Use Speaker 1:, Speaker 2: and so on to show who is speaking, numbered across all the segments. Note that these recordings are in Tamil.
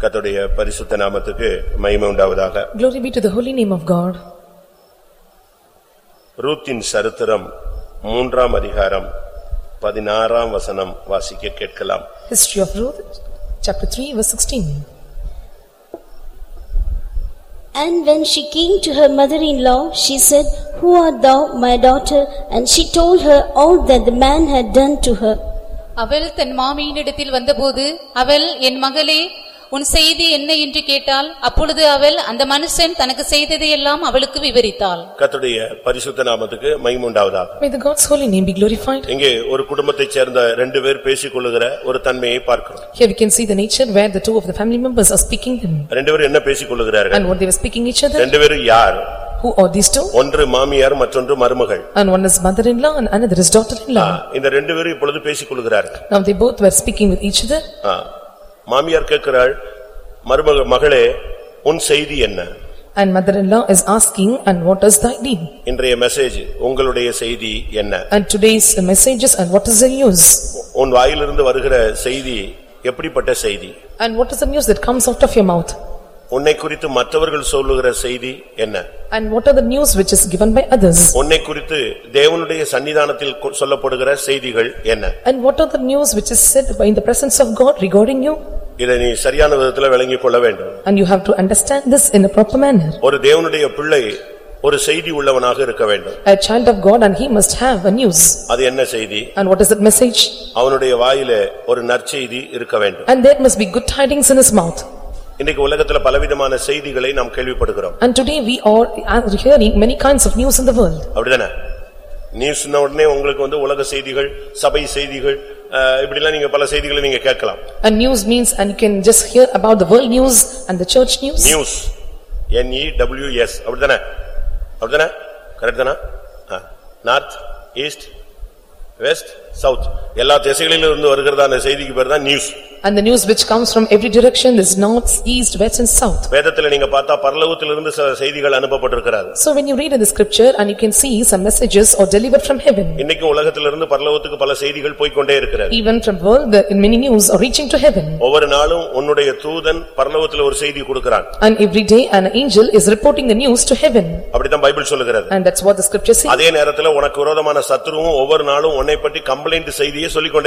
Speaker 1: கத்துடைய பரிசுத்த நாமத்துக்கு மகிமை உண்டாவதாக
Speaker 2: Glory be to the holy name of God.
Speaker 1: ரூத்தின் சரித்திரம் மூன்றாம் அதிகாரம் பதினாறாம் வசனம் வாசிக்க கேட்கலாம்
Speaker 2: History of Ruth, chapter 3, verse 16.
Speaker 3: And when she came to her mother in law, she said, Who art thou, my daughter? And she told her all that the man had done to her. அவள் தன் மாமியினிடத்தில் வந்தபோது அவள் என் மகளே உன் செய்தி என்ன என்று கேட்டால் அப்பொழுது அவள் அந்த மனுஷன் தனக்கு செய்ததையெல்லாம் அவளுக்கு விவரித்தாள்
Speaker 1: கர்த்தருடைய பரிசுத்த நாமத்துக்கு மகிமுண்டாவதாக
Speaker 3: May the God's holy name be glorified.
Speaker 1: இங்கே ஒரு குடும்பத்தைச் சேர்ந்த ரெண்டு பேர் பேசிக்கொள்ளுகிற ஒரு தன்மையை பார்க்கிறோம்
Speaker 2: Here we can see the nature where the two of the family members are speaking them
Speaker 1: ரெண்டு பேரும் என்ன பேசிக்கொள்ளுகிறார்கள் and
Speaker 2: what they were speaking each other. ரெண்டு பேரும் யார் Who are these two?
Speaker 1: ஒன்று மாமியார் மற்றொன்று மருமகள்
Speaker 2: And one is mother-in-law and another is daughter-in-law.
Speaker 1: இந்த ரெண்டு பேரும் இப்பொழுது பேசிக்கொள்ளுகிறார்கள்.
Speaker 2: Now they both were speaking with each other.
Speaker 1: ஆ, மாமியார் கேட்கிறாள் மருமக மகளே உன் செய்தி என்ன
Speaker 2: And mother-in-law is asking, and what is thy name?
Speaker 1: இன்றைய மெசேஜ் உங்களுடைய செய்தி என்ன
Speaker 2: And today's messages, and what is the news?
Speaker 1: உன் வாயிலிருந்து வருகிற செய்தி எப்படிப்பட்ட செய்தி
Speaker 2: And what is the news that comes out of your mouth?
Speaker 1: உன்னை குறித்து மற்றவர்கள் சொல்லுகிற செய்தி என்ன
Speaker 2: and what are the news which is given by others
Speaker 1: உன்னை குறித்து தேவனுடைய சொல்லப்படுகிற செய்திகள் என்ன
Speaker 2: and what are the news which is said by in the presence of god regarding you
Speaker 1: இதை நீ சரியான விதத்தில் விளங்கிக் கொள்ள வேண்டும்
Speaker 2: and you have to understand this in a proper manner
Speaker 1: ஒரு தேவனுடைய பிள்ளை ஒரு செய்தி உள்ளவனாக இருக்க வேண்டும்
Speaker 2: a child of god and he must have a news
Speaker 1: அது என்ன செய்தி
Speaker 2: and what is that message
Speaker 1: அவனுடைய வாயிலே ஒரு நற்செய்தி இருக்க வேண்டும்
Speaker 2: and there must be good tidings in his mouth
Speaker 1: இன்றைக்கு உலகத்துல பலவிதமான செய்திகளை நாம் கேள்விப்படுகிறோம்
Speaker 2: And today we all are hearing many kinds of news in the world.
Speaker 1: அப்படிதானே நியூஸ்ன உடனே உங்களுக்கு வந்து உலக செய்திகள் சபை செய்திகள் அஹ், இப்படிலாம் நீங்க பல செய்திகளை நீங்க கேட்கலாம்
Speaker 2: And news means, and you can just hear about the world news and the church news. News
Speaker 1: N E W S அப்படிதானே அப்படிதானே கரெக்ட் தானா நார்த் ஈஸ்ட் வெஸ்ட் சவுத் எல்லா திசைகளிலும் இருந்து வருகிறது அந்த செய்திக்கு பேர் தான் news
Speaker 2: And the news which comes from every direction is north, east, west and south.
Speaker 1: வேதத்துல நீங்க பார்த்தா பரலோகத்திலிருந்து sila seidhigal அனுப்பப்பட்டிருக்கிறது.
Speaker 2: So when you read in the scripture and you can see some messages are delivered from heaven.
Speaker 1: இன்னைக்கு உலகத்திலிருந்து பரலோகத்துக்கு pala seidhigal poi konde இருக்கிறது.
Speaker 2: Even from world the many news are reaching to heaven.
Speaker 1: ஒவ்வொரு naalum onnudaiya thoodan பரலோகத்துல ஒரு seidhi kudukkaran
Speaker 2: And every day an angel is reporting the news to heaven.
Speaker 1: appadi than bible solugirathu And that's what the scripture says. adhe நேரத்துல unakku விரோதமான satruvum ஒவ்வொரு naalum onnai patti கம்பளம்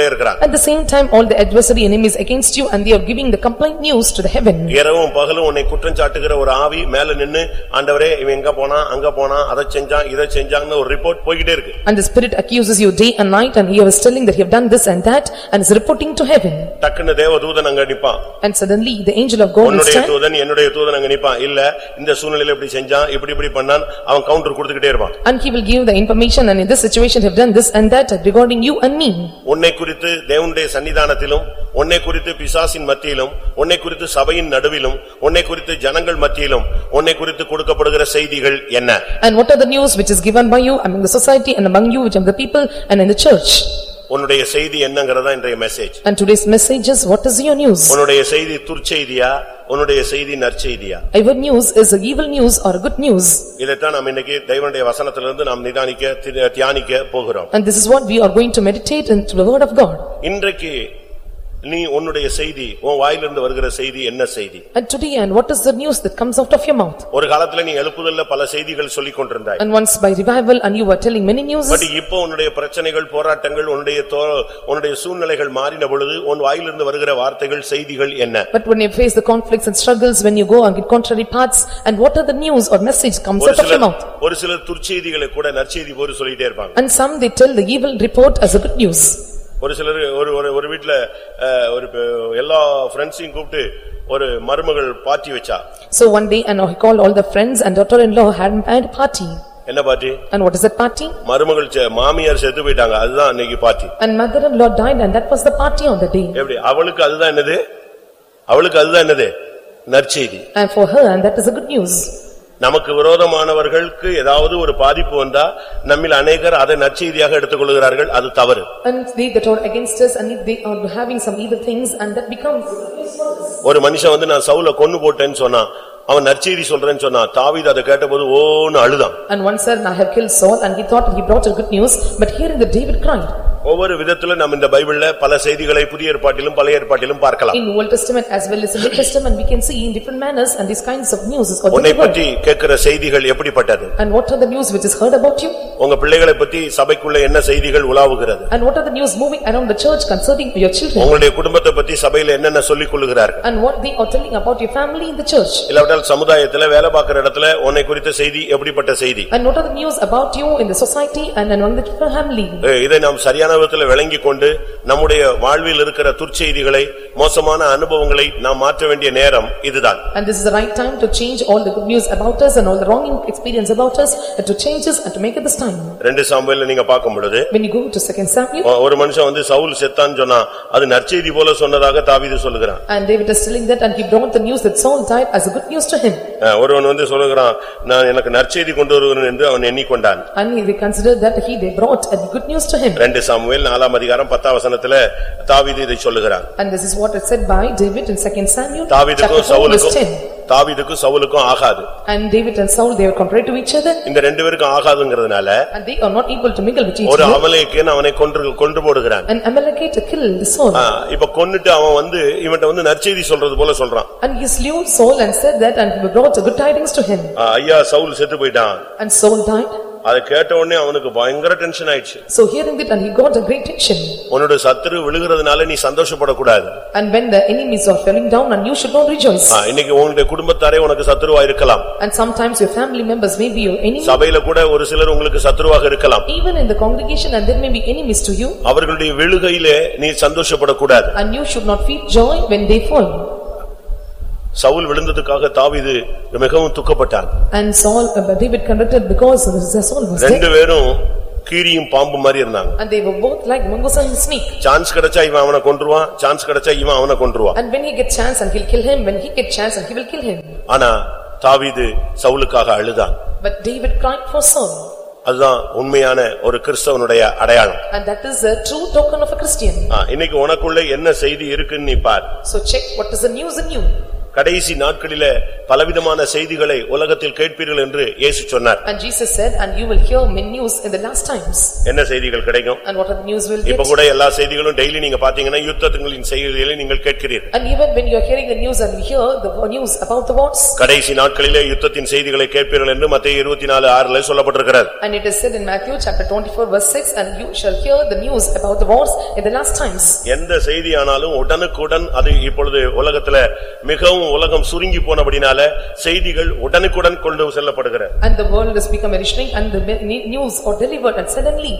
Speaker 1: இருக்கிறாங்க At
Speaker 2: the same time, all the adversary enemies against you and they are giving the complaint news to the heaven.
Speaker 1: இரவும் பகலும் உன்னை குற்றம் சாட்டுகிற ஒரு ஆவி மேல நின்னு ஆண்டவரே இவன் எங்க போனா அங்க போனா செஞ்சான் செஞ்சான்னு ஒரு ரிப்போர்ட் இருக்கு
Speaker 2: And the spirit accuses you day and night and he is telling that you have done this and that and is reporting to heaven.
Speaker 1: தேவதூதன் அங்க நிப்பான்
Speaker 2: And suddenly the angel of God உன்னுடைய
Speaker 1: தூதன் என்னுடைய தூதன் அங்க நிப்பான் இல்ல இந்த சூழ்நிலையில இப்படி செஞ்சான் இப்படி இப்படி பண்ணான் அவன் கவுண்டர் இருப்பான்
Speaker 2: and he will give the information and in this situation have done this and that regarding you and me.
Speaker 1: உன்னை குறித்து தேவனுடைய சன்னிதானத்திலும் உன்னை குறித்து பிசாசின் மத்தியிலும் உன்னை குறித்து சபையின் நடுவிலும் உன்னை குறித்து ஜனங்கள் மத்தியிலும் உன்னை குறித்து கொடுக்கப்படுகிற செய்திகள் என்ன
Speaker 2: And what are the news which is given by you among the society and among you which among the people and in the church?
Speaker 1: உன்னுடைய செய்தி இன்றைய message And
Speaker 2: today's message is what is your news? உன்னுடைய
Speaker 1: செய்தி துர்ச்செய்தியா உன்னுடைய செய்தி நற்செய்தியா
Speaker 2: Evil news is evil news or good news
Speaker 1: இதைத்தான் நாம் இன்னைக்கு தெய்வனுடைய வசனத்திலிருந்து நாம் நிதானிக்க தியானிக்க போகிறோம் and this
Speaker 2: is what we are going to meditate into the word of God.
Speaker 1: இன்றைக்கு நீ உன்னுடைய செய்தி உன் வாயிலிருந்து வருகிற செய்தி என்ன செய்தி
Speaker 2: And today and what is the news that comes out of your mouth
Speaker 1: ஒரு காலத்துல நீ எழுப்புதல்ல பல செய்திகள் சொல்லிக் கொண்டிருந்தாய் And once
Speaker 2: by revival and you were telling many news but
Speaker 1: இப்போ உன்னுடைய பிரச்சனைகள் போராட்டங்கள் உன்னுடைய உன்னுடைய சூழ்நிலைகள் மாறின பொழுது உன் வாயிலிருந்து வருகிற வார்த்தைகள் செய்திகள் என்ன
Speaker 2: But when you face the conflicts and struggles when you go on the contrary paths and what are the news or message comes out of your mouth
Speaker 1: ஒரு துர்ச்செய்திகளை கூட நற்செய்தி போல சொல்லிட்டே இருப்பாங்க And some
Speaker 2: they tell the evil report as a good news
Speaker 1: ஒரு சிலர் ஒரு ஒரு ஒரு வீட்ல அஹ், ஒரு பெ- எல்லா ஃப்ரெண்ட்ஸையும் கூப்பிட்டு ஒரு மருமகள் பார்ட்டி வச்சா
Speaker 2: So one day and he called all the friends and daughter-in-law had had party. என்ன party And what is that party?
Speaker 1: மருமகள் செ- மாமியார் செத்து போயிட்டாங்க அதுதான் அன்னைக்கு party
Speaker 2: And mother-in-law died and that was the party on the day.
Speaker 1: எப்படி அவளுக்கு அதுதான் என்னது அவளுக்கு அதுதான் என்னது நற்செய்தி
Speaker 2: And for her and that is a good
Speaker 1: news. நமக்கு விரோதமானவர்களுக்கு ஏதாவது ஒரு பாதிப்பு வந்தா நம்மில் அநேகர் அதை நற்செய்தியாக எடுத்துக்கொள்கிறார்கள் அது தவறு
Speaker 2: And they that are against us and if they are having some evil things and that becomes
Speaker 1: ஒரு மனுஷன் வந்து நான் சவுல கொன்னு போட்டேன்னு சொன்னா அவன் நற்செய்தி சொல்றேன்னு சொன்னா தாவீது அதை கேட்டபோது ஓன்னு அழுதான்
Speaker 2: and one said I have killed Saul and he thought he brought a good news but hearing the David cried
Speaker 1: ஒவ்வொரு விதத்திலும் நம்ம இந்த பைபிள்ல பல செய்திகளை புதிய ஏற்பாட்டிலும் பழைய ஏற்பாட்டிலும் பார்க்கலாம் In
Speaker 2: Old Testament as well as in New Testament, we can see in different manners and these kinds of news is
Speaker 1: உன்னை audible. பற்றி கேட்கிற செய்திகள் எப்படிப்பட்டது
Speaker 2: And what are the news which is heard about you?
Speaker 1: உங்க பிள்ளைகளை பத்தி சபைக்குள்ள என்ன செய்திகள் உலாவுகிறது
Speaker 2: And what are the news moving around the church concerning your children?
Speaker 1: உங்களுடைய குடும்பத்தை பத்தி சபையில என்னென்ன சொல்லிக் கொள்கிறார்கள்
Speaker 2: And what they are telling about your family in the church?
Speaker 1: இல்லாவிட்டால் சமுதாயத்துல வேலை பார்க்கிற இடத்துல உன்னை குறித்த செய்தி எப்படிப்பட்ட செய்தி
Speaker 2: And what are the news about you in the society and among the family?
Speaker 1: இதை நாம் சரியா ஆண்டவத்தில் விளங்கி கொண்டு நம்முடைய வாழ்வில் இருக்கிற துர்ச்செய்திகளை மோசமான அனுபவங்களை நாம் மாற்ற வேண்டிய நேரம் இதுதான்
Speaker 2: And this is the right time to change all the good news about us and all the wrong experience about us and to change us and to make it this time.
Speaker 1: ரெண்டு சாமுவேல்ல நீங்க பாக்கும் பொழுது When you go to second Samuel ஒரு மனுஷன் வந்து சவுல் செத்தான் சொன்னா அது நற்செய்தி போல சொன்னதாக தாவீது சொல்றான்
Speaker 2: and David is telling that and he brought the news that Saul died as a good news to him
Speaker 1: ஒருவன் வந்து சொல்றான் நான் எனக்கு நற்செய்தி கொண்டு வருகிறேன் என்று அவன் எண்ணிக்கொண்டான்
Speaker 2: and he- considered that he
Speaker 1: they brought a good news to him. ரெண்டு சாமுவேல் சாமுவேல் நாலாம் அதிகாரம் பத்தாம் வசனத்துல தாவிது இதை சொல்லுகிறார்
Speaker 2: And this is what is said by David in second Samuel. chapter தாவீதுக்கும் four,
Speaker 1: verse சவுலுக்கும் ஆகாது
Speaker 2: And David and Saul, they were compared to each other
Speaker 1: இந்த ரெண்டு பேருக்கும் ஆகாதுங்கிறதுனால
Speaker 2: and they are not equal to mingle with each other ஒரு
Speaker 1: other. அவனை கொன்று கொன்று போடுகிறான் An
Speaker 2: Amalekite the Saul ஆ,
Speaker 1: இப்ப கொன்னுட்டு அவன் வந்து இவன்ட்ட வந்து நற்செய்தி சொல்றது போல சொல்றான்
Speaker 2: and he slew Saul and said that and he brought a good tidings to him.
Speaker 1: ஐயா சவுல் செத்து போயிட்டான்
Speaker 2: And Saul died
Speaker 1: அது கேட்ட உடனே அவனுக்கு பயங்கர டென்ஷன் ஆயிடுச்சு
Speaker 2: So hearing that and he got a great tension.
Speaker 1: உன்னோட சத்துரு விழுகிறதுனால நீ சந்தோஷப்பட கூடாது
Speaker 2: And when the enemies are falling down and you should not rejoice. ஆ,
Speaker 1: இன்னைக்கு உங்களுடைய குடும்பத்தாரே உனக்கு சத்துருவா இருக்கலாம்
Speaker 2: And sometimes your family members may be your enemy. சபையில
Speaker 1: கூட ஒரு சிலர் உங்களுக்கு சத்துருவாக இருக்கலாம்
Speaker 2: Even in the congregation and there may be enemies to you.
Speaker 1: அவர்களுடைய விழுகையிலே நீ சந்தோஷப்பட கூடாது
Speaker 2: And you should not feel joy when they fall.
Speaker 1: Saul விழுந்ததுக்காக தாவீது மிகவும் துக்கப்பட்டார்
Speaker 2: And Saul, uh, David conducted because Saul was ரெண்டு
Speaker 1: பேரும் கீரியும் பாம்பு மாதிரி இருந்தாங்க
Speaker 2: and they were both like mongoose and snake.
Speaker 1: Chance கிடைச்சா இவன் அவனை கொன்றுவான் சான்ஸ் கிடைச்சா இவன் அவனை கொன்றுவான்
Speaker 2: And when he get chance and he'll kill him, when he get chance and he will kill him.
Speaker 1: ஆனா தாவீது சவுலுக்காக அழுதான்
Speaker 2: But David cried for Saul
Speaker 1: அதுதான் உண்மையான ஒரு கிறிஸ்தவனுடைய அடையாளம்
Speaker 2: and that is a true token of a Christian.
Speaker 1: இன்னைக்கு உனக்குள்ள என்ன செய்தி இருக்குன்னு நீ பார் So check what is the news in you. கடைசி நாட்களில் பலவிதமான செய்திகளை உலகத்தில் கேட்பீர்கள் என்று இயேசு சொன்னார் என்ன செய்திகள் கிடைக்கும் இப்போ கூட எல்லா செய்திகளும் டெய்லி நீங்க பாத்தீங்கன்னா யுத்தங்களின் செய்திகளை நீங்கள் கேட்கிறீர்கள் கடைசி நாட்களில யுத்தத்தின் செய்திகளை கேட்பீர்கள் என்று மத்திய இருபத்தி நாலு ஆறுல சொல்லப்பட்டிருக்கிறார்
Speaker 2: and it is said in matthew chapter 24 verse 6 and you shall hear the news about the wars
Speaker 1: எந்த செய்தியானாலும் உடனுக்குடன் அது இப்பொழுது உலகத்தில் மிகவும் மிகவும் உலகம் சுருங்கி போனபடினால செய்திகள் உடனுக்குடன் கொண்டு செல்லப்படுகிற
Speaker 2: And the world has become very shrink and the news are delivered and suddenly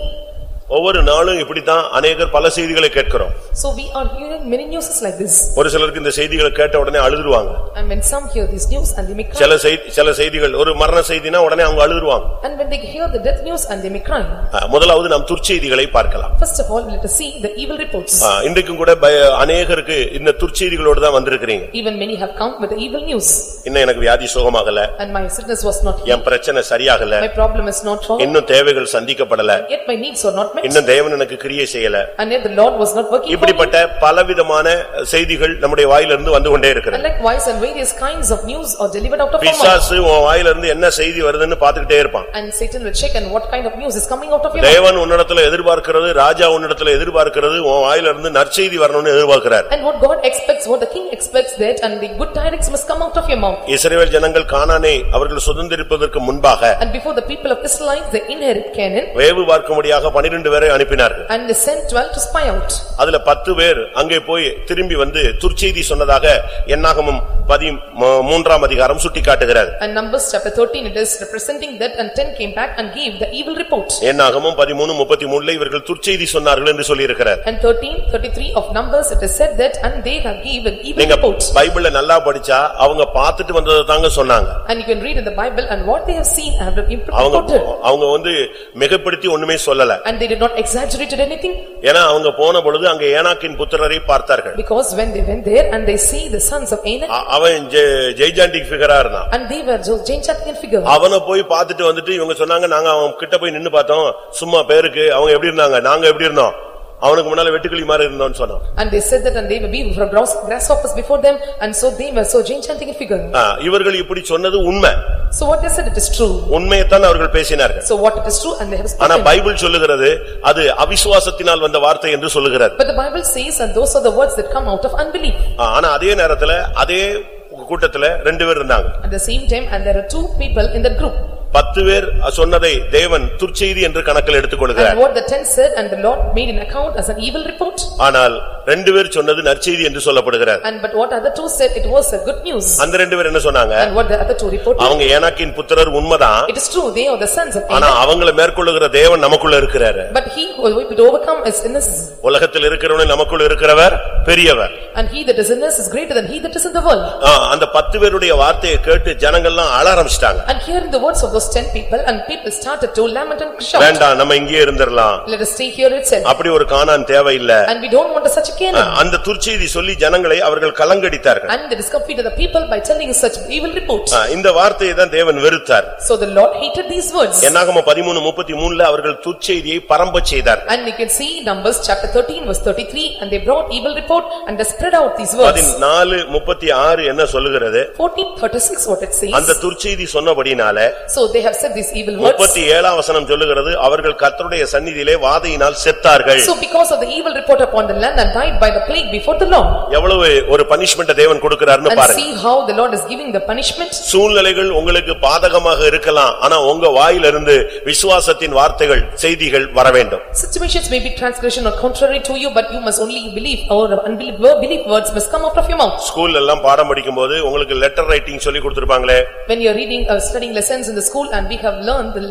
Speaker 1: ஒவ்வொரு நாளும் இப்படித்தான் அநேகர் பல செய்திகளை கேட்கிறோம்
Speaker 2: So we are hearing many
Speaker 1: newses like this. ஒரு சிலருக்கு இந்த செய்திகளை கேட்ட உடனே அழுதுருவாங்க
Speaker 2: And when some hear this news and they make சில
Speaker 1: செய்தி சில செய்திகள் ஒரு மரண செய்தினா உடனே அவங்க அழுதுருவாங்க
Speaker 2: And when they hear the death news and they make cry.
Speaker 1: முதலாவது நாம் துர்ச்செய்திகளை பார்க்கலாம்
Speaker 2: First of all, let us see the evil reports. அஹ்,
Speaker 1: இன்றைக்கும் கூட பய- அநேகருக்கு இந்த துர்ச்செய்திகளோடு தான் வந்திருக்கீங்க
Speaker 2: Even many have come with the evil news.
Speaker 1: இன்ன எனக்கு வியாதி சுகமாகல
Speaker 2: And my sickness was not healed. என்
Speaker 1: பிரச்சனை சரியாகல My
Speaker 2: problem is not solved. இன்னும்
Speaker 1: தேவைகள் சந்திக்கப்படல
Speaker 2: Yet my needs are not இன்னும்
Speaker 1: தேவன் எனக்கு கிரியை செய்யல இப்படிப்பட்ட பலவிதமான செய்திகள் நம்முடைய வாயிலிருந்து வந்து கொண்டே இருக்கிறது என்ன செய்தி வருதுன்னு பாத்துக்கிட்டே இருப்பான் தேவன் உன்னிடத்துல எதிர்பார்க்கிறது ராஜா உன்னிடத்துல எதிர்பார்க்கிறது உன் வாயிலிருந்து நற்செய்தி வரணும்னு எதிர்பார்க்கிறார்
Speaker 2: and what god expects what the
Speaker 1: ஜனங்கள் கானானே அவர்கள் சுதந்திரிப்பதற்கு முன்பாக
Speaker 2: and before the people of
Speaker 1: சொன்னதாக என்னாகமும் மூன்றாம் அதிகாரம் சுட்டிக்காட்டுகிறார் என்னாகமும் பதிமூணு முப்பத்தி மூணுல இவர்கள் துர்ச்செய்தி சொன்னார்கள் என்று சொல்லியிருக்கிறார் அவங்க வந்து மிகப்படுத்தி ஒண்ணுமே சொல்லல
Speaker 2: did not exaggerated anything
Speaker 1: ஏனா அவங்க போன பொழுது அங்க ஏனாக்கின் புத்திரரை பார்த்தார்கள்
Speaker 2: because when they went there and they see the sons of Anak அ-
Speaker 1: அவன் ஜெ- ஜெய்ஜாண்டிக் ஃபிகரா இருந்தான் and they were just gigantic figure அவனை போய் பார்த்துட்டு வந்துட்டு இவங்க சொன்னாங்க நாங்க அவன் கிட்ட போய் நின்னு பார்த்தோம் சும்மா பேருக்கு அவங்க எப்படி இருந்தாங்க நாங்க எப்படி இருந்தோம் அவனுக்கு முன்னால வெட்டுக்கிளி மாதிரி இருந்தான்னு சொன்னான்
Speaker 2: And they said that and they were from grasshoppers before them and so they were so enchanting in
Speaker 1: இவர்கள் இப்படி சொன்னது உண்மை So what they said it is true. உண்மையைத்தான் அவர்கள் பேசினார்கள் So
Speaker 2: what it is true and they have ஆனா பைபிள்
Speaker 1: சொல்லுகிறது அது அவிசுவாசத்தினால் வந்த வார்த்தை என்று சொல்லுகிறது
Speaker 2: But the Bible says and those are the words that come out of unbelief.
Speaker 1: ஆனா அதே நேரத்துல அதே கூட்டத்துல ரெண்டு பேர் இருந்தாங்க
Speaker 2: At the same time and there are two people in that group.
Speaker 1: பத்து பேர் சொன்னதை தேவன் துர்ச்செய்தி என்று கணக்கில் எடுத்துக் கொள்கிறார் And what
Speaker 2: the ten said and the Lord made an account as an evil report.
Speaker 1: ஆனால் ரெண்டு பேர் சொன்னது நற்செய்தி என்று சொல்லப்படுகிறார்
Speaker 2: And but what other two said, it was a good news. அந்த
Speaker 1: ரெண்டு பேர் என்ன சொன்னாங்க And
Speaker 2: what the other two reported, அவங்க
Speaker 1: ஏனாக்கின் புத்திரர் உண்மைதான் it
Speaker 2: is true, they are the sons of ஆனா Abraham.
Speaker 1: அவங்களை மேற்கொள்ளுகிற தேவன் நமக்குள்ள இருக்கிறாரு
Speaker 2: But he who will be overcome is innocent,
Speaker 1: உலகத்தில் இருக்கிறவனை நமக்குள்ள இருக்கிறவர் பெரியவர்
Speaker 2: and he that is innocent is greater than he that is in the world.
Speaker 1: ஆ, அந்த பத்து பேருடைய வார்த்தையை கேட்டு ஜனங்கள்லாம் அழ ஆரம்பிச்சிட்டாங்க
Speaker 2: And hearing the words of those those 10 people and people started to lament and shout venda
Speaker 1: nama inge இருந்திரலாம்
Speaker 2: let us stay here itself apdi
Speaker 1: or Canaan theva illa and
Speaker 2: we don't want such a canaan
Speaker 1: the turchidi solli janangalai avargal kalangadithargal and
Speaker 2: they discomfited the people by telling such evil reports
Speaker 1: இந்த வார்த்தையை dhaan devan veruthar
Speaker 2: so the lord hated these words என்னாகம
Speaker 1: 13:33 la avargal turchidiyai paramba செய்தார்
Speaker 2: and you can see numbers chapter 13 was 33 and they brought evil report and they spread out these words adin
Speaker 1: 4 36 enna solugirade 14 36 what it says அந்த துர்ச்செய்தி சொன்னபடினால
Speaker 2: so they have said this evil words.
Speaker 1: 37 வசனம் சொல்லுகிறது அவர்கள் கர்த்தருடைய சந்நிதியிலே வாதையினால் செத்தார்கள். So
Speaker 2: because of the evil report upon the land and died by the plague before the Lord.
Speaker 1: எவ்வளவு ஒரு பனிஷ்மென்ட் தேவன் கொடுக்கிறார்னு பாருங்க. And
Speaker 2: see how the Lord is giving the punishment.
Speaker 1: சூழ்நிலைகள் உங்களுக்கு பாதகமாக இருக்கலாம் ஆனா உங்க வாயிலிருந்து விசுவாசத்தின் வார்த்தைகள் செய்திகள் வர வேண்டும்.
Speaker 2: Situations may be transgression or contrary to you but you must only believe or unbelief believe
Speaker 1: words must come out of your mouth. school எல்லாம் பாடம் படிக்கும்போது உங்களுக்கு லெட்டர் ரைட்டிங் சொல்லி கொடுத்திருப்பாங்களே.
Speaker 2: When you are reading or studying lessons in the school school and we have learned the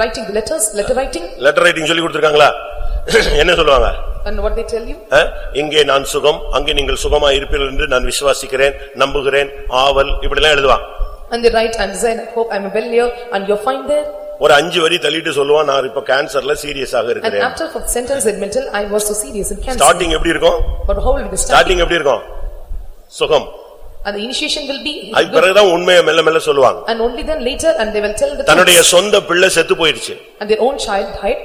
Speaker 2: writing the letters, letter writing.
Speaker 1: letter writing சொல்லி கொடுத்திருக்காங்களா என்ன சொல்லுவாங்க
Speaker 2: and what they tell you
Speaker 1: இங்கே நான் சுகம் அங்கே நீங்கள் சுகமா இருப்பீர்கள் என்று நான் விசுவாசிக்கிறேன் நம்புகிறேன் ஆவல் இப்படி எல்லாம் எழுதுவாங்க
Speaker 2: and they write and desire and hope I am a believer and you find there
Speaker 1: ஒரு அஞ்சு வரி தள்ளிட்டு சொல்லுவான் நான் இப்ப கேன்சர்ல சீரியஸாக இருக்கிறேன் and after
Speaker 2: for sentence in mental I was so serious in cancer starting
Speaker 1: எப்படி இருக்கும் but how
Speaker 2: will it be starting
Speaker 1: எப்படி இருக்கும் சுகம்
Speaker 2: and the initiation will be அது பிறகு தான்
Speaker 1: உண்மையை மெல்ல மெல்ல சொல்லுவாங்க
Speaker 2: and only then later and they will tell the தன்னுடைய
Speaker 1: சொந்த பிள்ளை செத்து போயிருச்சு
Speaker 2: and their own child died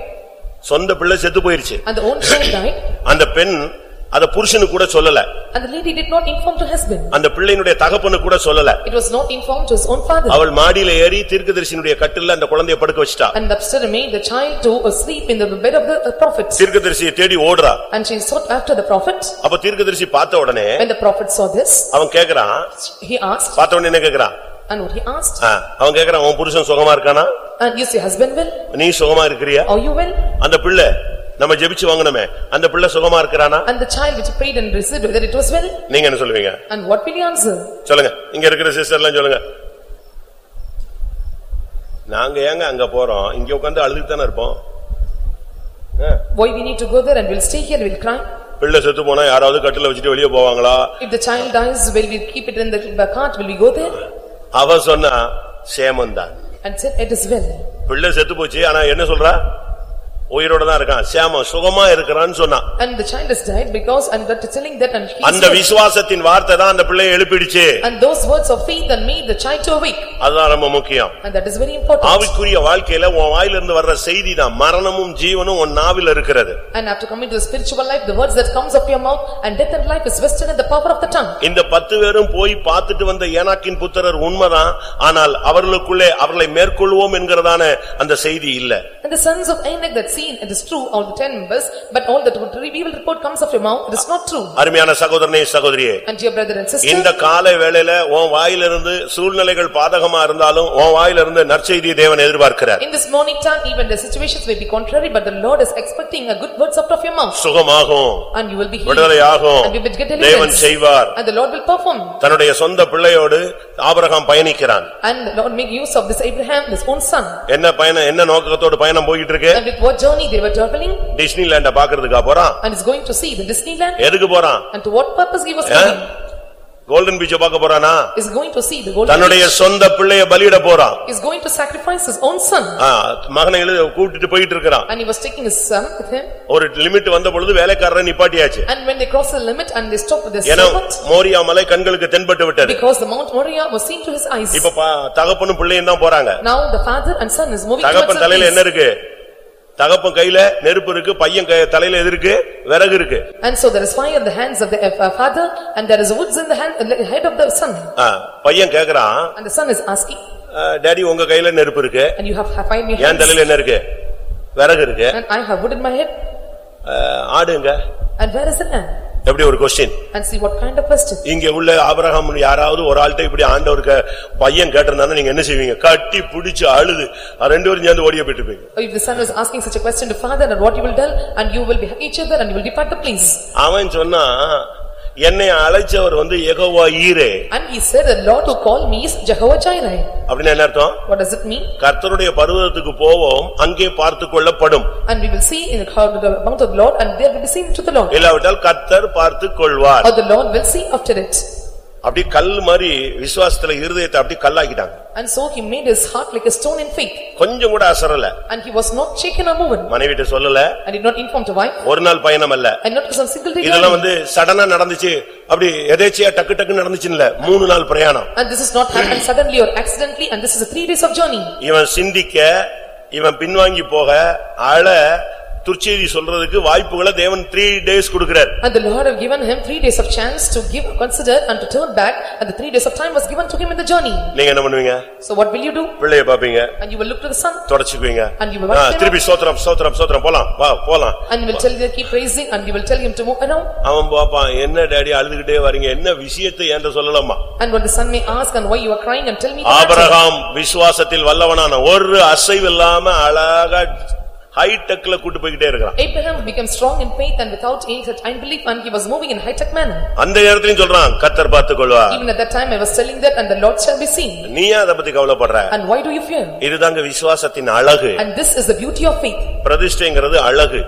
Speaker 1: சொந்த பிள்ளை செத்து போயிருச்சு
Speaker 2: and the own child died
Speaker 1: and the pen அத புருஷனு கூட சொல்லல
Speaker 2: and the lady did not inform to husband
Speaker 1: அந்த பிள்ளையினுடைய தகப்பனு கூட சொல்லல
Speaker 2: it was not informed to his own father அவள் மாடியில
Speaker 1: ஏறி தீர்க்கதரிசியினுடைய கட்டில்ல அந்த குழந்தையை படுக்க வச்சிட்டா
Speaker 2: and the sister made the child to asleep in the bed of the
Speaker 1: prophet தீர்க்கதரிசியை தேடி ஓடுறா
Speaker 2: and she sought after the prophet
Speaker 1: அப்ப தீர்க்கதரிசி பார்த்த உடனே when the
Speaker 2: prophet saw this அவன் கேக்குறான் he asked
Speaker 1: பார்த்த உடனே என்ன கேக்குறான்
Speaker 2: and what he asked
Speaker 1: அவன் கேக்குறான் உன் புருஷன் சுகமா இருக்கானா
Speaker 2: and is your husband well
Speaker 1: நீ சுகமா இருக்கறியா are you well அந்த பிள்ளை நம்ம ஜெபிச்சு வாங்கணுமே அந்த பிள்ளை சுகமா இருக்கறானா
Speaker 2: and the child which prayed and received whether it was well நீங்க என்ன சொல்வீங்க and what will you answer
Speaker 1: சொல்லுங்க இங்க இருக்கிற சிஸ்டர் எல்லாம் சொல்லுங்க நாங்க ஏங்க அங்க போறோம் இங்க உட்கார்ந்து அழுதுட்டு தான இருப்போம்
Speaker 2: why we need to go there and we'll stay here we'll cry
Speaker 1: பிள்ளை செத்து போனா யாராவது கட்டில வச்சிட்டு வெளிய போவாங்களா
Speaker 2: if the child dies will we keep it in the cart will we go there
Speaker 1: அவ சொன்னா சேமந்தா
Speaker 2: and said it is well
Speaker 1: பிள்ளை செத்து போச்சு ஆனா என்ன சொல்றா உயிரோட தான் இருக்கான் சாம் சுகமா இருக்கறான்னு சொன்னான்
Speaker 2: and the child is died because and that telling that and அந்த
Speaker 1: விசுவாசத்தின் வார்த்தை தான் அந்த பிள்ளையை எழுப்பிடுச்சு
Speaker 2: and those words of faith and made the child to awake
Speaker 1: அதான் ரொம்ப முக்கியம்
Speaker 2: and that is very important ஆவிக்குரிய
Speaker 1: வாழ்க்கையில உன் வாயில இருந்து வர்ற செய்தி தான் மரணமும் ஜீவனும் உன் நாவில இருக்கிறது
Speaker 2: and after coming to the spiritual life the words that comes of your mouth and death and life is vested in the
Speaker 1: power of the tongue இந்த 10 பேரும் போய் பார்த்துட்டு வந்த ஏனாக்கின் புத்திரர் உண்மைதான் ஆனால் அவர்களுக்குள்ளே அவர்களை மேற்கொள்வோம் என்கிறதான அந்த செய்தி இல்ல
Speaker 2: and the sons of Enoch that see seen it is true all the ten members but all that evil report comes of your mouth it is not true
Speaker 1: அருமையான சகோதரனே சகோதரியே
Speaker 2: and dear brother and sister இந்த
Speaker 1: காலை வேளையில உன் வாயிலிருந்து சூழ்நிலைகள் பாதகமா இருந்தாலும் உன் வாயிலிருந்து நற்செய்தியை தேவன் எதிர்பார்க்கிறார் in
Speaker 2: this morning time even the situations may be contrary but the lord is expecting a good words out of your mouth
Speaker 1: சுகமாகும்
Speaker 2: and you will be healed விடுதலையாகும் and you will get deliverance தேவன் செய்வார் and the lord will perform
Speaker 1: தன்னுடைய சொந்த பிள்ளையோடு ஆபிரகாம் பயணிக்கிறான்
Speaker 2: and the lord make use of this abraham his own son
Speaker 1: என்ன பயணம் என்ன நோக்கத்தோட பயணம் போயிட்டு இருக்கு and
Speaker 2: with what journey journey they were traveling
Speaker 1: ah பாக்குறதுக்கா போறான்
Speaker 2: and is going to see the Disneyland edhukku போறான் and to what purpose he was going
Speaker 1: golden பீச்ச பார்க்க போறானா
Speaker 2: is going to see the golden தன்னுடைய சொந்த
Speaker 1: பிள்ளைய பலியிட போறான்
Speaker 2: is going to sacrifice his own son
Speaker 1: மகனை கூட்டிட்டு போயிட்டு இருக்கான்
Speaker 2: and he was taking his son with him
Speaker 1: ஒரு லிமிட் வந்த பொழுது வேலைக்காரரை நிப்பாட்டியாச்சு
Speaker 2: and when they cross the limit and they stop the servant
Speaker 1: Moriah மலை கண்களுக்கு தென்பட்டு விட்டது because the mount moriya was seen to his eyes இப்ப தகப்பனும் பிள்ளையும் தான் போறாங்க
Speaker 2: now the father and son is moving தகப்பன் தலையில என்ன
Speaker 1: இருக்கு தகப்பன் கையில நெருப்பு இருக்கு பையன் தலையில எதிர்க்கு விறகு இருக்கு
Speaker 2: and so there is fire in the hands of the father and there is woods in the hand, the head of the son
Speaker 1: பையன் கேக்குறான்
Speaker 2: and the son is asking
Speaker 1: daddy உங்க கையில நெருப்பு இருக்கு
Speaker 2: and you have fire in your hand தலையில
Speaker 1: என்ன இருக்கு விறகு இருக்கு
Speaker 2: and i have wood in my head ஆடுங்க and where is the lamb
Speaker 1: எப்படி ஒரு question and see what kind of question இங்க உள்ள ஆபிரகாம் யாராவது ஒரு ஆள்கிட்ட இப்படி ஆண்டவருக்கு பையன் கேட்டிருந்தானா நீங்க என்ன செய்வீங்க கட்டி பிடிச்சு அழுது ரெண்டு பேரும் சேர்ந்து ஓடியே போயிட்டுப்பீங்க
Speaker 2: if the son was asking such a question to father and what you will tell and you will be each other and you will depart the place
Speaker 1: அவன் சொன்னா என்னை அழைச்சவர் வந்து யெகோவா ஈரே
Speaker 2: And he said, "The Lord who called me is Jehovah Jireh."
Speaker 1: அப்படினா என்ன அர்த்தம் What does it mean? கர்த்தருடைய பர்வதத்துக்கு போவோம் அங்கே பார்த்து கொள்ளப்படும்
Speaker 2: And we will see in the cloud the mount of the Lord, and there will be seen to the Lord.
Speaker 1: எல்லாவற்றால் கர்த்தர் பார்த்து கொள்வார் Or the Lord will see after it. அப்படி கல் மாதிரி விசுவாசத்துல இருதயத்தை அப்படி கல்லாக்கிட்டாங்க
Speaker 2: and so he made his heart like a stone in faith
Speaker 1: konjam kuda asarala
Speaker 2: and he was not shaken a moment
Speaker 1: மனைவிட்ட sollala and did not inform to wife or nal பயணம் அல்ல
Speaker 2: and not some single day idella வந்து
Speaker 1: sadana நடந்துச்சு அப்படி edechiya டக்கு டக்கு நடந்துச்சு இல்ல மூணு நாள் பிரயாணம்
Speaker 2: and this is not happened suddenly or accidentally and this is a three days of journey
Speaker 1: ivan சிந்திக்க ivan பின்வாங்கி poga அழ துர்ச்செய்தி சொல்றதுக்கு வாய்ப்புகளை தேவன் 3 days கொடுக்கிறார்
Speaker 2: and the lord have given him 3 days of chance to give consider and to turn back and the 3 days of time was given to him in the journey
Speaker 1: நீங்க என்ன பண்ணுவீங்க so what will you do பிள்ளைய பாப்பீங்க
Speaker 2: and you will look to the sun
Speaker 1: தொடச்சுக்குவீங்க and you will திருப்பி ஸ்தோத்திரம் ஸ்தோத்திரம் ஸ்தோத்திரம் போலாம் வா போலாம் and you will tell
Speaker 2: him keep praising and you will tell him to move around
Speaker 1: அவன் பாப்பான் என்ன டாடி அழுதுகிட்டே வரீங்க என்ன விஷயத்தை என்கிட்ட சொல்லலாமா
Speaker 2: and when the son may ask and why you are crying and tell me Abraham
Speaker 1: விசுவாசத்தில் வல்லவனான ஒரு அசைவில்லாம அழகா ஹை டெக்ல கூட்டி போயிட்டே இருக்கான்
Speaker 2: Abraham became strong in faith and without aid at unbelief and he was moving in high tech manner
Speaker 1: அந்த நேரத்திலும் சொல்றான் கர்த்தர் பார்த்து கொள்வா even
Speaker 2: at that time I was telling that and the Lord shall be seen
Speaker 1: நீ அத பத்தி கவலைப்படுற
Speaker 2: and why do you fear
Speaker 1: இதுதாங்க விசுவாசத்தின் அழகு
Speaker 2: and this is the beauty of faith
Speaker 1: பிரதிஷ்டைங்கிறது அழகு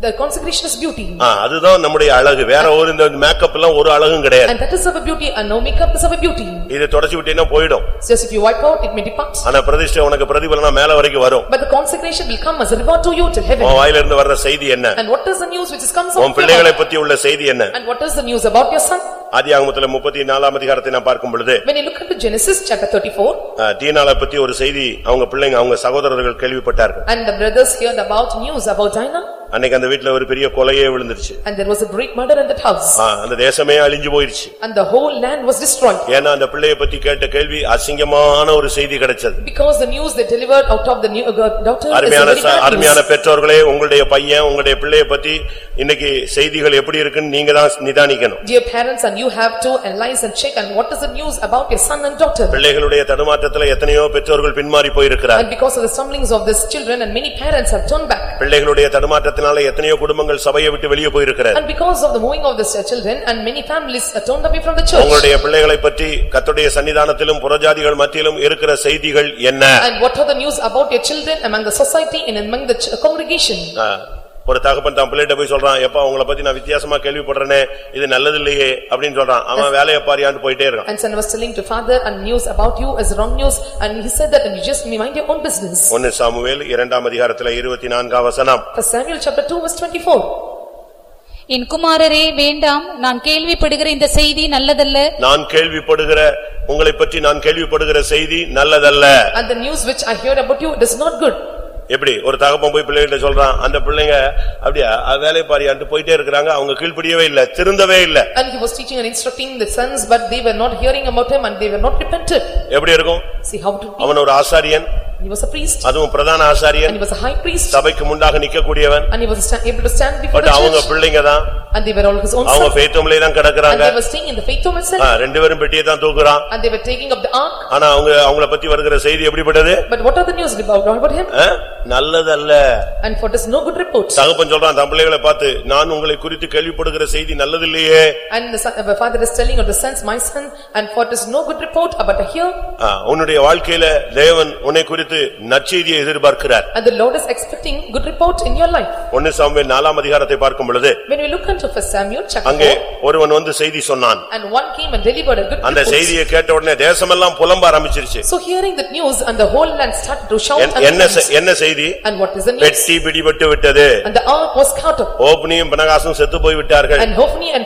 Speaker 2: The consecration is beauty.
Speaker 1: ah adhu dhaan நம்முடைய alagu vera oru indha makeup la oru alagum kedaiyadhu And
Speaker 2: that is of a beauty and no makeup is of a beauty.
Speaker 1: idhu thodachi vittena poidum
Speaker 2: so if you wipe out it may depart.
Speaker 1: ana பிரதிஷ்டை unakku pradivalana மேல வரைக்கும் varum
Speaker 2: But the consecration will come as a reward to you to heaven. oh ayil
Speaker 1: இருந்து varra seidhi enna And
Speaker 2: what is the news which is comes from உன்
Speaker 1: patti ulla seidhi enna
Speaker 2: And what is the news about your son?
Speaker 1: ஆதியாகமத்தில் 34ஆம் அதிகாரத்தை நான் பார்க்கும் பொழுது
Speaker 2: When you look into Genesis chapter 34
Speaker 1: தீனாளை பத்தி ஒரு செய்தி அவங்க பிள்ளைங்க அவங்க சகோதரர்கள் கேள்விப்பட்டார்கள்
Speaker 2: And the brothers heard about news about Dinah
Speaker 1: அன்னைக்கு அந்த வீட்ல ஒரு பெரிய கொலையே விழுந்துருச்சு
Speaker 2: and there was a great murder in that
Speaker 1: house அந்த தேசமே அழிஞ்சு போயிருச்சு and the whole land was destroyed ஏன்னா அந்த பிள்ளைய பத்தி கேட்ட கேள்வி அசிங்கமான ஒரு செய்தி கிடைச்சது
Speaker 2: because the news they delivered out of the new uh, daughter அருமையான அருமையான
Speaker 1: பெற்றோர்களே உங்களுடைய பையன் உங்களுடைய பிள்ளைய பத்தி இன்னைக்கு செய்திகள் எப்படி இருக்குன்னு நீங்க தான் நிதானிக்கணும்
Speaker 2: dear parents and you have to analyze and check and what is the news about your son and daughter
Speaker 1: பிள்ளைகளுடைய தடுமாற்றத்துல எத்தனையோ பெற்றோர்கள் பின்மாறி போயிருக்கிறார் and
Speaker 2: because of the stumblings of these children and many parents have turned back
Speaker 1: பிள்ளைகளுடைய தடுமாற்றத்தினால காரணத்தினால எத்தனையோ குடும்பங்கள் சபையை விட்டு வெளியே போயிருக்கிறது And
Speaker 2: because of the moving of the children and many families are turned away from the church. அவருடைய
Speaker 1: பிள்ளைகளை பற்றி கர்த்தருடைய சன்னிதானத்திலும் புறஜாதிகள் மத்தியிலும் இருக்கிற செய்திகள் என்ன And
Speaker 2: what are the news about your children among the society and among the ch- congregation?
Speaker 1: ஒரு தகப்பன் தான் பிள்ளைகிட்ட போய் சொல்றான் எப்ப உங்களை பத்தி நான் வித்தியாசமா கேள்விப்படுறேனே இது நல்லது இல்லையே அப்படின்னு சொல்றான் அவன் வேலையை பாரியான்னு போயிட்டே இருக்கான்
Speaker 2: and son was telling to father and news about you is wrong news and
Speaker 1: he said that and you just mind your own business ஒன்னு சாமுவேல் இரண்டாம் அதிகாரத்துல 24 வசனம் first samuel chapter 2 verse 24
Speaker 3: என் குமாரரே வேண்டாம் நான் கேள்விப்படுகிற இந்த செய்தி நல்லதல்ல
Speaker 1: நான் கேள்விப்படுகிற உங்களை பற்றி நான் கேள்விப்படுகிற செய்தி நல்லதல்ல
Speaker 2: அந்த news which I i heard you you is not
Speaker 1: எப்படி ஒரு தகப்பன் போய் பிள்ளைகிட்ட சொல்றான் அந்த பிள்ளைங்க அப்படியே வேலையை பாரியான்ட்டு போயிட்டே இருக்கிறாங்க அவங்க கீழ்படியவே இல்ல திருந்தவே இல்ல
Speaker 2: and he was teaching and instructing the sons but they were not hearing about him and they were not repented எப்படி இருக்கும் see how to
Speaker 1: அவன் ஒரு ஆசாரியன் he was a priest அதுவும் பிரதான ஆசாரியன் and he was a high priest சபைக்கு முன்னாக நிக்க கூடியவன்
Speaker 2: and he was able to stand before but அவங்க பிள்ளைங்க தான் and they were all his own அவங்க ஃபேத்தோம்லயே தான் கிடக்குறாங்க and they were staying in the faithom ஆ
Speaker 1: ரெண்டு பேரும் பெட்டியே தான் தூக்குறான்
Speaker 2: and they were taking up the ark
Speaker 1: ஆனா அவங்க அவங்கள பத்தி வருகிற செய்தி எப்படிப்பட்டது but
Speaker 2: what are the news about about him
Speaker 1: நல்லதல்ல and for this no good report தகப்பன் சொல்றான் தம் பிள்ளைகளை பார்த்து நான் உங்களை குறித்து கேள்விப்படுகிற செய்தி நல்லதில்லையே
Speaker 2: and the, son, the father is telling of the sons my son and for this no good report about here
Speaker 1: உன்னுடைய வாழ்க்கையில தேவன் உன்னை குறித்து நற்செய்தியை எதிர்பார்க்கிறார்
Speaker 2: and the lord is expecting good report in your life
Speaker 1: 1 Samuel 4 அதிகாரத்தை பார்க்கும் பொழுது
Speaker 2: when we look into first samuel chapter அங்கே
Speaker 1: ஒருவன் வந்து செய்தி சொன்னான்
Speaker 2: and one came and delivered a good report அந்த செய்தியை
Speaker 1: கேட்ட உடனே தேசமெல்லாம் புலம்ப ஆரம்பிச்சிருச்சு
Speaker 2: so hearing that news and the whole land started to shout என்ன என்ன செய்தி செய்தி and what is the
Speaker 1: பிடிபட்டு விட்டது and
Speaker 2: the ark was cut
Speaker 1: up செத்து போய் விட்டார்கள் and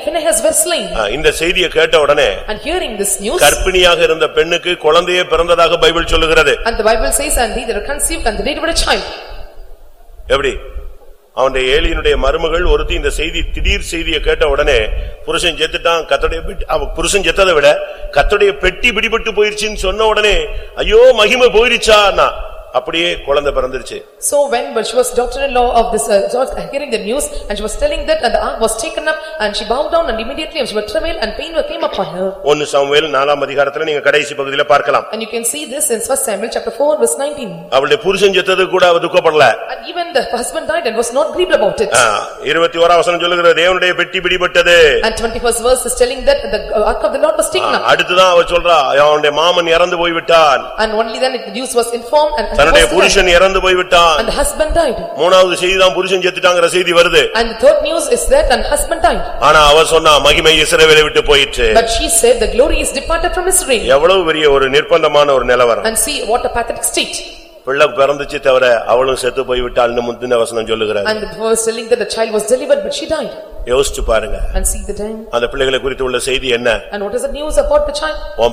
Speaker 2: Phinehas were slain
Speaker 1: இந்த செய்தியை கேட்ட உடனே
Speaker 2: and hearing this news
Speaker 1: கர்ப்பிணியாக இருந்த பெண்ணுக்கு குழந்தையே பிறந்ததாக பைபிள் சொல்லுகிறது
Speaker 2: and the bible says and they were conceived and they were a child
Speaker 1: எப்படி அவனுடைய ஏலியனுடைய மருமகள் ஒருத்தி இந்த செய்தி திடீர் செய்தியை கேட்ட உடனே புருஷன் செத்துட்டான் கத்தடைய புருஷன் செத்ததை விட கத்தடைய பெட்டி பிடிபட்டு போயிருச்சுன்னு சொன்ன உடனே ஐயோ மகிமை போயிருச்சா அப்படியே குழந்தை பிறந்துருச்சு
Speaker 2: so when but she was daughter in law of this uh, uh, hearing the news and she was telling that and the ark was taken up and she bowed down and immediately she was travail and pain came upon her
Speaker 1: ஒன்னு Samuel, 4ஆம் அதிகாரத்துல நீங்க கடைசி பகுதியில பார்க்கலாம்
Speaker 2: and you can see this in first samuel chapter 4 verse 19
Speaker 1: அவளுடைய புருஷன் செத்தது கூட அவ துக்கப்படல
Speaker 2: and even the husband died and was not
Speaker 1: grieved about it Ah, 21ஆம் வசனம் சொல்லுகிறது தேவனுடைய பெட்டி பிடிபட்டது
Speaker 2: and 21st verse is telling that the uh, ark of the lord was taken up
Speaker 1: அடுத்து தான் அவ சொல்றா அவனுடைய மாமன் இறந்து போய்
Speaker 2: and only then the news was informed and தன்னுடைய புருஷன்
Speaker 1: இறந்து போய்விட்டான் அந்த
Speaker 2: ஹஸ்பண்ட் டைட்
Speaker 1: மூணாவது செய்தி தான் புருஷன் செத்துட்டாங்கிற செய்தி வருது
Speaker 2: and third news is that and husband died
Speaker 1: ஆனா அவர் சொன்னா மகிமை இஸ்ரேவேலை விட்டு போயிற்று but
Speaker 2: she said the glory is departed from Israel எவ்வளவு
Speaker 1: பெரிய ஒரு நிர்பந்தமான ஒரு நிலவரம்
Speaker 2: and see what a pathetic state
Speaker 1: பிள்ளை பிறந்துச்சு தவிர அவளும் செத்து போய் விட்டால் முந்தின வசனம் சொல்லுகிறார் யோசிச்சு பாருங்க அந்த பிள்ளைகளை குறித்து உள்ள செய்தி என்ன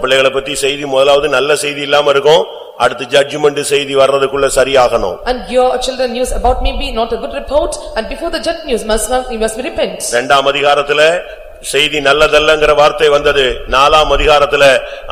Speaker 1: பிள்ளைகளை பத்தி செய்தி முதலாவது நல்ல செய்தி இல்லாம இருக்கும் அடுத்து ஜட்ஜ்மெண்ட் செய்தி வர்றதுக்குள்ள சரியாகணும் ரெண்டாம் அதிகாரத்துல செய்தி நல்லதல்லங்கிற வார்த்தை வந்தது நாலாம் அதிகாரத்துல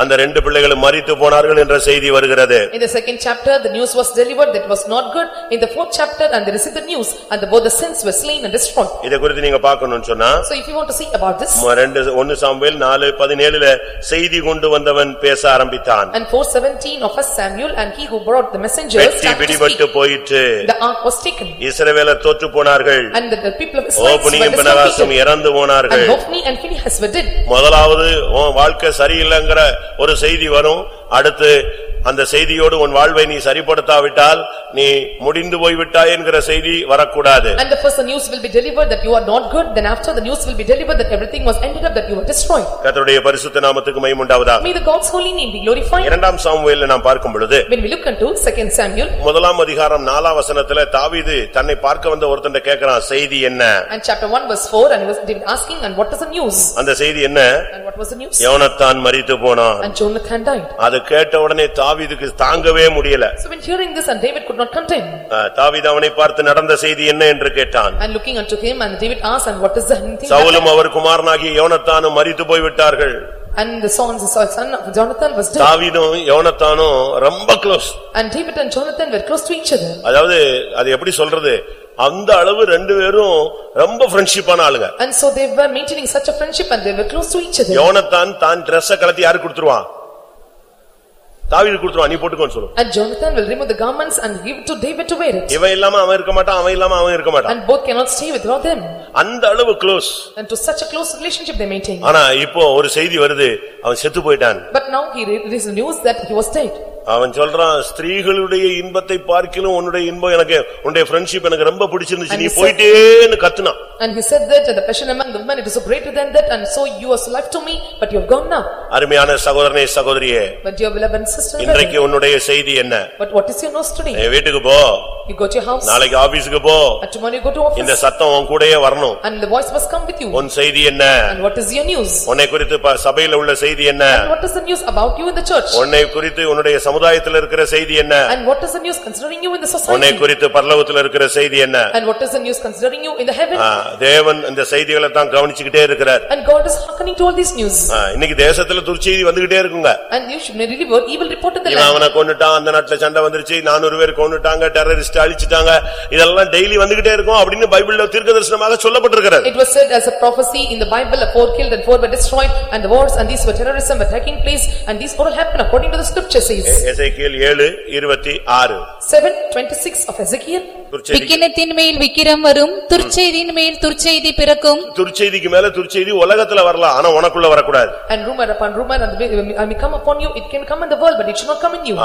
Speaker 1: அந்த ரெண்டு பிள்ளைகளும் மறித்து போனார்கள் என்ற செய்தி வருகிறது
Speaker 2: In the second chapter, the news was delivered that was not good. In the fourth chapter, and they received the news, and the- both the
Speaker 1: sins were slain and destroyed. இத குறித்து நீங்க பார்க்கணும்னு சொன்னா
Speaker 2: So if you want to see about this, ம-
Speaker 1: ரெண்டு ஒன்னு சாம்பேல் 4 பதினேழுல செய்தி கொண்டு வந்தவன் பேச ஆரம்பித்தான்
Speaker 2: and 417 of us Samuel, and he who brought the messengers, started to speak.
Speaker 1: போயிற்று the
Speaker 2: ark was taken,
Speaker 1: இஸ்ரவேலர் தோற்று போனார்கள்
Speaker 2: and the people of Israel were ஓபனியும் பினகாசும்
Speaker 1: dislocated. இறந்து And Hophni
Speaker 2: and Phinehas were did.
Speaker 1: முதலாவது உன் வாழ்க்கை சரியில்லைங்கிற ஒரு செய்தி வரும் அடுத்து அந்த செய்தியோடு உன் வாழ்வை நீ சரிபடுத்தாவிட்டால் நீ முடிந்து போய்விட்டாய் என்கிற செய்தி வரக்கூடாது And
Speaker 2: the first the news will be delivered that you are not good, then after the news will be delivered that everything was ended up that you were destroyed.
Speaker 1: கர்த்தருடைய பரிசுத்த நாமத்துக்கு மகிமை உண்டாவதாக. May
Speaker 2: the God's holy name be glorified.
Speaker 1: இரண்டாம் சாமுவேலை நாம் பார்க்கும் பொழுது
Speaker 2: When we look into second Samuel
Speaker 1: முதலாம் அதிகாரம் 4 வசனத்திலே தாவீது தன்னை பார்க்க வந்த ஒருத்தன் கேக்குறான் செய்தி என்ன?
Speaker 2: And chapter 1 verse 4 and he was David asking and what is the news?
Speaker 1: அந்த செய்தி என்ன? And what was the news? யோனத்தான் மரித்து போனான். And
Speaker 2: Jonathan died.
Speaker 1: அது கேட்ட உடனே தாவீதுக்கு தாங்கவே முடியல So
Speaker 2: when hearing this and David could not contain
Speaker 1: தாவீது அவனை பார்த்து நடந்த செய்தி என்ன என்று கேட்டான்
Speaker 2: and looking unto him and David asked and what is the thing சவுலும்
Speaker 1: அவர் குமாரனாகிய யோனத்தானும் மரித்து போய் விட்டார்கள்
Speaker 2: and the sons saw son of Jonathan was dead david
Speaker 1: and jonathan were very close
Speaker 2: and David and Jonathan were close to each other
Speaker 1: அதாவது அது எப்படி சொல்றது அந்த அளவு ரெண்டு பேரும் ரொம்ப ஃப்ரெண்ட்ஷிப்பான ஆளுங்க
Speaker 2: and so they were maintaining such a friendship and they were close to each other
Speaker 1: jonathan தான் Dress-அ கலத்தி யாருக்கு கொடுத்துருவான் தாவீது கொடுத்துரும் நீ போட்டுக்கோன்னு சொல்லு
Speaker 2: And Jonathan will remove the garments and give to David to wear it.
Speaker 1: இவ இல்லாம அவன் இருக்க மாட்டான் அவன் இல்லாம அவன் இருக்க மாட்டான் And
Speaker 2: both cannot stay without them. அந்த அளவு close And to such a close relationship they maintain. ஆனா
Speaker 1: இப்போ ஒரு செய்தி வருது அவன் செத்து போயிட்டான்
Speaker 2: But now he there is news that he was dead.
Speaker 1: அவன் சொல்றான் ஸ்திரீகளுடைய இன்பத்தை பார்க்கிலும் உன்னுடைய இன்பம் எனக்கு ரொம்ப பிடிச்சிருந்துச்சு நீ போயிட்டேன்னு கத்துனா
Speaker 2: and he said that the passion among the women it is greater than that and so you are left to me
Speaker 1: but you have gone now அருமையான சகோதரனே sagodriye
Speaker 2: but your beloved sister இன்றைக்கு
Speaker 1: உன்னுடைய seidhi enna
Speaker 2: but what is your nostri today veetukku po you go to your house நாளைக்கு
Speaker 1: ஆபீஸ்க்கு போ and
Speaker 2: tomorrow you go to office இந்த
Speaker 1: sattam உன் கூடயே வரணும்
Speaker 2: and the voice must come with you உன்
Speaker 1: seidhi enna and what is your news உன்னை kurithu சபையில ulla seidhi enna
Speaker 2: what is the news about you in the church உன்னை
Speaker 1: kurithu உன்னுடைய சமுதாயத்தில் இருக்கிற செய்தி என்ன And
Speaker 2: what is the news considering you in the society? குறித்து
Speaker 1: பரலோகத்தில் இருக்கிற செய்தி என்ன And
Speaker 2: what is the news considering you in the heaven?
Speaker 1: இந்த செய்திகளை தான் கவனிச்சுக்கிட்டே இருக்கிறார்
Speaker 2: And God is hearkening to all these news.
Speaker 1: ஆ, இன்னைக்கு தேசத்துல துர்ச்செய்தி வந்துகிட்டே இருக்குங்க
Speaker 2: And you should deliver evil report in the இவன் land.
Speaker 1: அவனை கொன்னுட்டான் அந்த நாட்டுல சண்டை வந்துருச்சு நானூறு பேர் the டெரரிஸ்ட் அழிச்சிட்டாங்க இதெல்லாம் டெய்லி the இருக்கும் of the தீர்க்கதரிசனமாக
Speaker 2: It was said as a prophecy in the Bible, four killed and four were destroyed, and the wars and these were terrorism were taking place, and these all happened according to the scripture says."
Speaker 1: Ezekiel 7:26
Speaker 3: 7:26 of Ezekiel விக்கினத்தின் மேல் விக்கிரம் வரும் துர்ச்செய்தியின் மேல் துர்ச்செய்தி பிறக்கும்
Speaker 1: துர்ச்செய்திக்கு மேல துர்ச்செய்தி உலகத்துல வரலாம் ஆனா உனக்குள்ள வரக்கூடாது
Speaker 2: and rumor upon rumor and I may come upon you it can come in the world but it should not come in you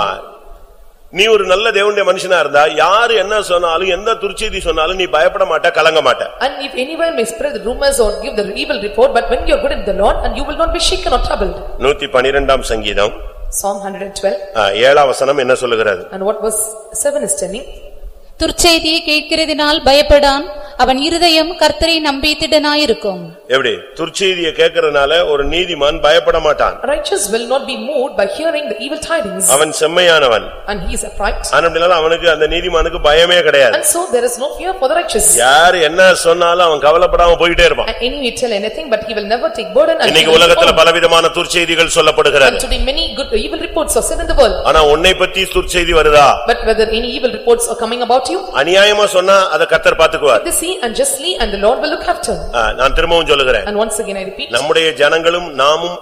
Speaker 1: நீ ஒரு நல்ல தேவனுடைய மனுஷனா இருந்தா யாரு என்ன சொன்னாலும் எந்த துர்ச்செய்தி சொன்னாலும் நீ பயப்பட மாட்ட கலங்க மாட்ட
Speaker 2: and if anyone may spread the rumors or give the evil report but when you are good in the lord and you will not be shaken or troubled
Speaker 1: 112 ஆம் சங்கீதம்
Speaker 2: Psalm 112
Speaker 1: ஏழாம் வசனம் என்ன சொல்லுகிறது
Speaker 3: and what verse 7 is telling துர்ச்செய்தியை கேட்கிறதினால் பயப்படான் அவன் இருதயம் கர்த்தரை நம்பி திடனாயிருக்கும்
Speaker 1: எப்படி துர்ச்செய்தியை கேட்கறதுனால ஒரு நீதிமான் பயப்பட மாட்டான்
Speaker 2: righteous will not be moved by hearing the evil tidings அவன்
Speaker 1: செம்மையானவன்
Speaker 2: and he is upright
Speaker 1: ஆனபடியால அவனுக்கு அந்த நீதிமானுக்கு பயமே கிடையாது
Speaker 2: and so there is no fear for the righteous யார்
Speaker 1: என்ன சொன்னாலும் அவன் கவலைப்படாம போயிட்டே இருப்பான்
Speaker 2: and any will tell anything but he will never take burden இன்னைக்கு உலகத்துல
Speaker 1: பலவிதமான துர்ச்செய்திகள் சொல்லப்படுகிறது and
Speaker 2: today many good evil reports are said in the world
Speaker 1: ஆனா உன்னை பத்தி துர்ச்செய்தி வருதா
Speaker 2: but whether any evil reports are coming about you
Speaker 1: அநியாயமா சொன்னா அத கர்த்தர் பாத்துக்குவார்
Speaker 2: they see unjustly and the lord will look after நான் திரும்பவும் சொல்லுகிறேன் நம்முடைய
Speaker 1: ஜனங்களும் நாமும்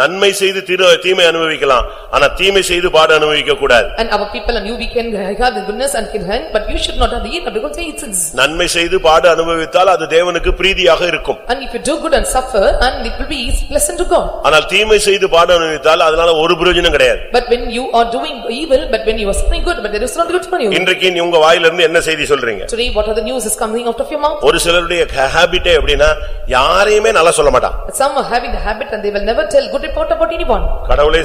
Speaker 1: நன்மை செய்து தீமை அனுபவிக்கலாம் ஆனா தீமை செய்து பாடு அனுபவிக்க கூடாது
Speaker 2: and our people and you we can have the goodness and can hand but you should not have the evil because it sins
Speaker 1: நன்மை செய்து பாடு அனுபவித்தால் அது தேவனுக்கு பிரீதியாக இருக்கும்
Speaker 2: and if you do good and suffer and it will be pleasant to god
Speaker 1: ஆனால் தீமை செய்து பாடு அனுபவித்தால் அதனால ஒரு பிரயோஜனம் கிடையாது
Speaker 2: but when you are doing evil but when you are suffering good but there is not good for
Speaker 1: you இன்றைக்கு நீ உங்க வாயிலிருந்து என்ன செய்தி சொல்றீங்க
Speaker 2: today what are the news is coming out of your mouth
Speaker 1: ஒரு சிலருடைய ஹாபிட்டே எப்படினா யாரையுமே நல்லா சொல்ல மாட்டாங்க
Speaker 2: some having the habit and they will never tell good put போட்ட out about anyone
Speaker 1: கடவுளே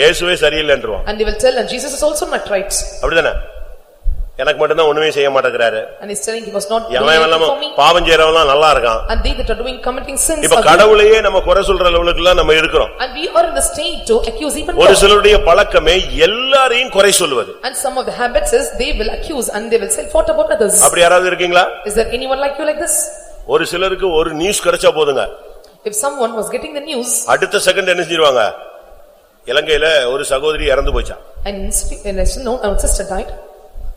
Speaker 1: இயேசுவே சரியில்லைன்றுவான்
Speaker 2: and they will tell and Jesus is also not right
Speaker 1: அப்படிதானே எனக்கு மட்டும் தான் ஒண்ணுமே செய்ய மாட்டேங்கறாரு
Speaker 2: and he's telling he was not doing
Speaker 1: பாவம் செய்றவங்க நல்லா இருக்கான்
Speaker 2: and they that are doing committing sins இப்ப கடவுளையே
Speaker 1: நம்ம குறை சொல்ற அளவுக்கு எல்லாம் நம்ம இருக்குறோம்
Speaker 2: and we are in the state to accuse even ஒரு சிலருடைய
Speaker 1: பழக்கமே எல்லாரையும் குறை சொல்வது
Speaker 2: and some of the habits is they will accuse and they will say what about others அப்படி
Speaker 1: யாராவது இருக்கீங்களா
Speaker 2: is there anyone like you like this
Speaker 1: ஒரு சிலருக்கு ஒரு நியூஸ் கிடைச்சா போதுங்க
Speaker 2: if someone was getting the news
Speaker 1: அடுத்த செகண்ட் என்ன செஞ்சிருவாங்க இலங்கையில ஒரு சகோதரி இறந்து போச்சாம்
Speaker 2: and in no, our sister died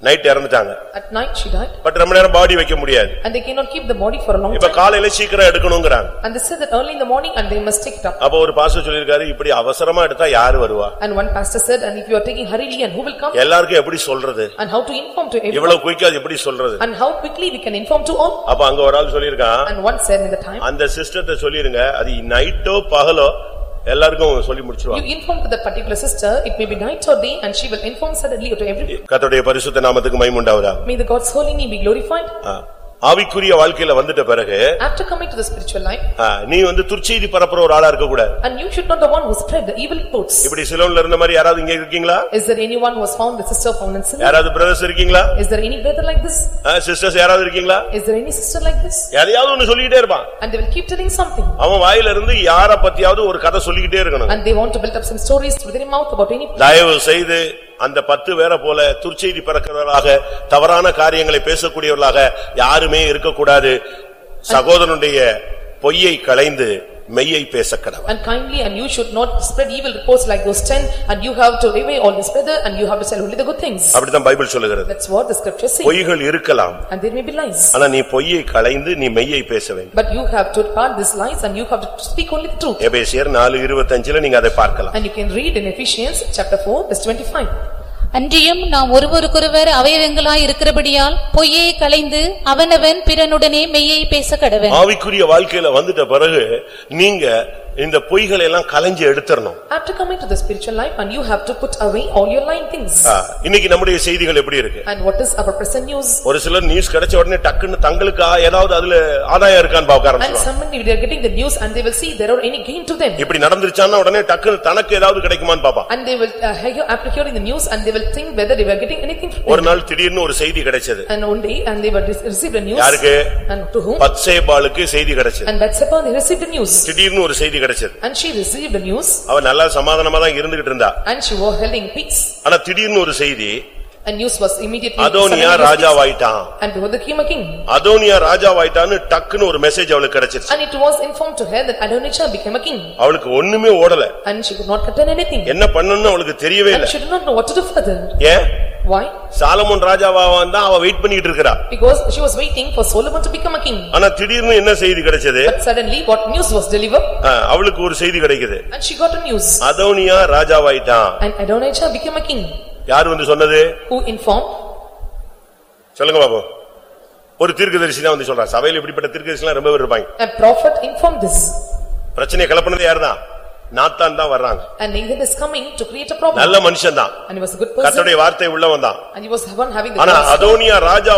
Speaker 1: night இறந்துட்டாங்க
Speaker 2: at night she died
Speaker 1: but ரொம்ப நேரம் பாடி வைக்க முடியாது
Speaker 2: and they cannot keep the body for a long இப்ப time
Speaker 1: காலையில சீக்கிரம் எடுக்கணும்ங்கறாங்க
Speaker 2: and they said that early in the morning and they must take it up
Speaker 1: அப்ப ஒரு பாஸ்டர் சொல்லிருக்காரு இப்படி அவசரமா எடுத்தா யாரு வருவா
Speaker 2: and one pastor said and if you are taking hurriedly and who will come
Speaker 1: எல்லாருக்கும் எப்படி சொல்றது
Speaker 2: and how to inform to everyone இவ்வளவு
Speaker 1: குயிக்கா எப்படி சொல்றது
Speaker 2: and how quickly we can inform to all
Speaker 1: அப்ப அங்க ஒரு ஆள் சொல்லிருக்கான் and
Speaker 2: one said in the time
Speaker 1: அந்த சிஸ்டத்தை சொல்லிருங்க அது நைட்டோ பகலோ எல்லாருக்கும் சொல்லி You
Speaker 2: inform to that particular sister, it may be night or day and she will inform suddenly to everybody
Speaker 1: கர்த்தருடைய பரிசுத்த நாமத்துக்கு மகிமை உண்டாவதாக
Speaker 2: May the God's holy name be glorified.
Speaker 1: ஆ. ஆவிக்குரிய வாழ்க்கையில வந்துட்ட பிறகு
Speaker 2: after coming to the spiritual life
Speaker 1: நீ வந்து துர்ச்செய்தி பரப்புற ஒரு ஆளா இருக்க கூடாது
Speaker 2: and you should not the one who spread the evil reports இப்படி சிலோன்ல
Speaker 1: இருந்த மாதிரி யாராவது இங்க இருக்கீங்களா
Speaker 2: is there anyone who was found the sister found in sin யாராவது
Speaker 1: பிரதர்ஸ் இருக்கீங்களா
Speaker 2: is there any brother like this
Speaker 1: sisters யாராவது இருக்கீங்களா
Speaker 2: is there any sister like this
Speaker 1: யாரையாவது ஒன்னு சொல்லிட்டே இருப்பான்
Speaker 2: and they will keep telling something
Speaker 1: அவன் வாயில இருந்து யாரை பத்தியாவது ஒரு கதை சொல்லிக்கிட்டே இருக்கணும் and
Speaker 2: they want to build up some stories through their mouth about any தயவு
Speaker 1: செய்து அந்த பத்து பேரை போல துர்ச்செய்தி பிறக்கிறவர்களாக தவறான காரியங்களை பேசக்கூடியவர்களாக யாருமே இருக்கக்கூடாது
Speaker 2: சகோதரனுடைய
Speaker 1: பொய்யை களைந்து மெய்யை and
Speaker 2: kindly and you should not spread evil reports like those ten and you have to away all this feather and you have to tell only the good things அப்படிதான் பைபிள் சொல்லுகிறது that's what the scripture says பொய்கள் இருக்கலாம் and there may be lies ஆனா
Speaker 1: நீ பொய்யை களைந்து நீ மெய்யை
Speaker 2: but you have to part these lies and you have to speak only the truth
Speaker 1: எபேசியர் 4:25ல நீங்க அதை பார்க்கலாம்
Speaker 3: and you can read in ephesians chapter 4 verse 25 அன்றியும் நாம் ஒருவருக்கொருவர் அவயவங்களாய் இருக்கிறபடியால் பொய்யை களைந்து அவனவன் பிறனுடனே மெய்யை பேச கடவன்
Speaker 1: ஆவிக்குரிய வாழ்க்கையில வந்துட்ட பிறகு நீங்க இந்த பொய்களை எல்லாம் கலஞ்சி எடுத்துறணும்
Speaker 2: after coming to the spiritual life and you have to put away all your lying things
Speaker 1: இன்னைக்கு நம்மளுடைய செய்திகள் எப்படி இருக்கு
Speaker 2: and what is our present news
Speaker 1: ஒரு சிலர் நியூஸ் கிடைச்ச உடனே டக்குன்னு தங்களுக்கு ஏதாவது அதுல ஆதாயம் இருக்கான்னு பார்க்க ஆரம்பிச்சுவாங்க and
Speaker 2: someone they are getting the news and they will see there are any gain to them
Speaker 1: இப்படி நடந்துச்சானே உடனே டக்குன்னு தனக்கு ஏதாவது கிடைக்குமான்னு பாப்பா
Speaker 2: and they will uh, after hearing the news and they will think whether they were getting anything ஒரு
Speaker 1: நாள் திடீர்னு ஒரு செய்தி கிடைச்சது
Speaker 2: and one day and they were received a news யாருக்கு and to whom
Speaker 1: பத்சேபாளுக்கு செய்தி கிடைச்சது and Bathsheba they received the news திடீர்னு ஒரு செய்தி கிடைச்சது and she received the news அவ நல்ல சமாதானமா தான் இருந்துகிட்டு இருந்தா
Speaker 2: and she was holding peace
Speaker 1: ஆனா திடீர்னு ஒரு செய்தி
Speaker 2: And news was immediately adonia raja ராஜாவாயிட்டான் And behold the king a king.
Speaker 1: அதோனியா ராஜாவாயிட்டான்னு டக்குன்னு or message அவளுக்கு kadachiruchu
Speaker 2: And it was informed to her that Adonijah became a king.
Speaker 1: அவளுக்கு onnume odala
Speaker 2: And she could not contain anything.
Speaker 1: enna பண்ணணும்னு அவளுக்கு தெரியவே இல்ல. And she
Speaker 2: did not know what to do further.
Speaker 1: yeah Why? Solomon ராஜாவா வந்தா ava wait பண்ணிட்டு irukra
Speaker 2: Because she was waiting for Solomon to become a king.
Speaker 1: ana thidirnu enna seidhi கிடைச்சது?
Speaker 2: But suddenly what news was delivered?
Speaker 1: அவளுக்கு or seidhi கிடைக்குது.
Speaker 2: And she got a news.
Speaker 1: adonia raja ராஜாவாயிட்டான்.
Speaker 2: And Adonijah became a king.
Speaker 1: யார் வந்து சொன்னது who informed சொல்லுங்க பாபு ஒரு தீர்க்கதரிசி தான் வந்து சொல்றான் சபையில் இப்படிப்பட்ட தீர்க்கதரிசி எல்லாம் ரொம்ப பேர் இருப்பாங்க
Speaker 2: a prophet informed this
Speaker 1: பிரச்சனை கலப்பினது யாருதான் நாத்தான் தான் வர்றாங்க
Speaker 2: and Nathan coming to create a problem நல்ல மனுஷன்தான் and he was a good person கர்த்தருடைய
Speaker 1: வார்த்தை உள்ளவன் தான்
Speaker 2: and he was one having the ஆனா அதோனியா ராஜா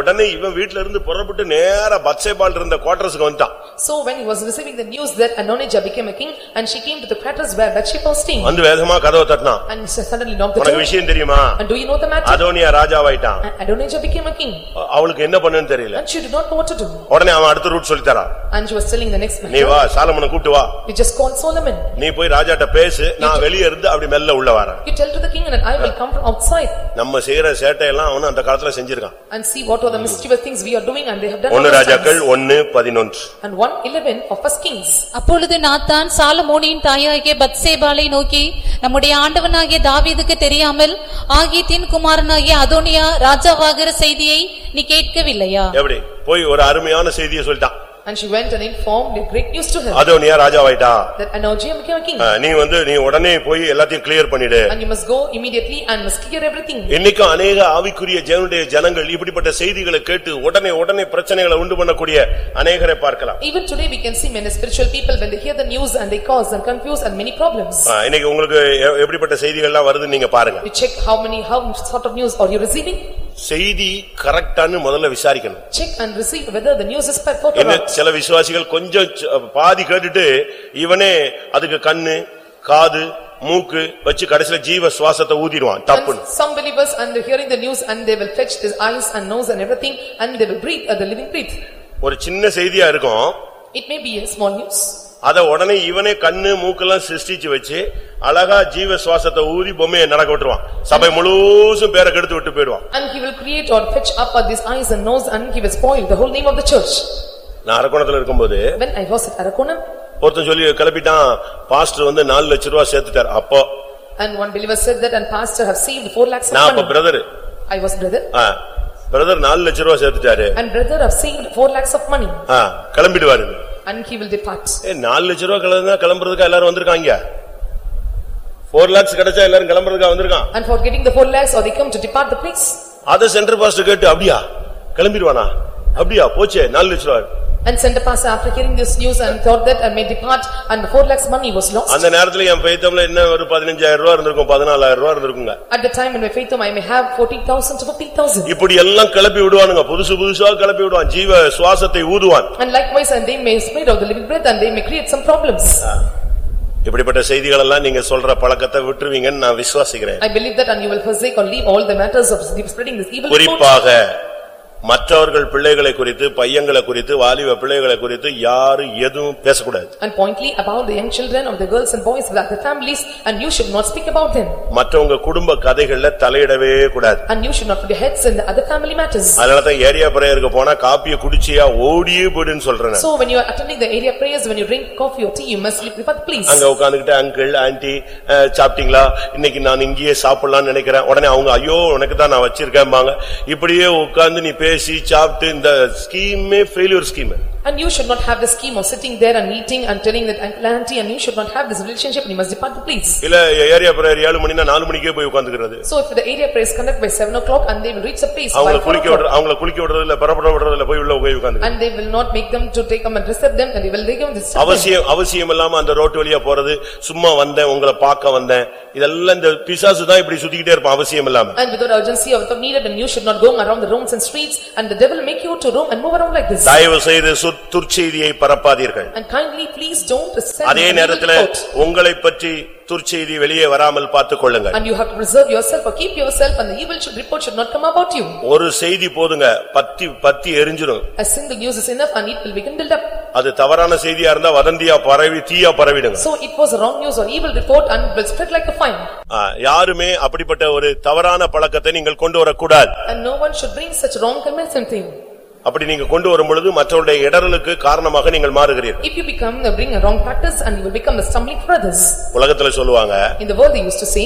Speaker 1: உடனே இவன் வீட்ல இருந்து புறப்பட்டு நேரா பத்சேபால் இருந்த குவார்டர்ஸ்க்கு வந்துட்டான்
Speaker 2: so when he was receiving the news that Adonijah became a king and she came to the quarters where Bathsheba was staying வந்து வேகமா கதவை தட்டினான் and suddenly knocked the door உனக்கு விஷயம் தெரியுமா and do you know the matter அதோனியா
Speaker 1: ராஜா ஆயிட்டான் became a king அவளுக்கு என்ன தெரியல and she
Speaker 2: did not know what to do
Speaker 1: உடனே அவன் அடுத்த ரூட் சொல்லி தரான்
Speaker 2: and she was telling the next man. நீ வா
Speaker 1: சாலமோனை கூட்டி வா
Speaker 2: we just called Solomon
Speaker 1: நீ போய் ராஜாட்ட பேசு நான் வெளிய இருந்து அப்படி மெல்ல உள்ள வரேன்
Speaker 2: You tell to the king and I will come from outside
Speaker 1: நம்ம செய்யற சேட்டை எல்லாம் அவன் அந்த காலத்துல செஞ்சிருக்கான்
Speaker 2: and see what are the mischievous things we are doing and they have done.
Speaker 1: ஒன்னு ourselves. ராஜாக்கள் ஒன்னு பதினொன்று
Speaker 3: And one 11 of first kings. அப்பொழுது நாத்தான் சாலமோனின் தாயாகிய பத்சேபாளை நோக்கி நம்முடைய ஆண்டவனாகிய தாவீதுக்கு தெரியாமல் ஆகீத்தின் குமாரனாகிய அதோனியா ராஜாவாகிற செய்தியை நீ கேட்கவில்லையா
Speaker 1: எப்படி போய் ஒரு அருமையான செய்தியை சொல்லிட்டான்
Speaker 2: and she went and informed the great news to him
Speaker 1: Adonijah ராஜாவாயிட்டான்
Speaker 3: that
Speaker 2: anojiam became a king
Speaker 1: நீ வந்து நீ உடனே போய் எல்லாத்தையும் கிளியர் பண்ணிடு and
Speaker 2: you must go immediately and must clear everything
Speaker 1: இன்னைக்கு अनेक ஆவிக்குரிய தேவனுடைய ஜனங்கள் இப்படிப்பட்ட செய்திகளை கேட்டு உடனே உடனே பிரச்சனைகளை உண்டு பண்ணக்கூடிய अनेகரை பார்க்கலாம்
Speaker 2: even today we can see many spiritual people when they hear the news and they cause and confuse and many problems
Speaker 1: இன்னைக்கு உங்களுக்கு எப்படிப்பட்ட செய்திகள் எல்லாம் வருது நீங்க பாருங்க
Speaker 2: you check how many how sort of news are you receiving
Speaker 1: செய்தி கரெக்டானு முதல்ல விசாரிக்கணும்
Speaker 2: check and receive whether the news is perfect
Speaker 1: or என்ன சில விசுவாசிகள் கொஞ்சம் பாதி கேட்டுட்டு இவனே அதுக்கு கண்ணு காது மூக்கு வச்சு கடைசில ஜீவ சுவாசத்தை ஊதிடுவான் And தப்புன்னு
Speaker 2: some believers and they hearing the news and they will fetch their eyes and nose and everything and they will breathe uh, the living breath
Speaker 1: ஒரு சின்ன செய்தியா இருக்கும்
Speaker 2: it may be a small news
Speaker 1: அத உடனே இவனே கண்ணு மூக்கெல்லாம் சிருஷ்டிச்சு வச்சு அழகா ஜீவ சுவாசத்தை ஊறி பொம்மையை நடக்க விட்டுருவான் சபை முழுசும் பேரை கெடுத்து விட்டு போயிடுவான் நான் அரக்கோணத்துல இருக்கும் போது ஒருத்தன் சொல்லி கிளப்பிட்டான் பாஸ்டர் வந்து நாலு லட்ச ரூபாய் சேர்த்துட்டார் அப்போ
Speaker 2: and one believer said that and pastor have saved 4 lakhs i was brother
Speaker 1: ah brother 4 லட்சம் ரூபாய் சேர்த்துட்டாரு
Speaker 2: and brother have saved 4 lakhs of money
Speaker 1: ah கிளம்பிடுவாரு
Speaker 2: and he will depart
Speaker 1: ஏ 4 லட்சம் ரூபாய் கிளம்புனா கிளம்புறதுக்கு எல்லாரும் வந்திருக்காங்க 4 lakhs கிடைச்சா எல்லாரும் கிளம்புறதுக்கு வந்திருக்கான்
Speaker 2: and for getting the 4 lakhs or they come to depart the place
Speaker 1: other center pastor கேட்டு அப்படியா கிளம்பிடுவானா அப்படியா போச்சே 4 லட்சம் ரூபாய்
Speaker 2: And Sentapas after hearing this news and thought that I may depart and four lakhs money
Speaker 1: was lost. அந்த நேரத்துல என் ஃபெய்தம்ல என்ன 15000 14000
Speaker 2: At the time in my faithum I may have 14000 to 50000.
Speaker 1: இப்படி எல்லாம் கிளப்பி விடுவானுங்க புதுசு புதுசா கிளப்பி விடுவான் ஜீவ சுவாசத்தை ஊதுவான்.
Speaker 2: And likewise and they may spread out the living breath and they may create some problems.
Speaker 1: இப்படிப்பட்ட செய்திகள் எல்லாம் நீங்க சொல்ற பழக்கத்தை விட்டுருவீங்கன்னு நான் விசுவாசிக்கிறேன்.
Speaker 2: I believe that and you will forsake or leave all the matters of spreading this evil. குறிப்பாக
Speaker 1: மற்றவர்கள் பிள்ளைகளை குறித்து பையங்களை குறித்து வாலிப பிள்ளைகளை குறித்து யாரும் எதுவும் பேசக்கூடாது அண்ட் மற்றவங்க குடும்ப கதைகள்ல தலையிடவே கூடாது அதனால தான் ஏரியா பிரேயருக்கு போனா காப்பியை குடிச்சியா ஓடியே போயிடுன்னு சொல்றேன் அங்கிள் ஆண்டி சாப்பிட்டீங்களா இன்னைக்கு நான் இங்கேயே சாப்பிடலாம்னு நினைக்கிறேன் உடனே அவங்க ஐயோ உனக்கு தான் நான் வச்சிருக்கேன் இப்படியே உட்கார்ந்து நீ பேசி சாப்பிட்டு இந்த ஸ்கீமே failure scheme
Speaker 2: And you should not have the scheme of sitting there and meeting and telling that uncle auntie and you should not have this relationship and you must depart please
Speaker 1: place. area prayer 7 manina 4 manike poi ukandukirathu
Speaker 2: So if the area prayer is conducted by 7 o'clock and they will reach the place avanga kulike odra
Speaker 1: avanga kulike odra illa பரபர odra illa poi உள்ள போய் உட்கார்ந்து. And
Speaker 2: they will not make them to take them and receive them and they will take them this. அவசியம்
Speaker 1: அவசியம் இல்லாம அந்த ரோட் வழியா போறது சும்மா வந்தேன் உங்களை பார்க்க வந்தேன் இதெல்லாம் இந்த pisasu தான் ipdi சுத்திக்கிட்டே irpa avasiyam illama
Speaker 2: And without urgency of the need and you should not go around the rooms and streets and the devil make you to roam and move around like this தயவு
Speaker 1: செய்து துர்ச்செய்தியை பரப்பாதீர்கள்
Speaker 2: and kindly please don't send அதே நேரத்தில்
Speaker 1: உங்களை பற்றி துர்ச்செய்தி வெளியே வராமல் பார்த்துக் and
Speaker 2: you have to preserve yourself or keep yourself and the evil should report should not come about you
Speaker 1: ஒரு செய்தி போதுங்க பத்தி பத்தி எரிஞ்சிரும்
Speaker 2: a single news is enough and it will begin build up
Speaker 1: அது தவறான செய்தியா இருந்தா வதந்தியா பரவி தீயா பரவிடுங்க so
Speaker 2: it was a wrong news or evil report and it will spread like a fire
Speaker 1: யாருமே அப்படிப்பட்ட ஒரு தவறான பழக்கத்தை நீங்கள் கொண்டு வர
Speaker 2: and no one should bring such wrong comments and thing.
Speaker 1: அப்படி நீங்க கொண்டு வரும்பொழுது மற்றவருடைய இடரலுக்கு காரணமாக நீங்கள் மாறுகிறீர்கள்
Speaker 2: If you become, uh, bring a wrong practice and you will become a stumbling for others.
Speaker 1: உலகத்துல சொல்லுவாங்க
Speaker 2: In the world, they used to say,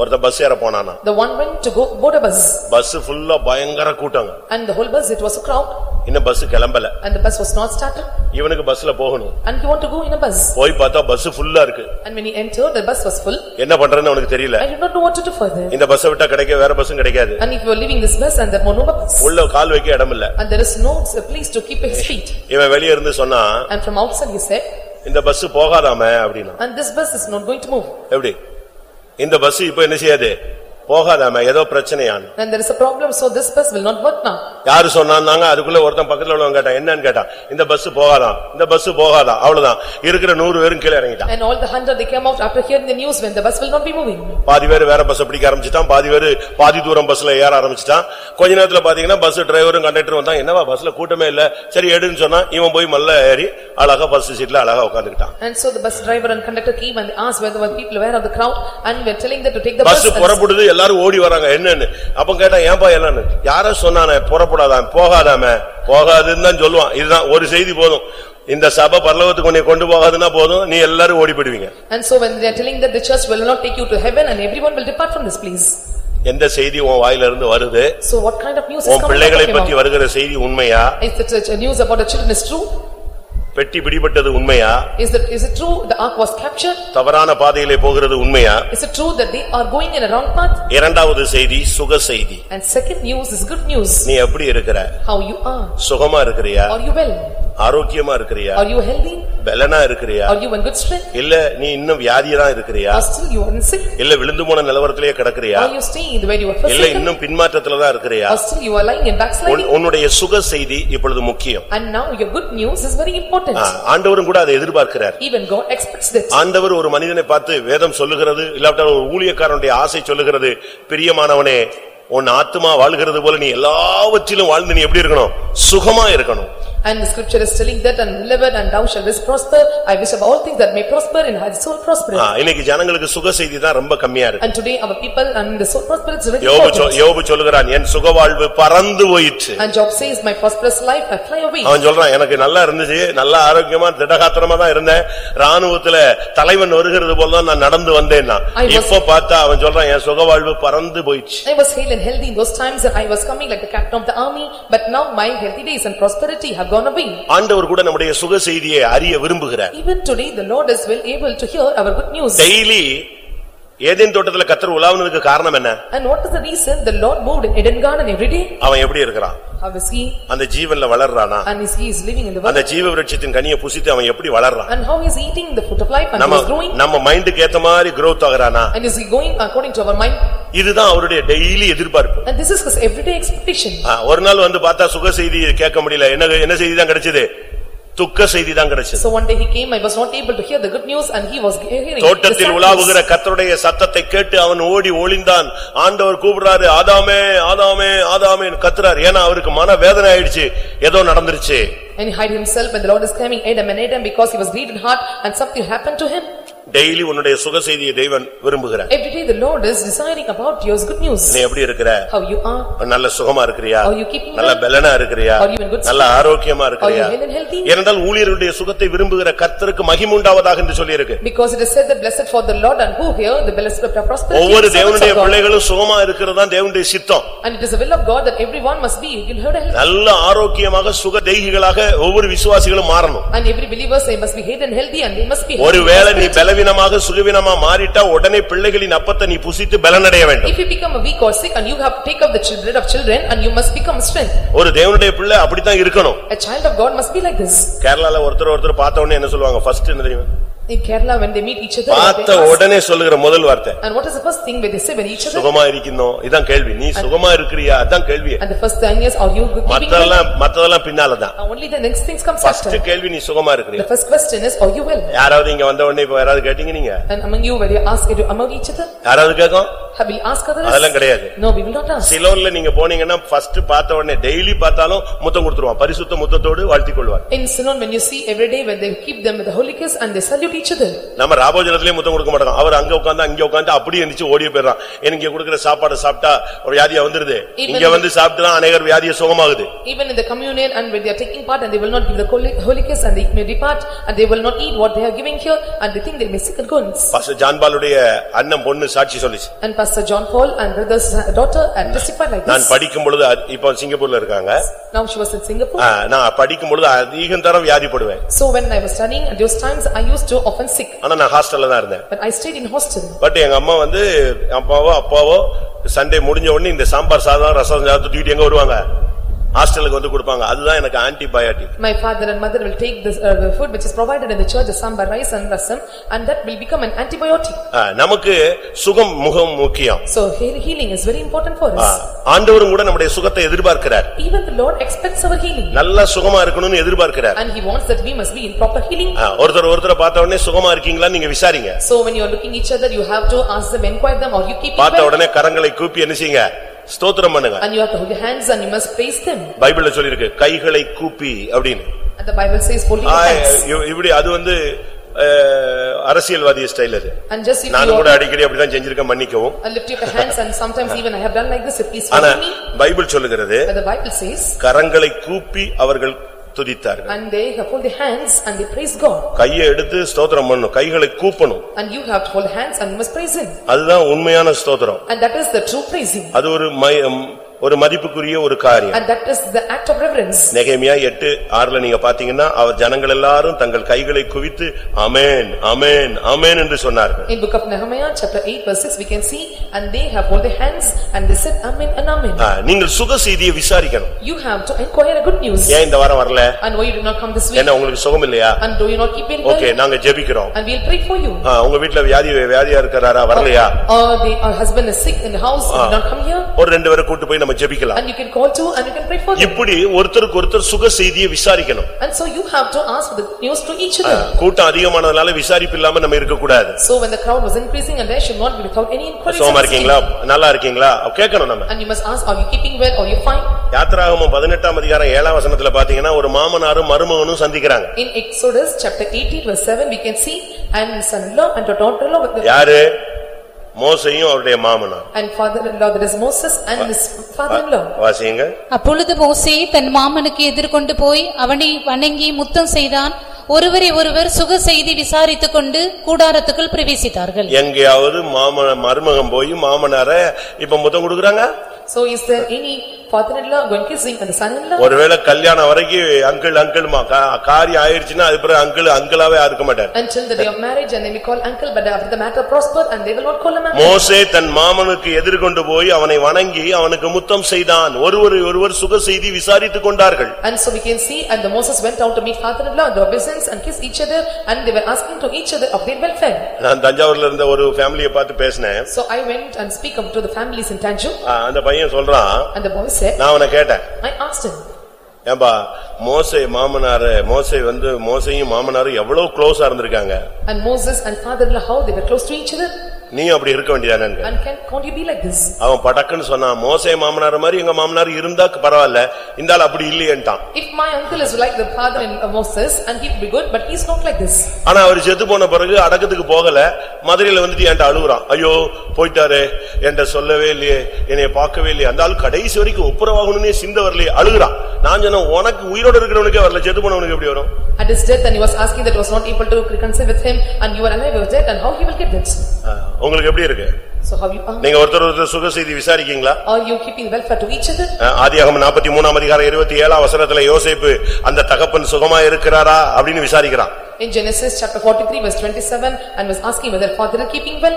Speaker 1: ஒருத்த பஸ் ஏற போனானா
Speaker 2: The one went to
Speaker 1: go board a bus bus ஃபுல்லா பயங்கர கூட்டம்
Speaker 2: and the whole bus it was a crowd
Speaker 1: இன்னும் பஸ் கிளம்பல
Speaker 2: and the bus was not started
Speaker 1: இவனுக்கு பஸ்ல போகணும்
Speaker 2: and he want to go in a bus
Speaker 1: போய் பார்த்தா பஸ் ஃபுல்லா இருக்கு
Speaker 2: and when he entered the bus was full
Speaker 1: என்ன பண்றேன்னு அவனுக்கு தெரியல I
Speaker 2: did not know what to do further
Speaker 1: இந்த பஸ் விட்டா கிடைக்க வேற பஸ்ஸும் கிடைக்காது
Speaker 2: and if you are leaving this bus and there no bus
Speaker 1: உள்ள கால் வைக்க இடம் இல்ல
Speaker 2: and there is no place to keep his feet
Speaker 1: இவன் வெளிய இருந்து சொன்னா
Speaker 2: and from outside he said
Speaker 1: இந்த பஸ் போகாதாமே அப்படினா
Speaker 2: and this bus is not going to move
Speaker 1: எப்படி இந்த பஸ் இப்ப என்ன செய்யாது போகாதாம ஏதோ பிரச்சனையான
Speaker 2: and there is a problem so this bus will not work now
Speaker 1: யாரு சொன்னாங்க அதுக்குள்ள ஒருத்தன் பக்கத்துல உள்ளவங்க கேட்டான் என்னன்னு கேட்டான் இந்த பஸ் போகாதாம் இந்த பஸ் போகாதாம் அவ்வளவுதான் இருக்கிற 100 பேரும் கீழ இறங்கிட்டான்
Speaker 2: and all the 100 they came out after hearing the news when the bus will not be moving
Speaker 1: பாதி பேர் வேற பஸ் பிடிக்க ஆரம்பிச்சிட்டான் பாதி பேர் பாதி தூரம் பஸ்ல ஏற ஆரம்பிச்சிட்டான் கொஞ்ச நேரத்துல பாத்தீங்கன்னா பஸ் டிரைவரும் கண்டக்டரும் வந்தா என்னவா பஸ்ல கூட்டமே இல்ல சரி எடுன்னு சொன்னா இவன் போய் மல்ல ஏறி அழகா பஸ் சீட்ல அழகா உட்காந்துட்டான்
Speaker 2: and so the bus driver and conductor came and asked whether the people were of the crowd and were telling them to take the bus
Speaker 1: புறப்படுது எல்லாரும் ஓடி வராங்க என்னன்னு அப்ப கேட்டா ஏன்பா எல்லான்னு யாரோ சொன்னானே புறப்படாதான் போகாதாம போகாதுன்னு தான் சொல்லுவான் இதுதான் ஒரு செய்தி போதும் இந்த சபை பரலோகத்துக்கு நீ கொண்டு போகாதுன்னா போதும் நீ எல்லாரும் ஓடி போடுவீங்க
Speaker 2: and so when they are telling that the church will not take you to heaven and everyone will depart from this place
Speaker 1: எந்த செய்தி உன் வாயில இருந்து வருது
Speaker 2: so what kind of news is coming உன் பிள்ளைகளை பத்தி
Speaker 1: வருகிற செய்தி உண்மையா
Speaker 2: is it a news about the children is true
Speaker 1: பெட்டி பிடிபட்டது உண்மையா
Speaker 2: is it is it true the ark was capture
Speaker 1: தவறான பாதையிலே போகிறது உண்மையா
Speaker 2: is it true that they are going in a wrong path
Speaker 1: இரண்டாவது செய்தி சுக செய்தி
Speaker 2: and second news is good news
Speaker 1: நீ எப்படி இருக்கற ஹவ் யூ ஆர் சுகமா இருக்கறியா ஆர் யூ வெல் ஆரோக்கியமா இருக்கிறியா ஆர் யூ ஹெல்தி பலனா இருக்கிறியா are
Speaker 2: you in good strength
Speaker 1: இல்ல நீ இன்னும் வியாதியா இருக்கிறியா are still you are sick இல்ல விழுந்து போன நிலவரத்திலேயே கிடக்குறியா are
Speaker 2: you staying in the very you இல்ல
Speaker 1: இன்னும் பின்மாற்றத்துல தான் இருக்கிறியா still
Speaker 2: you are lying in back sliding
Speaker 1: உன்னுடைய சுக செய்தி இப்பொழுது முக்கியம்
Speaker 2: and now your good news is very important
Speaker 1: ஆண்டவரும் கூட அதை எதிர்பார்க்கிறார்
Speaker 2: ஈவன் god எக்ஸ்பெக்ட்ஸ் that
Speaker 1: ஆண்டவர் ஒரு மனிதனை பார்த்து வேதம் சொல்லுகிறது இல்லாவிட்டால் ஒரு ஊழியக்காரனுடைய ஆசை சொல்லுகிறது பிரியமானவனே உன் ஆத்மா வாழ்கிறது போல நீ எல்லாவற்றிலும் வாழ்ந்து நீ எப்படி இருக்கணும் சுகமா இருக்கணும்
Speaker 2: And the scripture is telling that and live and thou shalt prosper. I wish of all things that may prosper in thy soul prosper. ஆ,
Speaker 1: இன்னைக்கு ஜனங்களுக்கு சுக செய்தி தான் ரொம்ப கம்மியா இருக்கு And
Speaker 2: today our people and the soul prosper is very யோபு சொ- important. யோபு
Speaker 1: சொல்லுகிறான் என் சுகவாழ்வு பறந்து போயிற்று
Speaker 2: And Job says, my prosperous life I fly away. அவன்
Speaker 1: சொல்றான் எனக்கு நல்லா இருந்துச்சு நல்லா ஆரோக்கியமா திடகாத்திரமா தான் இருந்தேன் ராணுவத்துல தலைவன் வருகிறது போல தான் நான் நடந்து வந்தேன்னா I was- இப்போ பார்த்தா அவன் சொல்றான் என் சுகவாழ்வு பறந்து போயிடுச்சு
Speaker 2: I was hale and healthy in those times and I was coming like the captain of the army. But now my healthy days and prosperity have
Speaker 1: ஆண்டவர் கூட நம்முடைய சுக செய்தியை அறிய விரும்புகிறார்
Speaker 2: Even today the Lord is well able to hear our good news. Daily.
Speaker 1: ஏதேன் தோட்டத்துல கத்தர் உலாவுனதுக்கு காரணம் என்ன
Speaker 2: And what is the reason the Lord moved in Eden garden every day? அவன் எப்படி இருக்கறான் How is he?
Speaker 1: அந்த ஜீவன்ல வளர்றானா
Speaker 2: And is he is living in the world? அந்த ஜீவ
Speaker 1: விருட்சத்தின் கனியை புசித்து அவன் எப்படி வளர்றான்
Speaker 2: And how is he eating the fruit of life and is growing?
Speaker 1: நம்ம மைண்டுக்கு ஏத்த மாதிரி growth ஆகறானா
Speaker 2: And is he going according to our mind?
Speaker 1: இதுதான் அவருடைய ডেইলি எதிர்பார்ப்பு
Speaker 2: And this is his everyday expectation.
Speaker 1: ஒரு நாள் வந்து பார்த்தா சுக செய்தி கேட்க முடியல என்ன என்ன செய்தி தான் கிடைச்சது துக்க செய்தி தான் கிடைச்சது so one
Speaker 2: day he came i was not able to hear the good news and he was hearing தோட்டத்தில் உலாவுகிற
Speaker 1: கர்த்தருடைய சத்தத்தை கேட்டு அவன் ஓடி ஒளிந்தான் ஆண்டவர் கூப்பிடுறாரு ஆதாமே ஆதாமே ஆதாமே கத்துறார் ஏனா அவருக்கு மன வேதனை ஆயிடுச்சு ஏதோ நடந்துருச்சு
Speaker 2: and he hid himself when the lord is coming adam and adam because he was grieved in heart and something happened to him
Speaker 1: daily உன்னுடைய சுக செய்தியை தேவன் விரும்புகிறார்
Speaker 2: Every day the Lord is desiring about your good news. நீ எப்படி
Speaker 1: இருக்கிற? How you are? நல்ல சுகமா இருக்கிறியா? Are you keeping நல்ல பெலனா இருக்கிறியா? Are you in good? நல்ல ஆரோக்கியமா இருக்கிறியா? Are you well and healthy? ஏனென்றால் ஊழியர்களுடைய சுகத்தை விரும்புகிற கர்த்தருக்கு மகிமை உண்டாவதாக என்று சொல்லி இருக்கு.
Speaker 2: Because it is said that blessed for the Lord and who here the blessed for prosperity. ஒவ்வொரு தேவனுடைய பிள்ளைகளும்
Speaker 1: சுகமா இருக்கிறது தான் தேவனுடைய சித்தம்.
Speaker 2: And it is the will of God that everyone must be in good health.
Speaker 1: நல்ல ஆரோக்கியமாக சுக தெய்கிகளாக ஒவ்வொரு விசுவாசிகளும் மாறணும்.
Speaker 2: And every believers they must be healthy and they must be. ஒருவேளை நீ
Speaker 1: பலவீன பலவீனமாக சுகவீனமா மாறிட்டா உடனே பிள்ளைகளின் அப்பத்தை நீ புசித்து பலனடைய வேண்டும்
Speaker 2: If you become a weak or sick and you have take up the children of children and you must become strength.
Speaker 1: ஒரு தேவனுடைய பிள்ளை அப்படி தான் இருக்கணும்
Speaker 2: A child of God must be like this.
Speaker 1: கேரளால ஒருத்தர் ஒருத்தர் பார்த்த உடனே என்ன சொல்வாங்க ஃபர்ஸ்ட் என்ன தெரியும்
Speaker 2: In Kerala when they meet each other. பார்த்த உடனே
Speaker 1: சொல்லுகிற முதல் வார்த்தை.
Speaker 2: And what is the first thing when they say when each other? சுகமா
Speaker 1: இருக்கீனோ இதான் கேள்வி. நீ சுகமா இருக்கறியா அதான் கேள்வி. And
Speaker 2: the first thing is are you good? மத்ததெல்லாம்
Speaker 1: மத்ததெல்லாம் பின்னால தான்.
Speaker 2: Only the next things comes after. First
Speaker 1: கேள்வி நீ சுகமா இருக்கறியா? The
Speaker 2: first question is are you well?
Speaker 1: யாராவது இங்க வந்த உடனே இப்ப யாராவது கேட்டிங்க நீங்க?
Speaker 2: And among you were you ask you among each other? யாராவது கேக்கும்? Have we asked others? அதெல்லாம் கிடையாது. No we will not ask. சிலோன்ல
Speaker 1: நீங்க போனீங்கன்னா ஃபர்ஸ்ட் பார்த்த உடனே டெய்லி பார்த்தாலும் முத்தம் கொடுத்துருவான். பரிசுத்த முத்தத்தோடு வாழ்த்திக் கொள்வான்.
Speaker 2: In Siloam when you see every day when they keep them with the holy kiss and they salute
Speaker 1: நம்ம ராபோஜனத்திலே முத்தம் கொடுக்க மாட்டோம். அவர் அங்க உட்கார்ந்தா இங்க உட்கார்ந்தா அப்படியே எந்திச்சு ஓடியே போயிடுறான். எனக்கு கொடுக்கிற சாப்பாடு சாப்பிட்டா ஒரு வியாதியா வந்துருது. இங்க வந்து சாப்பிட்டா அநேகர் வியாதிய சுகமாகுது.
Speaker 2: Even in the communion and when they are taking part and they will not give the holy kiss and they may depart and they will not eat what they are giving here and they think they may sick and
Speaker 1: guns. Pastor John Paul அண்ணன் பொண்ணு சாட்சி சொல்லுச்சு.
Speaker 2: And Pastor John Paul and brother's daughter and testified like this. நான் படிக்கும் பொழுது
Speaker 1: இப்போ சிங்கப்பூர்ல இருக்காங்க.
Speaker 2: Now she was in Singapore.
Speaker 1: நான் படிக்கும் பொழுது அதிகம் தரம் வியாதிப்படுவேன்.
Speaker 2: So when I was studying at those times I used to often sick
Speaker 1: ஆனா நான் ஹாஸ்டல்ல தான் இருந்தேன்
Speaker 2: but I stayed in hostel
Speaker 1: but எங்க அம்மா வந்து அப்பாவோ அப்பாவோ சண்டே முடிஞ்ச உடனே இந்த சாம்பார் சாதம் ரசம் சாதம் தூக்கிட்டு எங்க வருவாங்க ஹாஸ்டலுக்கு வந்து கொடுப்பாங்க அதுதான் எனக்கு antibiotic
Speaker 2: my father and mother will take this uh, food which is provided in the church as sambar rice and rasam and that will become an antibiotic.
Speaker 1: நமக்கு சுகம் முகம் முக்கியம்.
Speaker 2: So healing is very important for us.
Speaker 1: ஆண்டவரும் கூட நம்முடைய சுகத்தை எதிர்பார்க்கிறார்.
Speaker 2: Even the Lord expects our healing
Speaker 1: நல்ல சுகமா இருக்கணும்னு எதிர்பார்க்கிறார்.
Speaker 2: and he wants that we must be in proper healing. ஆ,
Speaker 1: ஒருத்தர் ஒருத்தரை பார்த்த உடனே சுகமா இருக்கீங்களா நீங்க விசாரிங்க.
Speaker 2: So when you are looking each other, you have to ask them, inquire them, or you keep பார்த்த
Speaker 1: உடனே கரங்களை கூப்பி என்ன செய்யுங்க ஸ்தோத்திரம் பண்ணுங்க
Speaker 2: and you have to hold your hands and you must praise them
Speaker 1: பைபிள்ல சொல்லி இருக்கு கைகளை கூப்பி அப்படினு
Speaker 2: and the bible says folding your hands
Speaker 1: இப்படி அது வந்து அரசியல்வாதி ஸ்டைல் அது நான் கூட அடிக்கடி அப்படி தான் செஞ்சிருக்க மன்னிக்கவும் ஆனா பைபிள் சொல்லுகிறது கரங்களை கூப்பி அவர்கள் துதித்தார்கள்
Speaker 2: and they have hold the hands and they praise god and you have to hold hands and you must praise him
Speaker 1: and that is the true praising அது ஒரு ஒரு மதிப்புக்குரிய ஒரு காரியம் and
Speaker 2: that is the act of reverence
Speaker 1: நெகேமியா 8 6ல நீங்க பாத்தீங்கன்னா அவர் ஜனங்கள் எல்லாரும் தங்கள் கைகளை குவித்து ஆமென் ஆமென் ஆமென் என்று சொன்னார்கள்
Speaker 2: in book of nehemiah chapter 8 verse 6 we can see and they have all their hands and they said amen and amen ஆ
Speaker 1: நீங்கள் சுக செய்தியை விசாரிக்கணும்
Speaker 2: you have to inquire a good news ஏன் இந்த வாரம் வரல and why you did not come this week என்ன
Speaker 1: உங்களுக்கு சுகம் இல்லையா
Speaker 2: and do you not keep in okay
Speaker 1: நாங்க ஜெபிக்கிறோம்
Speaker 2: and we'll pray for you
Speaker 1: ஆ உங்க வீட்ல வியாதி வியாதியா இருக்கறாரா வரலையா
Speaker 2: or the husband is sick in the house did not come here
Speaker 1: ஒரு ரெண்டு பேரை கூட்டி போய் ஜெபிக்கலாம் And
Speaker 2: you can call to and you can pray for them.
Speaker 1: இப்படி ஒருத்தருக்கு ஒருத்தர் சுக செய்தியை விசாரிக்கணும்
Speaker 2: And so you have to ask the news to each other.
Speaker 1: கூட்டம் அதிகமானதுனால விசாரிப்பு இல்லாம நம்ம இருக்க கூடாது So
Speaker 2: when the crowd was increasing and there should not be without any inquiry so Soma the இருக்கீங்களா
Speaker 1: same. நல்லா இருக்கீங்களா கேட்கணும் நம்ம
Speaker 2: And you must ask, are you keeping well, or you fine?
Speaker 1: யாத்ராகமம் பதினெட்டாம் அதிகாரம் ஏழாம் வசனத்துல பாத்தீங்கன்னா ஒரு மாமனாரும் மருமகனும் சந்திக்கிறாங்க
Speaker 2: In Exodus chapter 18 verse 7 we can see, and son-in-law and
Speaker 3: daughter-in-law with
Speaker 1: யாரு மோசையும் அவருடைய மாமனார்
Speaker 3: and father-in-law that is Moses and his father-in-law வாசிங்க அப்பொழுது மோசே தன் மாமனுக்கு எதிர்கொண்டு போய் அவனை வணங்கி முத்தம் செய்தான் ஒருவரை ஒருவர் சுக செய்தி விசாரித்துக் கொண்டு கூடாரத்துக்குள் பிரவேசித்தார்கள்
Speaker 1: எங்கேயாவது மாமன மருமகம் போய் மாமனார இப்ப முத்தம் கொடுக்குறாங்க
Speaker 2: so is there any father-in-law going kissing and the son-in-law ஒருவேளை
Speaker 1: கல்யாணம் வரைக்கும் அங்கிள் அங்கிள்மா காரியம் ஆயிருச்சுனா அது பிறகு அங்கிள் அங்கிளாவே இருக்க மாட்டார்
Speaker 2: until the day of marriage and they may call uncle but after the matter prosper and they will not call him uncle மோசே
Speaker 1: தன் மாமனுக்கு எதிர்கொண்டு போய் அவனை வணங்கி அவனுக்கு முத்தம் செய்தான் ஒருவர் ஒருவர் சுக செய்தி விசாரித்துக் கொண்டார்கள்
Speaker 2: and so we can see and the Moses went down to meet father-in-law and their business and kiss each other and they were asking to each other of their welfare
Speaker 1: நான் தஞ்சாவூர்ல இருந்த ஒரு ஃபேமிலியை பார்த்து பேசினேன் so
Speaker 2: i went and speak up to the families in tanjore
Speaker 1: அந்த பையன் சொல்றான் and the boy said, நான் அவனை கேட்டேன் I asked him, ஏம்பா மோசே மாமனாரு மோசே வந்து மோசையும் மாமனாரும் எவ்வளவு க்ளோஸா இருந்திருக்காங்க
Speaker 2: and Moses and father-in-law,
Speaker 1: how they were close to each other? நீயும் அப்படி இருக்க வேண்டியதானங்க அவன் படக்குன்னு சொன்னான் மோசே மாமனார் மாதிரி எங்க மாமனார் இருந்தா பரவாயில்ல இருந்தாலும் அப்படி இல்லையேன்ட்டான்
Speaker 2: If my uncle is like the father in uh,
Speaker 1: அவர் செத்து போன பிறகு அடக்கத்துக்கு போகல மதுரையில வந்துட்டு என்கிட்ட அழுகுறான் ஐயோ போயிட்டாரு என்கிட்ட சொல்லவே இல்லையே என்னைய பார்க்கவே இல்லையே அந்த கடைசி வரைக்கும் ஒப்புரவாகணும்னே சிந்த வரலையே அழுகுறான் நான் சொன்னேன் உனக்கு உயிரோட இருக்கிறவனுக்கே வரல செத்து போனவனுக்கு எப்படி வரும்
Speaker 2: At his death and he was asking that was not able to reconcile with him and you are alive with death and how he will get that?
Speaker 1: ஆஹ், உங்களுக்கு எப்படி இருக்கு
Speaker 2: So how you are? நீங்க
Speaker 1: ஒருத்தர் ஒருத்தர் சுக செய்தி விசாரிக்கீங்களா
Speaker 2: Are you keeping welfare to each other?
Speaker 1: ஆதியாகம 43 அதிகாரம் 27 வசனத்துல யோசேப்பு அந்த தகப்பன் சுகமா இருக்கிறாரா அப்படின்னு விசாரிக்கிறான்
Speaker 2: In Genesis chapter forty-three verse twenty-seven and was asking whether father are keeping well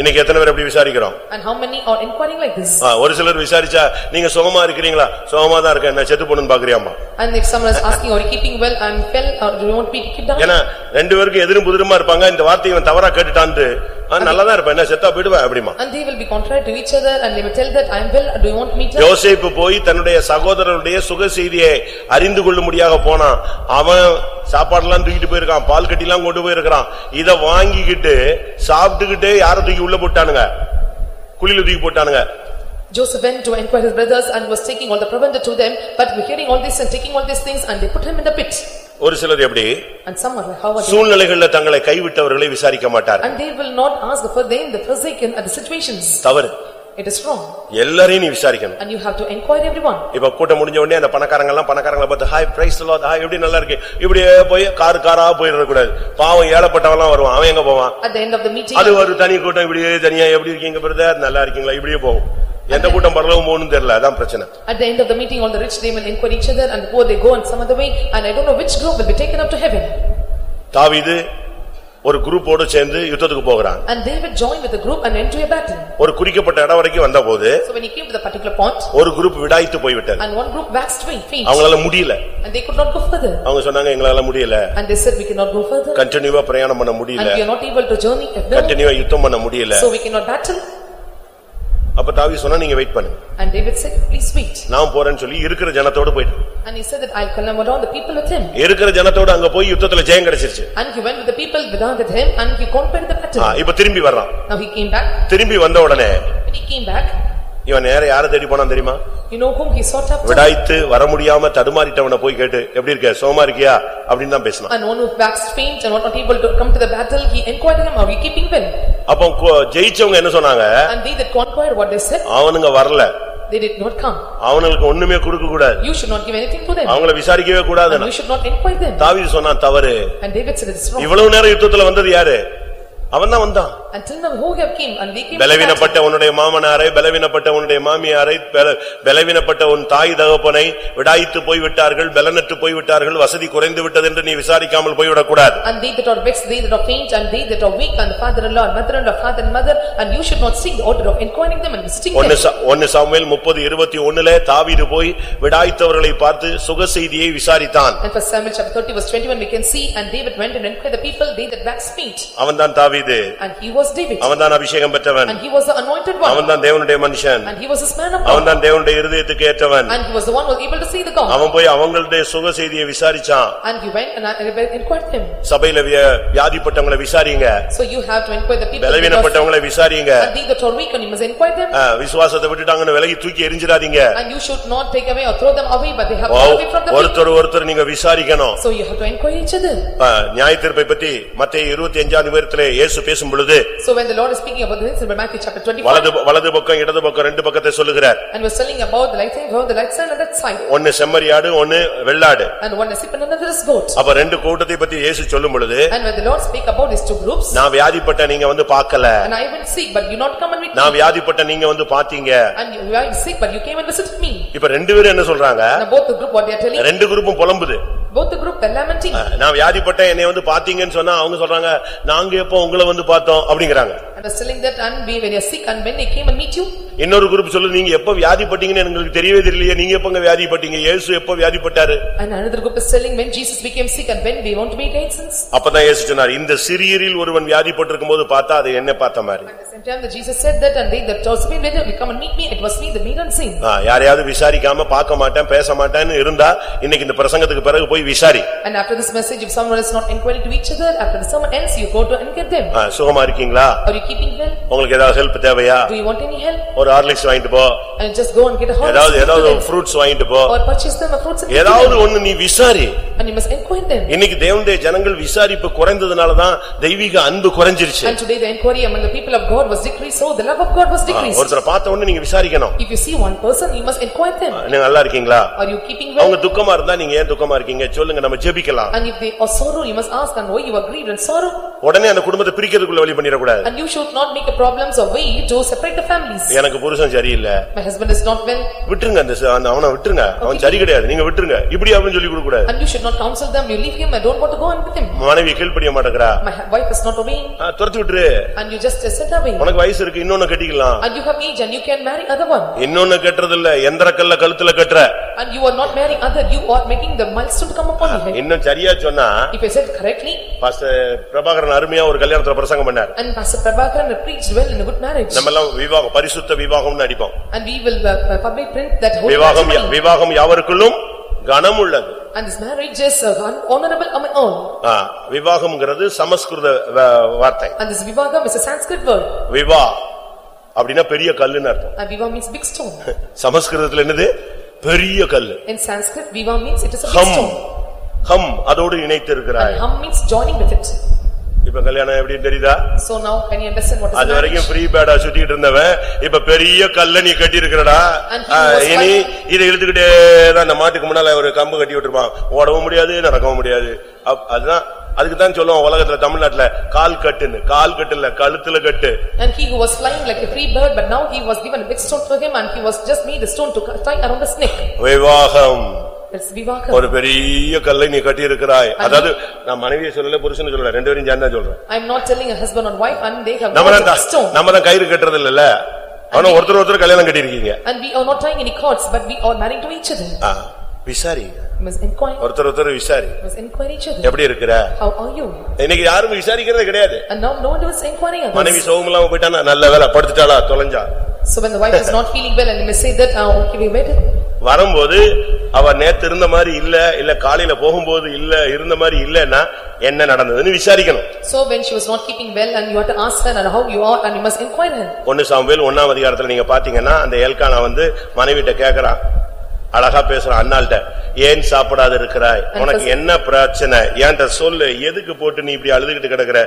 Speaker 1: இன்னைக்கு எத்தனை பேர் அப்படி விசாரிக்கிறோம்
Speaker 2: and how many are inquiring like this?
Speaker 1: ஆ, ஒரு சிலர் விசாரிச்சா நீங்க சுகமா இருக்கிறீங்களா சுகமா தான் இருக்கேன் நான் செத்து போணுன்னு பாக்குறியாமா
Speaker 2: And if someone is asking are you keeping well and fell or do you want to be kept down? ஏன்னா
Speaker 1: ரெண்டு பேருக்கும் எதிரும் புதிருமா இருப்பாங்க இந்த வார்த்தையை இவன் தவறா கேட்டுட்டான்ட்டு நான் நல்லா தான் இருப்பேன் என்ன செத்தா போயிடுவேன் அப்படிமா
Speaker 2: and they will be contrary to each other and they will tell that I am well
Speaker 1: do you want me to யோசேப்பு போய் தன்னுடைய சகோதரருடைய சுக செய்தியை அறிந்து கொள்ள முடியாக போனான் அவன் சாப்பாடுலாம் தூக்கிட்டு போயிருக்கான் பால் கட்டி எல்லாம் கொண்டு போயிருக்கான் இத வாங்கிக்கிட்டு சாப்பிட்டுக்கிட்டு யார தூக்கி உள்ள போட்டானுங்க குழியில தூக்கி போட்டானுங்க
Speaker 2: Joseph went to inquire his brothers and was taking all the provender to them but we hearing all this and taking all these things and they put him in the pit ஒரு சிலர் எப்படி and some are however சூழ்நிலைகளில
Speaker 1: தங்களை கைவிட்டவர்களை விசாரிக்க மாட்டார்கள் and
Speaker 2: they will not ask for them the forsaken at the situations தவறு it is wrong
Speaker 1: எல்லாரையும் நீ விசாரிக்கணும்
Speaker 2: and you have to inquire everyone
Speaker 1: இப்ப கூட்டம் முடிஞ்ச உடனே அந்த பணக்காரங்க எல்லாம் பணக்காரங்கள பார்த்து ஹாய் பிரைஸ் லார்ட் ஹாய் எப்படி நல்லா இருக்கு இப்படியே போய் கார் காரா போயிட கூடாது பாவம் ஏழப்பட்டவன் எல்லாம் வருவான் அவன் எங்க போவான்
Speaker 2: at the end of the meeting அது ஒரு
Speaker 1: தனி கூட்டம் இப்படியே தனியா எப்படி இருக்கீங்க பிரதர் நல்லா இருக்கீங்களா இப்படியே போவோம் எந்த கூட்டம் பரலோகம் போகணும்னு தெரியல அதான் பிரச்சனை
Speaker 2: At the end of the meeting, all the rich they will inquire each other and before they go on some other way and I don't know which group will be taken up to heaven.
Speaker 1: தாவீது ஒரு குரூப்போட சேர்ந்து யுத்தத்துக்கு போகிறான்
Speaker 2: And they will join with the group and enter a battle.
Speaker 1: ஒரு குறிக்கப்பட்ட இடம் வரைக்கும் வந்த போது
Speaker 2: So when he came to the particular
Speaker 1: point ஒரு குரூப் விடைத்து போய் விட்டது
Speaker 2: and one group waxed faint feet அவங்களால முடியல and they could not go further.
Speaker 1: அவங்க சொன்னாங்க எங்களால முடியல
Speaker 2: And they said, we cannot go further
Speaker 1: continue பிரயாணம் பண்ண முடியல and we
Speaker 2: are not able to journey continue
Speaker 1: யுத்தம் பண்ண முடியல so
Speaker 2: we cannot battle.
Speaker 1: அப்ப தாவி சொன்னா நீங்க வெயிட் பண்ணுங்க
Speaker 2: And David said, "Please wait."
Speaker 1: நான் போறேன்னு சொல்லி இருக்கிற ஜனத்தோட போயிட்டான்
Speaker 2: And he said that, "I'll come along the people with him."
Speaker 1: இருக்கிற ஜனத்தோட அங்க போய் யுத்தத்துல ஜெயம் கிடைச்சிருச்சு
Speaker 2: And he went with the people with him and he conquered the battle.
Speaker 1: ஆ, இப்ப திரும்பி வர்றான் Now he came back. திரும்பி வந்த உடனே
Speaker 2: When he came back,
Speaker 1: இவன் நேர யார தேடி போனான் தெரியுமா விடாய்த்து வர முடியாம தடுமாறிட்டவன போய் கேட்டு எப்படி இருக்க சோமா இருக்கியா அப்படின்னு தான் பேசினான் And ஜெயிச்சவங்க என்ன சொன்னாங்க அவனுங்க வரல
Speaker 2: they did not come.
Speaker 1: அவனுக்கு onnume kudukka koodad You
Speaker 2: should not give anything to them. avangala visarikave
Speaker 1: koodad You should not inquire them. david sonna தவறு
Speaker 2: And David said, it's wrong." இவ்வளவு நேரம்
Speaker 1: yuddhathula வந்தது yaaru avan dhaan வந்தான்
Speaker 2: and tell them who have came and we came பலவீனப்பட்ட
Speaker 1: உன்னுடைய மாமனாரை பலவீனப்பட்ட உன்னுடைய un பல- பலவீனப்பட்ட உன் poi vittargal belanattu poi vittargal போய்விட்டார்கள் வசதி vittad endru nee visarikkamal poi போய்விடக்கூடாது
Speaker 2: And they that are vexed, they that are faint, and they that are weak, and the father and lord mother and the father and mother, and you should not seek the order of inquiring them and visiting them. one
Speaker 1: சா- ஒன்னு சாமுவேல் முப்பது இருபத்தி ஒண்ணுல தாவீது போய் விடாய்த்தவர்களை பார்த்து சுக செய்தியை விசாரித்தான்
Speaker 2: And for Samuel chapter 30 verse 21 we can see, and David went and inquired the people, they that waxed faint,
Speaker 1: அவன்தான் தாவீது
Speaker 2: and he was David. அவன்தான்
Speaker 1: அபிஷேகம் பெற்றவன். And
Speaker 2: he was the anointed one. அவன்தான்
Speaker 1: தேவனுடைய மனுஷன். And
Speaker 2: he was a man of God. அவன்தான்
Speaker 1: தேவனுடைய இதயத்துக்கு ஏற்றவன். And
Speaker 2: he was the one who was able to see the God. அவன்
Speaker 1: போய் அவங்களுடைய சுக செய்தியை விசாரிச்சான்.
Speaker 2: And he went and inquired them.
Speaker 1: சபையில வியாதிப்பட்டவங்களை விசாரிங்க.
Speaker 2: So you have to inquire the people. பலவீனப்பட்டவங்களை
Speaker 1: விசாரிங்க. And
Speaker 2: the that weak and you must inquire them.
Speaker 1: விசுவாசத்தை விட்டுட்டாங்கன்னு விலகி தூக்கி எறிஞ்சிராதீங்க. And
Speaker 2: you should not take away or throw them away but they have to be from the ஒருத்தர்
Speaker 1: ஒருத்தர் நீங்க விசாரிக்கணும். So you
Speaker 2: have to inquire each other.
Speaker 1: நியாயத்தீர்ப்பை பத்தி மத்தேயு 25 அதிகாரத்திலே இயேசு பேசும் பொழுது
Speaker 2: So when the Lord is speaking about this in Matthew chapter 25 வலது
Speaker 1: வலது பக்கம் இடது பக்கம் ரெண்டு பக்கத்தை சொல்லுகிறார்
Speaker 2: and was telling about the right hand the left side and that side
Speaker 1: one செம்மறியாடு one வெள்ளாடு
Speaker 2: and one is and another
Speaker 1: is goat அப்ப ரெண்டு கூட்டத்தை பத்தி இயேசு சொல்லும் பொழுது and
Speaker 2: when the Lord speak about these two groups
Speaker 1: நான் வியாதிப்பட்ட நீங்க வந்து பார்க்கல and
Speaker 2: I will see but you not come and visit நான்
Speaker 1: வியாதிப்பட்ட நீங்க வந்து பாத்தீங்க
Speaker 2: and you were sick but you came and visited me
Speaker 1: இப்ப ரெண்டு பேரும் என்ன சொல்றாங்க
Speaker 2: both the group what they are telling
Speaker 1: ரெண்டு குரூப்பும் புலம்புது
Speaker 2: both the group lamenting
Speaker 1: நான் வியாதிப்பட்ட என்னை வந்து பாத்தீங்கன்னு சொன்னா அவங்க சொல்றாங்க நாங்க எப்போ உங்களை வந்து பார்த்தோம் அப்படிங்கறாங்க
Speaker 2: and is telling that and we when you sick and when they came and meet you
Speaker 1: இன்னொரு குரூப் சொல்லு நீங்க எப்போ வியாதிப்பட்டீங்கன்னு எனக்கு தெரியவே தெரியலையே நீங்க எப்பங்க வியாதிப்பட்டீங்க இயேசு எப்போ வியாதிப்பட்டாரு
Speaker 2: and another group is telling when jesus became sick and when we want to meet ancients
Speaker 1: அப்பதான் இயேசு சொன்னார் இந்த சிறியரில் ஒருவன் வியாதிப்பட்டிருக்கும்போது பார்த்தா அது என்ன பார்த்த மாதிரி at the
Speaker 2: same time that jesus said that and they that also came later we come and meet me it was me the made unseen
Speaker 1: யாரையாவது விசாரிக்காம பார்க்க மாட்டேன் பேச மாட்டேன்னு இருந்தா இன்னைக்கு இந்த பிரசங்கத்துக்கு பிறகு போய் போய் விசாரி
Speaker 2: and after this message if someone is not inquiring to each other after the else, you go to and get them
Speaker 1: சுகமா இருக்கீங்களா are you keeping well உங்களுக்கு ஏதாவது ஹெல்ப் தேவையா do you want any help ஒரு ஹார்லிக்ஸ் வாங்கிட்டு போ
Speaker 2: and just go and get a horlicks ஏதாவது ஏதாவது fruits வாங்கிட்டு போ or purchase them a fruits ஏதாவது ஒன்னு நீ விசாரி and you must inquire them
Speaker 1: இன்னைக்கு தேவனுடைய ஜனங்கள் விசாரிப்பு குறைந்ததனால தான் தெய்வீக அன்பு குறைஞ்சிருச்சு and
Speaker 2: today the inquiry among the people of god was decreased so the love of god was decreased ஒருத்தர
Speaker 1: பார்த்த உடனே நீங்க விசாரிக்கணும்
Speaker 2: if you see one person you must inquire them நீங்க நல்லா இருக்கீங்களா are you keeping well அவங்க
Speaker 1: துக்கமா இருந்தா நீங்க ஏன் துக்கமா இருக்கீங்க சொல்லுங்க நம்ம ஜெபிக்கலாம் and
Speaker 2: if they are sorrow you must ask and why you are grieved and sorrow
Speaker 1: உடனே அந்த குடும்பத்தை பிரிக்கிறதுக்குள்ள வழி பண்ணிர கூடாது and
Speaker 2: you should not make a problems of way to separate the families
Speaker 1: எனக்கு புருஷன் சரியில்லை
Speaker 2: my husband is not well
Speaker 1: விட்டுருங்க அந்த அவன விட்டுருங்க அவன் சரி கிடையாது நீங்க விட்டுருங்க இப்படி அவன் சொல்லி கொடுக்க கூடாது
Speaker 2: and you should not counsel them you leave him i don't want to go and with him
Speaker 1: மனைவி கீழ்ப்படிய மாட்டேங்கறா
Speaker 2: my wife is not obeying
Speaker 1: ஆ துரத்து விட்டுரு
Speaker 2: and you just set away உனக்கு
Speaker 1: வயசு இருக்கு இன்னொன்னு கட்டிக்கலாம் and
Speaker 2: you have age and you can marry other one
Speaker 1: இன்னொன்னு கட்டறது இல்ல எந்திரக்கல்ல கழுத்துல கட்டற
Speaker 2: and you are not marrying other you are making the milestone come upon your
Speaker 1: head. இன்னும் சரியா சொன்னா
Speaker 2: If I said correctly
Speaker 1: pastor Prabhakaran அருமையா ஒரு கல்யாணத்துல பிரசங்கம் பண்ணார்
Speaker 2: and Pastor Prabhakaran preached well in a good marriage நம்ம எல்லாம்
Speaker 1: விவாகம் பரிசுத்த விவாகம்னு அடிப்போம்
Speaker 2: and we will uh, uh, public print that whole விவாகம் யா- matrimony.
Speaker 1: விவாகம் யாவருக்குள்ளும் கனம் உள்ளது
Speaker 2: And this marriage is uh, hon- honorable among all.
Speaker 1: ஆ, விவாகம்ங்கிறது சமஸ்கிருத வ- வார்த்தை And this vivagam is a Sanskrit word. விவா அப்படின்னா பெரிய கல்லுன்னு அர்த்தம் And viva means big stone. சமஸ்கிருதத்துல என்னது பெரிய கல்
Speaker 2: In Sanskrit, viva means it is a big hmm stone.
Speaker 1: ஹம் அதோடு இணைத்து இருக்கிறாய் And hum means joining with it. இப்ப கல்யாணம் எப்படின்னு தெரியுதா
Speaker 2: So now can you understand what is அது marriage? வரைக்கும்
Speaker 1: ஃப்ரீ பேடா சுத்திட்டு இருந்தவன் இப்ப பெரிய கல்ல நீ கட்டி இருக்கிறடா இனி இதை இழுத்துக்கிட்டே தான் அந்த மாட்டுக்கு முன்னால ஒரு கம்பு கட்டி விட்டுருப்பான் ஓடவும் முடியாது நடக்கவும் முடியாது அப்- அதுதான் அதுக்குதான் சொல்லுவோம் உலகத்துல தமிழ்நாட்டுல கால் கட்டுன்னு கால் கட்டுல கழுத்துல கட்டு
Speaker 2: and he was flying like a free bird but now he was given a big stone for him and he was just need a stone to tie around the snake
Speaker 1: vivaham ஒரு பெரிய கல்லை நீ கட்டி இருக்கிறாய் அதாவது நான் மனைவியை சொல்லல புருஷன் சொல்லல ரெண்டு பேரும் சேர்ந்து சொல்றேன்
Speaker 2: ஐ எம் நாட்
Speaker 1: நம்ம தான் கயிறு கட்டுறது இல்ல ஆனா ஒருத்தர் ஒருத்தர் கல்யாணம் கட்டி இருக்கீங்க
Speaker 2: and we are not trying any cards but we are married to each other
Speaker 1: நல்ல வேலை
Speaker 2: uh,
Speaker 1: வரும்போது அவ நேத்து இருந்த மாதிரி இல்ல இல்ல காலையில போகும்போது இல்ல இருந்த மாதிரி இல்லன்னா என்ன நடந்ததுன்னு விசாரிக்கணும்
Speaker 2: so when she was not
Speaker 1: ஒன்னு சாமுவேல் 1 அதிகாரத்துல நீங்க பாத்தீங்கன்னா அந்த எல்கானா வந்து மனைவிட்ட கேக்குறான் அழகா பேசுறான் அண்ணாள்கிட்ட ஏன் சாப்பிடாது இருக்கிறாய் உனக்கு என்ன பிரச்சனை ஏன் சொல்லு எதுக்கு போட்டு நீ இப்படி அழுதுகிட்டு கிடக்குற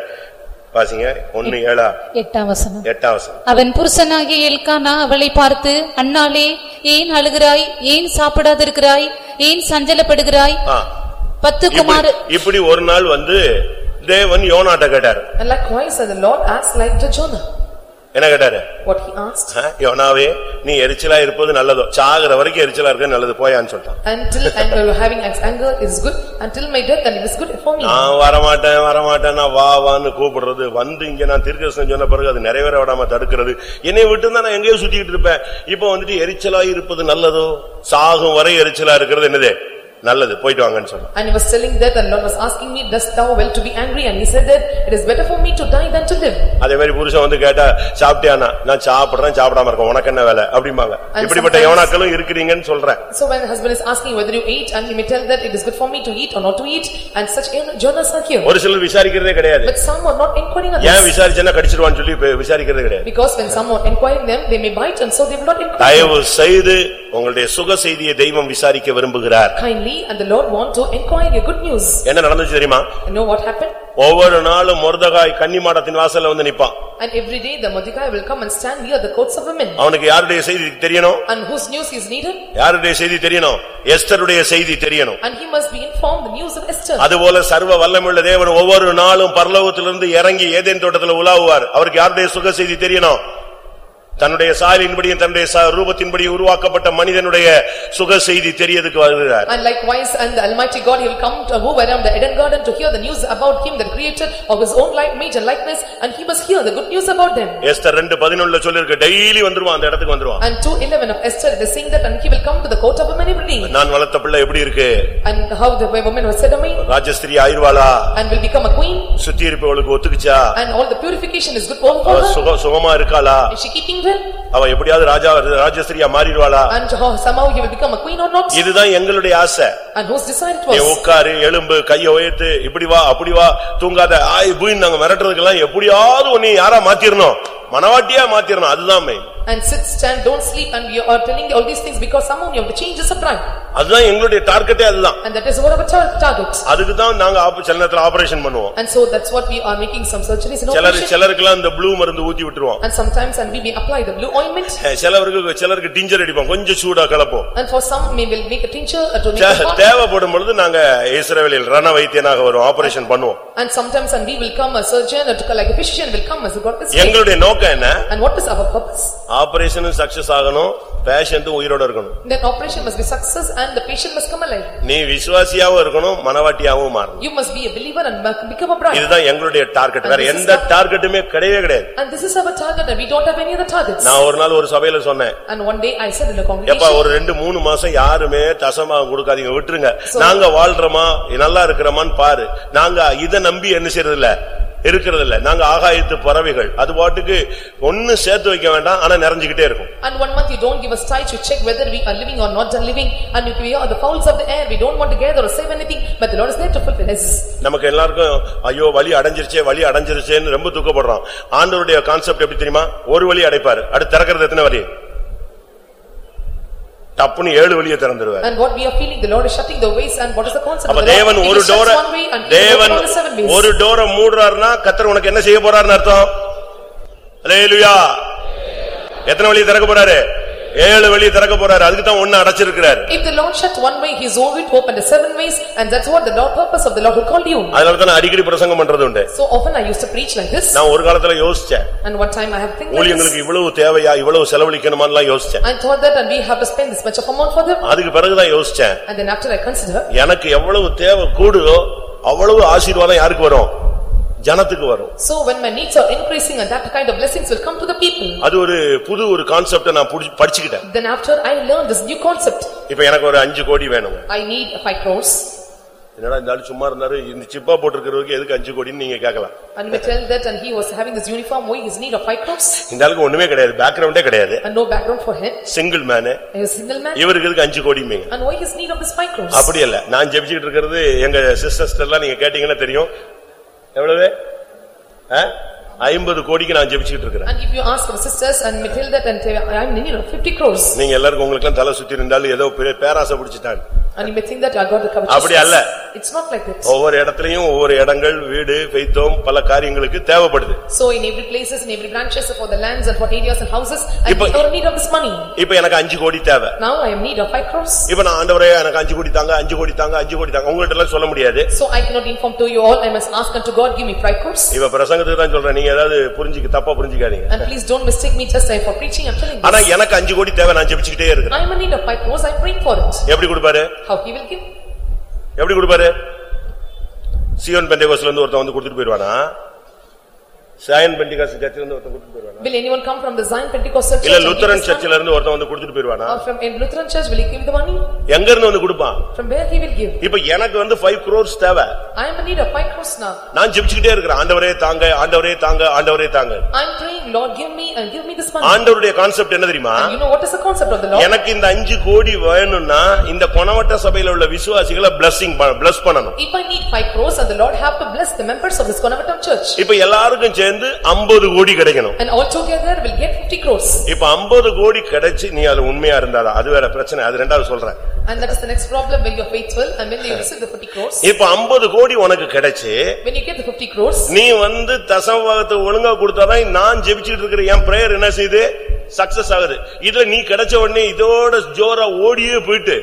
Speaker 1: ஏழா
Speaker 3: அவன் அவளை பார்த்து அண்ணாளே ஏன் அழுகிறாய் ஏன் இருக்கிறாய் ஏன் சஞ்சலப்படுகிறாய்
Speaker 1: பத்து குமார் இப்படி ஒரு நாள் வந்து தேவன் யோனாட்ட கேட்டார் என்ன கேட்டாரு யோனாவே நீ எரிச்சலா இருப்பது நல்லதோ சாகுற வரைக்கும் எரிச்சலா இருக்க நல்லது போயான்னு சொல்லிட்டான்
Speaker 2: until anger having anger is good until my death and it is good for me நான்
Speaker 1: வர மாட்டேன் வர மாட்டேன் நான் வா வான்னு கூப்பிடுறது வந்து இங்க நான் தீர்க்கதரிசனம் சொன்ன பிறகு அது நிறைவேற விடாம தடுக்கிறது என்னை விட்டு நான் எங்கேயோ சுத்திட்டு இருப்பேன் இப்போ வந்துட்டு எரிச்சலா இருப்பது நல்லதோ சாகும் வரை எரிச்சலா இருக்கிறது என்னதே நல்லது போயிட்டு வாங்கன்னு சொன்னான்
Speaker 2: And he was telling that and Lord was asking me does thou well to be angry and he said that it is better for me to die than to live
Speaker 1: அதே மாதிரி புருஷன் வந்து கேட்டா சாப்பிட்டியானா நான் சாப்பிடுறேன் சாப்பிடாம இருக்க உனக்கு என்ன வேலை அப்படிம்பாங்க இப்படிப்பட்ட யோனாக்களும் இருக்கீங்கன்னு சொல்றேன்
Speaker 2: So when the husband is asking whether you eat and he may tell that it is good for me to eat or not to eat and such you know Jonas are here ஒரு சிலர்
Speaker 1: விசாரிக்கிறதே கிடையாது But
Speaker 2: some are not inquiring others ஏன்
Speaker 1: விசாரிச்சனா கடிச்சிடுவான்னு சொல்லி விசாரிக்கிறதே கிடையாது
Speaker 2: Because when some are inquiring them they may bite and so they will not inquire i
Speaker 1: will say the உங்களுடைய சுக செய்தியை தெய்வம் விசாரிக்க விரும்புகிறார்
Speaker 2: Kindly he and the Lord want to inquire your good
Speaker 1: news. என்ன நடந்துச்சு தெரியுமா?
Speaker 2: You know what happened?
Speaker 1: ஒவ்வொரு நாளும் மொர்தெகாய் கன்னிமாடத்தின் வாசல்ல வந்து நிப்பான்.
Speaker 2: And every day the Mordecai will come and stand near the courts of women.
Speaker 1: அவனுக்கு யாருடைய செய்தி தெரியணும்?
Speaker 2: And whose news is needed?
Speaker 1: யாருடைய செய்தி தெரியணும்? எஸ்தருடைய செய்தி தெரியணும்.
Speaker 2: And he must be informed the news of
Speaker 3: Esther.
Speaker 1: அதுபோல சர்வ வல்லமையுள்ள தேவன் ஒவ்வொரு நாளும் பரலோகத்திலிருந்து இறங்கி ஏதேன் தோட்டத்தில் உலாவுவார். அவருக்கு யாருடைய சுக செய்தி தெரியணும்? தன்னுடைய சாயலின்படியும் தன்னுடைய ரூபத்தின்படி உருவாக்கப்பட்ட மனிதனுடைய சுக செய்தி தெரியதுக்கு வருகிறார்
Speaker 2: and likewise and the almighty god he will come to move around the eden garden to hear the news about him the creator of his own like image and likeness and he must hear the good news about them
Speaker 1: esther 2:11ல சொல்லிருக்கு daily வந்துருவான் அந்த இடத்துக்கு வந்துருவான்
Speaker 2: and 2:11 of esther they saying that and he will come to the court of women every day
Speaker 1: நான் வளர்த்த பிள்ளை எப்படி இருக்கு
Speaker 2: and how the woman was said to me
Speaker 1: ராஜஸ்திரி ஆயிருவாளா
Speaker 2: and will become a queen
Speaker 1: சுத்தி இருப்பவளுக்கு ஒத்துக்குச்சா
Speaker 2: and all the purification is good for her
Speaker 1: சுகமா இருக்காளா is she keeping அவ எப்படியாவது ராஜா ராஜஸ்திரியா மாறிடுவாளா
Speaker 2: oh,
Speaker 1: இதுதான் எங்களுடைய ஆசை உட்காரு எலும்பு கைய உயர்த்து இப்படி வா அப்படி வா தூங்காத ஆய் பூயின் நாங்க மிரட்டுறதுக்கெல்லாம் எப்படியாவது உன்னை யாரா மாத்திரணும் மனவாட்டியா மாத்திரணும் அதுதான் main
Speaker 2: and sit stand don't sleep and we are telling all these things because somehow you have to change the supply
Speaker 1: அதுதான் எங்களுடைய டார்கெட்டே அதுதான்
Speaker 2: and that is one of our targets
Speaker 1: அதுக்கு தான் நாங்க சில நேரத்துல ஆபரேஷன் பண்ணுவோம்
Speaker 2: and so that's what we are making some surgeries and operation சிலர்
Speaker 1: சிலருக்குலாம் இந்த ப்ளூ மருந்து ஊத்தி விட்டுருவோம்
Speaker 2: and sometimes and we we apply the blue ointment
Speaker 1: சிலருக்கு சிலருக்கு டிஞ்சர் அடிப்போம் கொஞ்சம் சூடா கலப்போம்
Speaker 2: and for some we will make a tincture to make
Speaker 1: தேவைப்படும் பொழுது நாங்க இஸ்ரவேலில் ரண வைத்தியனாக வரும் ஆபரேஷன் பண்ணுவோம்
Speaker 2: and sometimes and we will come a surgeon or like a physician will come as a god எங்களுடைய நோக்கம் நோக்கம் என்ன And what is our purpose?
Speaker 1: ஆபரேஷனும் சக்சஸ் ஆகணும் பேஷண்டும் உயிரோட இருக்கணும்
Speaker 2: That operation must be success and the patient must come alive.
Speaker 1: நீ விசுவாசியாவும் இருக்கணும் மனவாட்டியாவும் மாறணும்
Speaker 2: You must be a believer and ma- become a bride. இதுதான்
Speaker 1: எங்களுடைய டார்கெட் வேற எந்த டார்கெட்டுமே கிடையவே கிடையாது
Speaker 2: And this is our target and we don't have any other targets. நான்
Speaker 1: ஒரு நாள் ஒரு சபையில சொன்னேன்
Speaker 2: And one day I said in a எப்பா congregation, ஒரு
Speaker 1: ரெண்டு மூணு மாசம் யாருமே தசமாக கொடுக்காதீங்க விட்டுருங்க நாங்க வாழ்றோமா நல்லா இருக்கிறோமான்னு பாரு நாங்க இத நம்பி என்ன செய்யறது இல்ல இருக்கிறது இல்ல நாங்க ஆகாயத்து பறவைகள் அது பாட்டுக்கு ஒன்னு சேர்த்து வைக்க வேண்டாம் ஆனா நிறைஞ்சிட்டே இருக்கும்
Speaker 2: and one month you don't give us time to check whether we are living or not are living and if we are the fowls of the air we don't want to gather or save anything but the lord is there to fulfill his
Speaker 1: நமக்கு எல்லாருக்கும் ஐயோ வலி அடைஞ்சிருச்சே வலி அடைஞ்சிருச்சேன்னு ரொம்ப துக்கப்படுறோம் ஆண்டவருடைய கான்செப்ட் எப்படி தெரியுமா ஒரு வலி அடைப்பார் அடுத்து திறக்கிறது எத்தனை வலி தப்புன்னு ஏழு வழியை திறந்துருவார் and
Speaker 2: what we are feeling the lord is shutting the ways and what is the concept அப்ப தேவன் ஒரு டோர தேவன் ஒரு
Speaker 1: டோர மூடுறாருனா கர்த்தர் உனக்கு என்ன செய்ய போறாருன்னு அர்த்தம் ஹalleluya எத்தனை வழியை திறக்க போறாரு ஏழு வழி திறக்க போறாரு அதுக்கு தான் ஒண்ணு அடைச்சிருக்கிறார்
Speaker 2: If the Lord shut one way, he's is always opened the seven ways and that's what the Lord purpose of the Lord who called you.
Speaker 1: அதனால தான் நான் அடிக்கடி பிரசங்கம் பண்றது உண்டு
Speaker 2: So often I used to preach like this நான் ஒரு
Speaker 1: காலத்துல யோசிச்சேன்
Speaker 2: and what time I have think like this. ஊழியங்களுக்கு
Speaker 1: இவ்வளவு தேவையா இவ்வளவு செலவழிக்கணுமா எல்லாம் யோசிச்சேன்
Speaker 2: I thought that and we have to spend this much of amount for them
Speaker 1: அதுக்கு பிறகு தான் யோசிச்சேன்
Speaker 2: and then after I consider
Speaker 1: எனக்கு எவ்வளவு தேவை கூடுதோ அவ்வளவு ஆசீர்வாதம் யாருக்கு வரும் ஜனத்துக்கு வரும்
Speaker 2: so when my needs are increasing and that kind of blessings will come to the people
Speaker 1: அது ஒரு புது ஒரு கான்செப்ட்ட நான் படிச்சிட்டேன்
Speaker 2: then after i learned this new concept
Speaker 1: இப்போ எனக்கு ஒரு 5 கோடி வேணும்
Speaker 2: i need 5 crores
Speaker 1: என்னடா இந்த சும்மா இருந்தாரு இந்த சிப்பா போட்டுக்கிறவருக்கு எதுக்கு 5 கோடின்னு நீங்க கேட்கலாம்
Speaker 2: and we tell that and he was having this uniform why his need of 5 crores
Speaker 1: இந்த ஒண்ணுமே கிடையாது பேக்ரவுண்டே கிடையாது
Speaker 2: and no background for him single man he was single man இவருக்கு எதுக்கு 5 கோடி and why his need of this 5 crores அப்படி
Speaker 1: இல்ல நான் ஜெபிச்சிட்டு இருக்கிறது எங்க சிஸ்டர்ஸ் எல்லாம் நீங்க கேட்டிங்கனா தெரியும் எவ்வளவு ஐம்பது கோடிக்கு நான் ஜெபிச்சிட்டு இருக்கிறேன் And
Speaker 2: if you ask our sisters and Matilda and Thea, I am in need of fifty crores.
Speaker 1: நீங்க எல்லாருக்கும் உங்களுக்கு எல்லாம் தலை சுத்தி இருந்தாலும் ஏதோ பெரிய பேராசை பிடிச்சிட்டாங்க
Speaker 2: And you may think that I got the covetousness. அப்படி அல்ல. It's not like
Speaker 1: that. ஒவ்வொரு இடத்துலயும் ஒவ்வொரு இடங்கள் வீடு பெய்தோம் பல காரியங்களுக்கு தேவைப்படுது
Speaker 2: So in every places, in every branches, for the lands and for areas and houses, I இப்ப- am in need of this money.
Speaker 1: இப்ப எனக்கு அஞ்சு கோடி தேவை
Speaker 2: Now I am in need of five crores.
Speaker 1: இப்ப நான் ஆண்டவரே எனக்கு அஞ்சு கோடி தாங்க அஞ்சு கோடி தாங்க அஞ்சு கோடி தாங்க உங்கள்ட்ட எல்லாம் சொல்ல முடியாது So
Speaker 2: I cannot inform to you all, I must ask unto God, give me five crores.
Speaker 1: இப்ப பிரசங்கத்துக்கு தான் சொல்றேன் நீங்க ஏதாவது புரிஞ்சுக்க தப்பா புரிஞ்சுக்காதீங்க And please
Speaker 2: don't mistake me just I for preaching and telling ஆனா this.
Speaker 1: எனக்கு அஞ்சு கோடி தேவை நான் ஜெபிச்சுக்கிட்டே இருக்கிறேன் I
Speaker 2: am in need of 5 crores, I prayed for it. எப்படி கொடுப்பாரு How he will give?
Speaker 1: எப்படி கொடுப்பாரு சியோன் பெண்டேகோஸ்ல இருந்து ஒருத்தன் வந்து கொடுத்துட்டு போயிடுவானா சயன் பெண்டிகாஸ் சர்ச்சில இருந்து ஒருத்தன் கொடுத்துட்டு போயிடுவானா
Speaker 2: will anyone come from the zion pentecostal church இல்ல லுத்தரன் சர்ச்சில
Speaker 1: இருந்து ஒருத்தன் வந்து கொடுத்துட்டு போயிடுவானா
Speaker 2: from in lutheran church will he give the money
Speaker 1: எங்க இருந்து வந்து கொடுப்பான் from where he will give இப்போ எனக்கு வந்து 5 crores தேவை
Speaker 2: i am in need of 5 crores now
Speaker 1: நான் ஜெபிச்சிட்டே இருக்கேன் ஆண்டவரே தாங்க ஆண்டவரே தாங்க ஆண்டவரே தாங்க
Speaker 2: i am praying lord give me and give me this money ஆண்டவருடைய
Speaker 1: கான்செப்ட் என்ன தெரியுமா you
Speaker 2: know what is the concept of the lord எனக்கு
Speaker 1: இந்த 5 கோடி வேணும்னா இந்த கொணவட்ட சபையில உள்ள விசுவாசிகளை blessing bless பண்ணனும்
Speaker 2: if i need 5 crores and the lord have to bless the members of this konavattam church
Speaker 1: இப்போ எல்லாருக்கும் சேர்ந்து 50 கோடி கிடைக்கணும் இப்ப 50 கோடி கிடைச்சு நீ அது உண்மையா இருந்தாதான் அது வேற பிரச்சனை அது ரெண்டாவது சொல்றேன்
Speaker 2: And that is the next problem when you are faithful and when you receive the 50 crores.
Speaker 1: இப்ப 50 crore unakku kedachu
Speaker 2: When you get the 50 crores, நீ
Speaker 1: வந்து தசமபாகத்தை ஒழுங்கா கொடுத்தாதான் நான் ஜெபிச்சிட்டு இருக்கிற என் பிரேயர் என்ன செய்யுது சக்சஸ் ஆகுது இதுல நீ கிடைச்ச உடனே இதோட ஜோரா ஓடியே போயிட்டு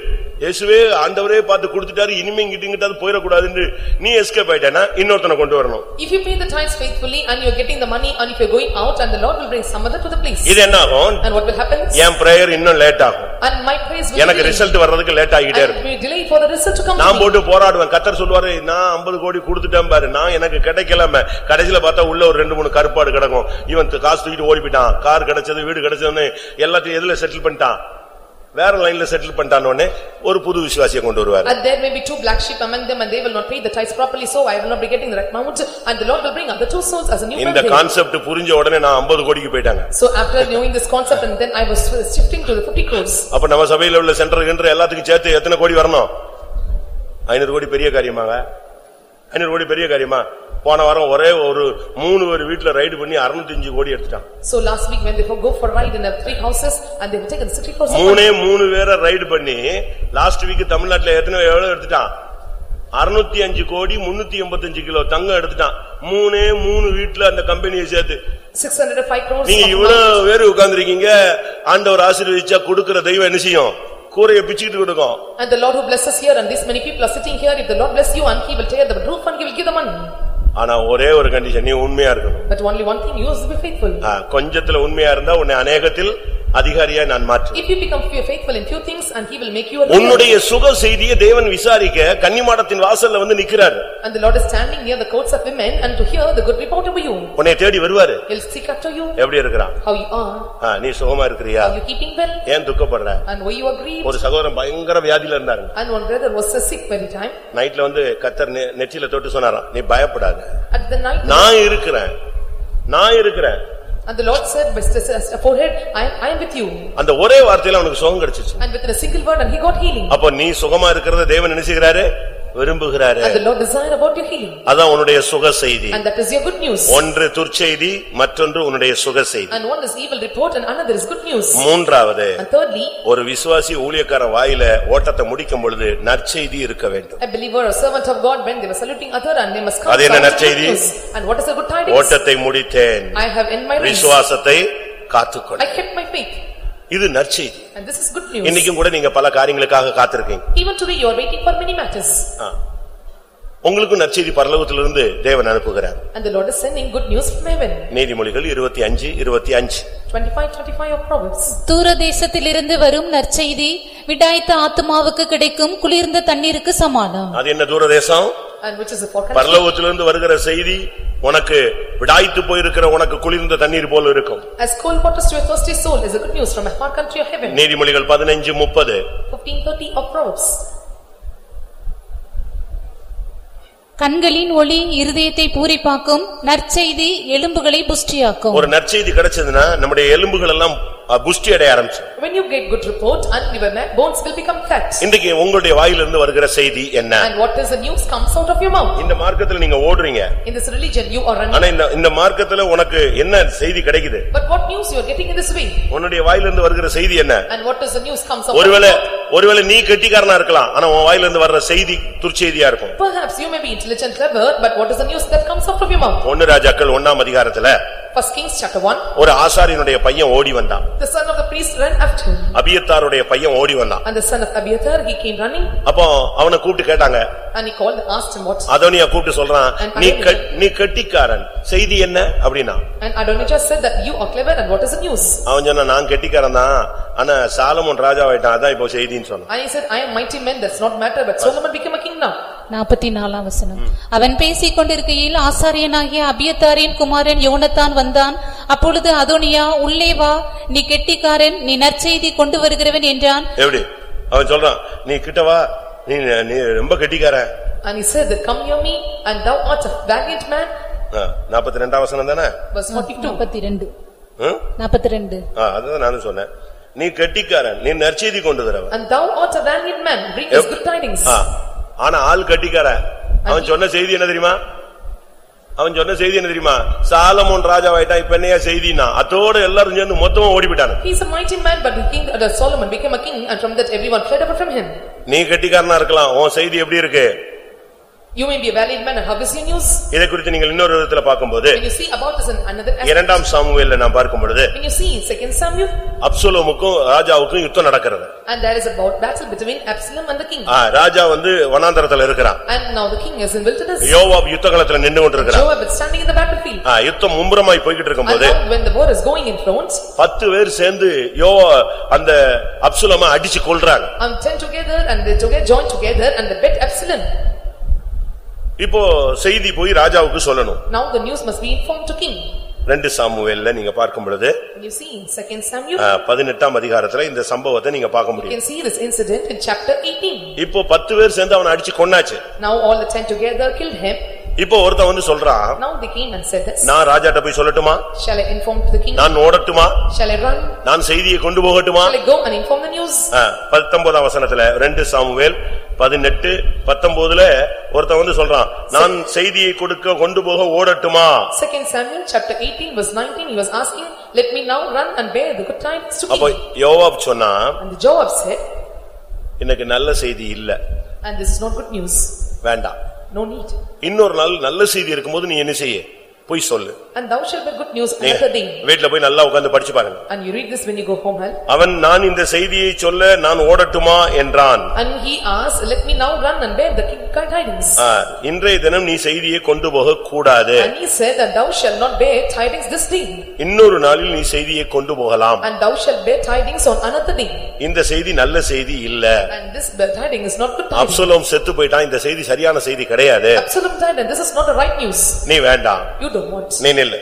Speaker 1: இயேசுவே ஆண்டவரே பார்த்து கொடுத்துட்டாரு இனிமே இங்கிட்ட இங்கிட்ட போயிடக்கூடாதுன்னு நீ எஸ்கேப் ஆயிட்டேனா இன்னொருத்தனை கொண்டு வரணும்
Speaker 2: if you pay the tithes faithfully and you are getting the money and if you are going out and the lord will bring some other to the place இது என்ன ஆகும் and what will happen என்
Speaker 1: prayer இன்னும் லேட் ஆகும்
Speaker 2: and my praise will எனக்கு ரிசல்ட் வர்றதுக்கு ரிசல்ட்க்கு லேட் ஆகிட்டே இருக்கும் நான் போட்டு
Speaker 1: போராடுவேன் கத்தர் சொல்லுவாரு நான் ஐம்பது கோடி கொடுத்துட்டேன் பாரு நான் எனக்கு கிடைக்கலாம கடைசியில பார்த்தா உள்ள ஒரு ரெண்டு மூணு கருப்பாடு கிடக்கும் இவன் காசு தூக்கிட்டு ஓடி போயிட்டான் கார் கிடைச்சது வீடு கிடைச்சதுன்னு எல்லாத்தையும் எதுல செட்டில் பண்ணிட்டான் வேற லைன்ல செட்டில் பண்ணிட்டானோனே ஒரு புது விசுவாசியை கொண்டு வருவார் and
Speaker 2: there may be two black sheep among them and they will not pay the tithes properly so i will not be getting the right amount and the lord will bring other two souls as a new in the
Speaker 1: concept புரிஞ்ச உடனே நான் 50 கோடிக்கு போய்டாங்க
Speaker 2: so after knowing this concept and then i was shifting to the 50 crores
Speaker 1: அப்ப நம்ம சபையில உள்ள சென்டர் கென்ற எல்லாத்துக்கும் சேர்த்து எத்தனை கோடி வரணும் 500 கோடி பெரிய காரியமாங்க 500 கோடி பெரிய காரியமா போன வாரம் ஒரே ஒரு மூணு பேர் வீட்டுல ரைடு பண்ணி அறுநூத்தி கோடி எடுத்துட்டான் லாஸ்ட் வீக் தமிழ்நாட்டில் எத்தனை எவ்வளவு எடுத்துட்டான் அறுநூத்தி அஞ்சு கோடி முன்னூத்தி எண்பத்தி அஞ்சு கிலோ தங்கம் எடுத்துட்டான் மூணே மூணு வீட்டுல அந்த கம்பெனியை சேர்த்து
Speaker 2: நீங்க இவ்வளவு
Speaker 1: பேரு உட்கார்ந்துருக்கீங்க ஆண்டவர் ஆசீர்வதிச்சா குடுக்கற தெய்வம் என்ன செய்யும் கூரைய பிச்சுக்கிட்டு கொடுக்கும்
Speaker 2: and the lord who blesses here and this many people are sitting here if the lord bless you and he will take the proof and he will give them one
Speaker 1: ஆனா ஒரே ஒரு கண்டிஷன் நீ உண்மையா இருக்கணும் கொஞ்சத்துல உண்மையா இருந்தா உன்னை அநேகத்தில் அதிகாரியா நான் மாற்று
Speaker 2: If you become few- faithful in few things and he will make you a ruler. உன்னுடைய
Speaker 1: சுக செய்தியை தேவன் விசாரிக்க கன்னிமாடத்தின் வாசல்ல வந்து நிக்கிறார்
Speaker 2: And the Lord is standing near the courts of women and to hear the good report over you.
Speaker 1: உன்னை தேடி வருவாரு
Speaker 2: He'll seek after you, எப்படி இருக்கிறான் how you are,
Speaker 1: ஆ, நீ சுகமா இருக்கிறியா are you keeping well ஏன் துக்கப்படுற
Speaker 2: and why you are grieved. ஒரு
Speaker 1: சகோதரன் பயங்கர வியாதியில இருந்தாரு
Speaker 2: And one brother was uh, sick very time.
Speaker 1: நைட்ல வந்து கத்தர் நெ- நெற்றியில தொட்டு சொன்னாராம் நீ பயப்படாத
Speaker 2: At the night, நான்
Speaker 1: இருக்கிறேன் நான் இருக்கிறேன்
Speaker 2: And the Lord said, by his forehead, I am I am with you.
Speaker 1: and the ore vaarthayila unakku sugam கிடைச்சிச்சு
Speaker 2: And with a single word and he got healing.
Speaker 1: அப்ப நீ சுகமா இருக்கிறத தேவன் நினைச்சுகிறாரு விரும்புகிறாரு அதான் மற்றொன்று
Speaker 2: மூன்றாவது
Speaker 1: ஒரு விசுவாசி வாயில ஓட்டத்தை முடிக்கும் பொழுது நற்செய்தி இருக்க வேண்டும் ஓட்டத்தை முடித்தேன்
Speaker 2: விசுவாசத்தை காத்துக்கொள்ள
Speaker 1: இது நற்செய்தி இன்னைக்கும் கூட நீங்க பல காரியங்களுக்காக காத்திருக்கீங்க உங்களுக்கும் நற்செய்தி பரலோகத்திலிருந்து தேவன் அனுப்புகிறார்
Speaker 2: And the Lord is sending good news from heaven.
Speaker 1: நீதிமொழிகள் 25 25
Speaker 2: 25, 25 of Proverbs.
Speaker 3: தூர தேசத்திலிருந்து வரும் நற்செய்தி விடாய்த்த ஆத்துமாவுக்கு கிடைக்கும் குளிர்ந்த தண்ணீருக்கு சமானம்
Speaker 1: அது என்ன தூர தேசம்
Speaker 3: And which is forecast.
Speaker 1: பரலோகத்திலிருந்து வருகிற செய்தி உனக்கு விடாய்த்து போயிருக்கிற உனக்கு குளிர்ந்த தண்ணீர் போல இருக்கும்
Speaker 2: As cold waters to a soul is good news from a far country of heaven.
Speaker 1: நீதிமொழிகள் பதினஞ்சு முப்பது
Speaker 3: 1530 of Proverbs. கண்களின் ஒளி இருதயத்தை பூரிப்பாக்கும் நற்செய்தி எலும்புகளை புஷ்டியாக்கும்
Speaker 1: ஒரு நற்செய்தி கிடைச்சதுன்னா நம்முடைய எலும்புகள் எல்லாம் புஷ்டி அடைய ஆரம்பிச்சு
Speaker 3: When you
Speaker 2: get good report and your bones will become fat.
Speaker 1: இன்றைக்கு உங்களுடைய வாயில இருந்து வருகிற செய்தி என்ன And
Speaker 2: what is the news comes out of your
Speaker 1: mouth. இந்த மார்க்கத்துல நீங்க ஓடுறீங்க
Speaker 2: In this religion you are running. ஆனா
Speaker 1: இந்த இந்த மார்க்கத்துல உனக்கு என்ன செய்தி கிடைக்குது
Speaker 2: But what news you are getting in this way?
Speaker 1: உன்னுடைய வாயில இருந்து வருகிற செய்தி என்ன
Speaker 2: And what is the news comes out ஒருவேளை
Speaker 1: ஒருவேளை நீ கெட்டிக்காரனா இருக்கலாம் ஆனா உன் வாயில இருந்து வர்ற செய்தி துர்ச்செய்தியா இருக்கும்
Speaker 2: Perhaps you may be intelligent clever but what is the news that comes out of your mouth?
Speaker 1: ஒன்னு ராஜாக்கள் ஒண்ணாம் அதிகாரத்துல
Speaker 2: First Kings chapter
Speaker 1: 1. ஒரு ஆசாரியனுடைய பையன் ஓடி வந்தான்.
Speaker 2: The son of the priest ran after him.
Speaker 1: அபியத்தாருடைய பையன் ஓடி வந்தான்.
Speaker 2: And the son of Abiathar he came running.
Speaker 1: அப்போ அவன கூப்பிட்டு கேட்டாங்க.
Speaker 2: And he called and asked him what.
Speaker 1: அதோனியா கூப்பிட்டு சொல்றான் நீ நீ கெட்டிக்காரன் செய்தி என்ன அப்படினா.
Speaker 2: And Adonijah said that you are clever and what is the news?
Speaker 1: அவன் சொன்னா நான் கெட்டிக்காரன் தான் ஆனா சாலமோன் ராஜா ஆயிட்டான். அதான் இப்போ செய்தின்னு சொன்னான்.
Speaker 2: And he said I am mighty man that's not matter but Solomon became a king
Speaker 3: now. நாற்பத்தி நாலாம் வசனம் அவன் பேசிக் கொண்டிருக்கையில் ஆசாரியனாகிய அபியத்தாரின் குமாரன் யோனத்தான் வந்தான் அப்பொழுது அதோனியா உள்ளே வா நீ கெட்டிக்காரன் நீ நற்செய்தி கொண்டு வருகிறவன் என்றான்
Speaker 1: எப்படி அவன் சொல்றான் நீ கிட்டவா நீ நீ ரொம்ப கெட்டிக்கார
Speaker 3: and he said come near me and thou art a valiant man
Speaker 1: 42 வசனம் தானே
Speaker 3: verse 42 42
Speaker 1: அதான் நானும் சொன்னேன் நீ கட்டிக்காரன் நீ நற்செய்தி கொண்டு வரவன்
Speaker 3: and thou art a valiant man bring good tidings
Speaker 1: ஆனா ஆள் கட்டிக்கார அவன் சொன்ன செய்தி என்ன தெரியுமா அவன் சொன்ன செய்தி என்ன தெரியுமா சாலமோன் ராஜாவாயிட்டான் இப்ப என்னையா செய்தினா அதோட எல்லாரும் சேர்ந்து மொத்தமா ஓடி போயிட்டாங்க
Speaker 2: he is a mighty man but the king uh, solomon became a king and from that everyone fled away from him
Speaker 1: நீ கட்டிக்காரனா இருக்கலாம் உன் செய்தி எப்படி இருக்கு
Speaker 2: You may be a valid man and have seen news?
Speaker 1: இதை குறித்து நீங்கள் இன்னொரு விதத்துல பார்க்கும்போது you
Speaker 2: see about this another aspect, இரண்டாம்
Speaker 1: சாமுவேல்ல நாம் பார்க்கும் பொழுது
Speaker 2: when you see in second Samuel
Speaker 1: அப்சலோமுக்கும் ராஜாவுக்கும் யுத்தம் நடக்கிறது
Speaker 2: and there is a bout- battle between Absalom and the king ஆ,
Speaker 1: ராஜா வந்து வனாந்தரத்துல இருக்கிறான்
Speaker 2: and now the king is in wilderness. யோவாப்
Speaker 1: யுத்த காலத்துல நின்னு கொண்டிருக்கிறான்
Speaker 2: Joab is standing in the battlefield
Speaker 1: ஆ, யுத்தம் மும்முரமாய் போய்கிட்டு இருக்கும்போது when the war is going in front பத்து பேர் சேர்ந்து யோவா அந்த அப்சுலமா அடிச்சு கொல்றாங்க
Speaker 2: and ten together and they together join together and the bet Absalom
Speaker 1: இப்போ செய்தி போய் ராஜாவுக்கு சொல்லணும்
Speaker 2: Now the news must be informed to king.
Speaker 1: ரெண்டு சாமுவேல்ல நீங்க பார்க்கும் பொழுது
Speaker 2: You see in second Samuel,
Speaker 1: பதினெட்டாம் அதிகாரத்துல இந்த சம்பவத்தை நீங்க பார்க்க you முடியும் can
Speaker 2: see this incident in chapter 18.
Speaker 1: இப்போ பத்து பேர் சேர்ந்து அவனை அடிச்சு கொன்னாச்சு
Speaker 2: Now all the ten together killed him.
Speaker 1: இப்போ ஒருத்த வந்து சொல்றான் நான் ராஜாட்ட போய் சொல்லட்டுமா நான் ஓடட்டுமா நான் செய்தியை கொண்டு போகட்டுமா பத்தொன்பதாம் வசனத்துல ரெண்டு சாமுவேல் பதினெட்டு பத்தொன்பதுல ஒருத்த வந்து சொல்றான் நான் செய்தியை கொடுக்க கொண்டு போக ஓடட்டுமா சொன்னா எனக்கு நல்ல செய்தி இல்ல வேண்டாம் இன்னொரு நாள் நல்ல செய்தி இருக்கும் போது நீ என்ன செய்ய போய் சொல்லு
Speaker 2: and thou shall be good news another day
Speaker 1: வீட்ல போய் நல்லா உட்கார்ந்து படிச்சு பாருங்க
Speaker 2: and you read this when you go home hal
Speaker 1: அவன் நான் இந்த செய்தியை சொல்ல நான் ஓடட்டுமா என்றான்
Speaker 2: and he asked let me now run and bear the king's tidings
Speaker 1: இன்றைய தினம் நீ செய்தியை கொண்டு போக கூடாது and
Speaker 2: he said that thou shall not bear tidings this thing
Speaker 1: இன்னொரு நாளில் நீ செய்தியை கொண்டு போகலாம்
Speaker 2: and thou shall bear tidings on another thing
Speaker 1: இந்த செய்தி நல்ல செய்தி இல்ல
Speaker 2: and this bad tidings is not good absalom
Speaker 1: Absalom செத்து போயிட்டான் இந்த செய்தி சரியான செய்தி கிடையாது
Speaker 2: absalom died and this is not a right news நீ வேண்டாம் you don't want
Speaker 1: நீ நில்லு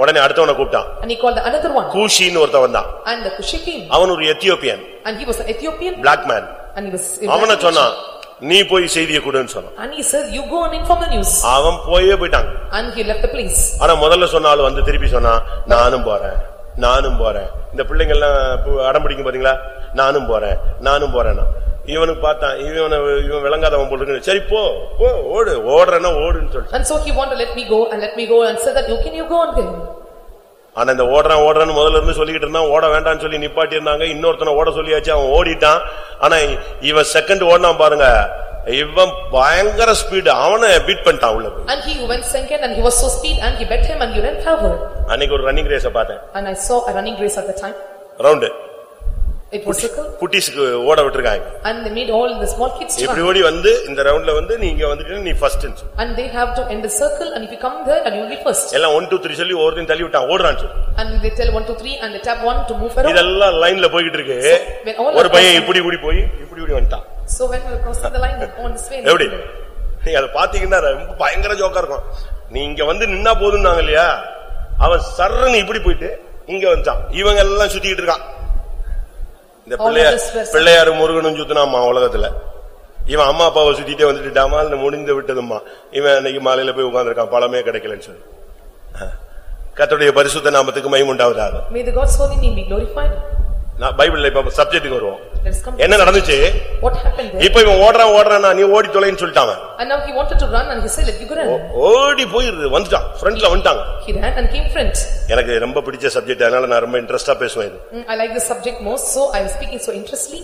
Speaker 1: உடனே அடுத்தவனை கூப்பிட்டான்
Speaker 2: and he called the another one and the kushi அவன்
Speaker 1: ஒரு Ethiopian
Speaker 2: and he was an ethiopian black man and he was அவன சொன்னான்
Speaker 1: நீ போய் செய்தியை கொடுன்னு சொன்னான் and he said you go and inform the news அவன் போயே போய்டான்
Speaker 2: and he left the place ஆனா
Speaker 1: முதல்ல சொன்னாலும் வந்து திருப்பி சொன்னான் நானும் போறேன் நானும் போறேன் இந்த பிள்ளைங்க எல்லாம் அடம் பிடிக்கும் பாத்தீங்களா நானும் போறேன் நானும் போறேன்னா இவனுக்கு பார்த்தான் இவன் இவன் விளங்காதவன் போல சரி போ போ ஓடு ஓடுறேன்னா ஓடுன்னு சொல்லு
Speaker 2: and so he wanted let me go and let me go and said that you can you go on then
Speaker 1: ஆனா இந்த ஓடுறான் ஓடுறான்னு முதல்ல இருந்து சொல்லிட்டு இருந்தான் ஓட வேண்டாம்னு சொல்லி நிப்பாட்டி இருந்தாங்க இன்னொருத்தனை ஓட சொல்லியாச்சு அவன் ஓடிட்டான் ஆனா இவன் செகண்ட் ஓடினான் பாருங்க இவன் பயங்கர ஸ்பீடு அவனை பீட் பண்ணிட்டான் உள்ள
Speaker 2: and he went second and he was so speed and he
Speaker 1: அன்னைக்கு ஒரு ரன்னிங் ரேஸ் பார்த்தேன்
Speaker 2: and i saw a It was ஓட விட்டுருக்காங்க and they made all the small kids இப்படி ஓடி
Speaker 1: வந்து இந்த ரவுண்ட்ல வந்து நீங்க இங்க நீ first inch
Speaker 2: and have to end the circle and if you come there and you will be
Speaker 1: first. எல்லாம் ஒன் டூ த்ரீ சொல்லி ஒருத்தையும் தள்ளி விட்டான் ஓடுறான் சொல்லி
Speaker 2: and they tell one, two, three and they tap one to move around. இதெல்லாம்
Speaker 1: லைன்ல போய்கிட்டு இருக்கு when ஒரு பையன் இப்படி இப்படி போய் இப்படி இப்படி வந்துட்டான்
Speaker 2: So when we are crossing the line on this எப்படி
Speaker 1: நீங்க அதை பாத்தீங்கன்னா ரொம்ப பயங்கர ஜோக்கா இருக்கும் நீங்க வந்து நின்னா போதும்னாங்க இல்லையா அவன் சர்றன்னு இப்படி போயிட்டு இங்க வந்துட்டான் இவங்க எல்லாம் சுத்திக்கிட்டு இருக்கான் இந்த பிள்ளையார் பிள்ளையார் முருகனும் சுத்தினாமா உலகத்துல இவன் அம்மா அப்பாவை சுத்திட்டே வந்துட்டு இல்ல முடிந்து விட்டதும்மா இவன் இன்னைக்கு மாலையில போய் உட்காந்துருக்கான் பழமே கிடைக்கலன்னு சொல்லி கத்தோடைய பரிசுத்த நாமத்துக்கு மயம் உண்டாவதாக நான் பைபிள்ல இப்ப சப்ஜெக்ட்டுக்கு வருவோம்
Speaker 2: என்ன நடந்துச்சு இப்போ இவன்
Speaker 1: ஓடுறான் ஓடுறானா நீ ஓடி தொலைன்னு சொல்லிட்டான்
Speaker 2: and now he wanted to run and he said let you go
Speaker 1: ஓடி போய் வந்துட்டான் ஃப்ரண்ட்ல வந்துட்டாங்க
Speaker 2: he ran and came front
Speaker 1: எனக்கு ரொம்ப பிடிச்ச சப்ஜெக்ட் அதனால நான் ரொம்ப இன்ட்ரஸ்டா பேசுவேன்
Speaker 2: இது i like this subject most so i am speaking so interestly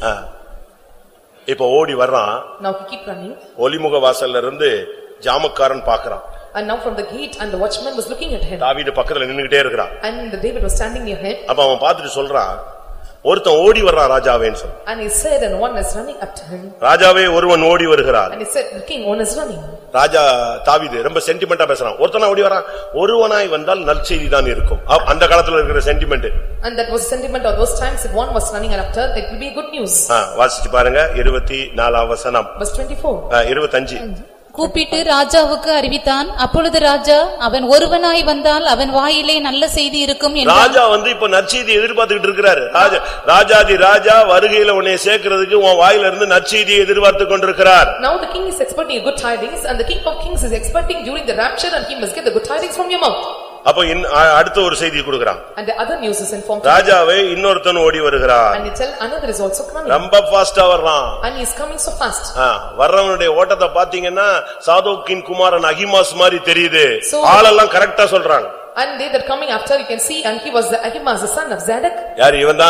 Speaker 1: இப்போ ஓடி வர்றான்
Speaker 2: now he keep running
Speaker 1: ஒலிமுக வாசல்ல இருந்து ஜாமக்காரன் பாக்குறான்
Speaker 2: and now from the gate and the watchman was looking at him
Speaker 1: தாவீது பக்கத்துல நின்னுட்டே இருக்கான்
Speaker 2: and david was standing near him
Speaker 1: அப்ப அவன் பார்த்துட்டு சொல்றான் ஒருத்தன் ஓடி வர்றான் ராஜாவேன்னு சொன்னான்
Speaker 2: And he said and one is running up to him
Speaker 1: ராஜாவே ஒருவன் ஓடி வருகிறார் and
Speaker 2: he said the king one is running.
Speaker 1: ராஜா தாவீது ரொம்ப சென்டிமெண்டா பேசுறான் ஒருத்தனா ஓடி வரான் ஒருவனாய் வந்தால் நற்செய்தி தான் இருக்கும் அ- அந்த காலத்துல இருக்கிற sentiment
Speaker 2: And that was sentiment of those times if one was running after it will be good news.
Speaker 1: வாசிச்சு பாருங்க இருபத்தி நாலாம் வசனம் Verse 24 இருபத்தஞ்சு
Speaker 3: கூப்பிட்டு ராஜாவுக்கு அறிவித்தான் அப்பொழுது ராஜா அவன் ஒருவனாய் வந்தால் அவன் வாயிலே நல்ல செய்தி இருக்கும் ராஜா
Speaker 1: வந்து இப்ப நற்செய்தி எதிர்பார்த்துக்கிட்டு இருக்கிறாரு ராஜா ராஜாஜி ராஜா வருகையில உன்னை சேர்க்கறதுக்கு உன் வாயில இருந்து நற்செய்தியை எதிர்பார்த்து கொண்டிருக்கிறார்
Speaker 2: now the king is expecting a good tidings and the king of kings is expecting during the rapture and he must get the good tidings from your mouth
Speaker 1: அப்ப அடுத்த ஒரு செய்தி கொடுக்கிறான்
Speaker 2: and ராஜாவே
Speaker 1: இன்னொருத்தன் ஓடி வருகிறான் ரொம்ப ஃபாஸ்டா வர்றான் வர்றவனுடைய ஓட்டத்தை பாத்தீங்கன்னா சாதோக்கின் குமாரன் அகிமாஸ் மாதிரி தெரியுது ஆளெல்லாம் கரெக்டா சொல்றாங்க
Speaker 2: and they that coming after you can see and he was the ahimaas the son of zadak
Speaker 1: yaar யார் da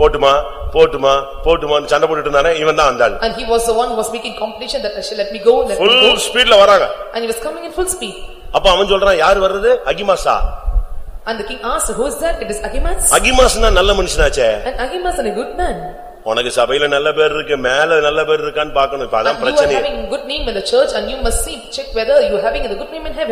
Speaker 1: potuma potuma potuma போட்டுமான்னு chanda potittu இருந்தானே இவன் da andal
Speaker 2: and he was the one who was making competition that I shall let me go let full me go full speed la வராங்க and he was coming in full speed
Speaker 1: அப்ப அவன் சொல்றான் யாரு வர்றது அகிமாசா
Speaker 2: And the king asked, who is that? It is Ahimaaz. அகிமாஸ்னா
Speaker 1: நல்ல மனுஷனாச்சே
Speaker 2: And Ahimaaz is a good man.
Speaker 1: உனக்கு சபையில நல்ல பேர் இருக்கு மேல நல்ல பேர் இருக்கான்னு பாக்கணும் இப்ப அதான் And you are பிரச்சனை having
Speaker 2: good name in the church and
Speaker 3: you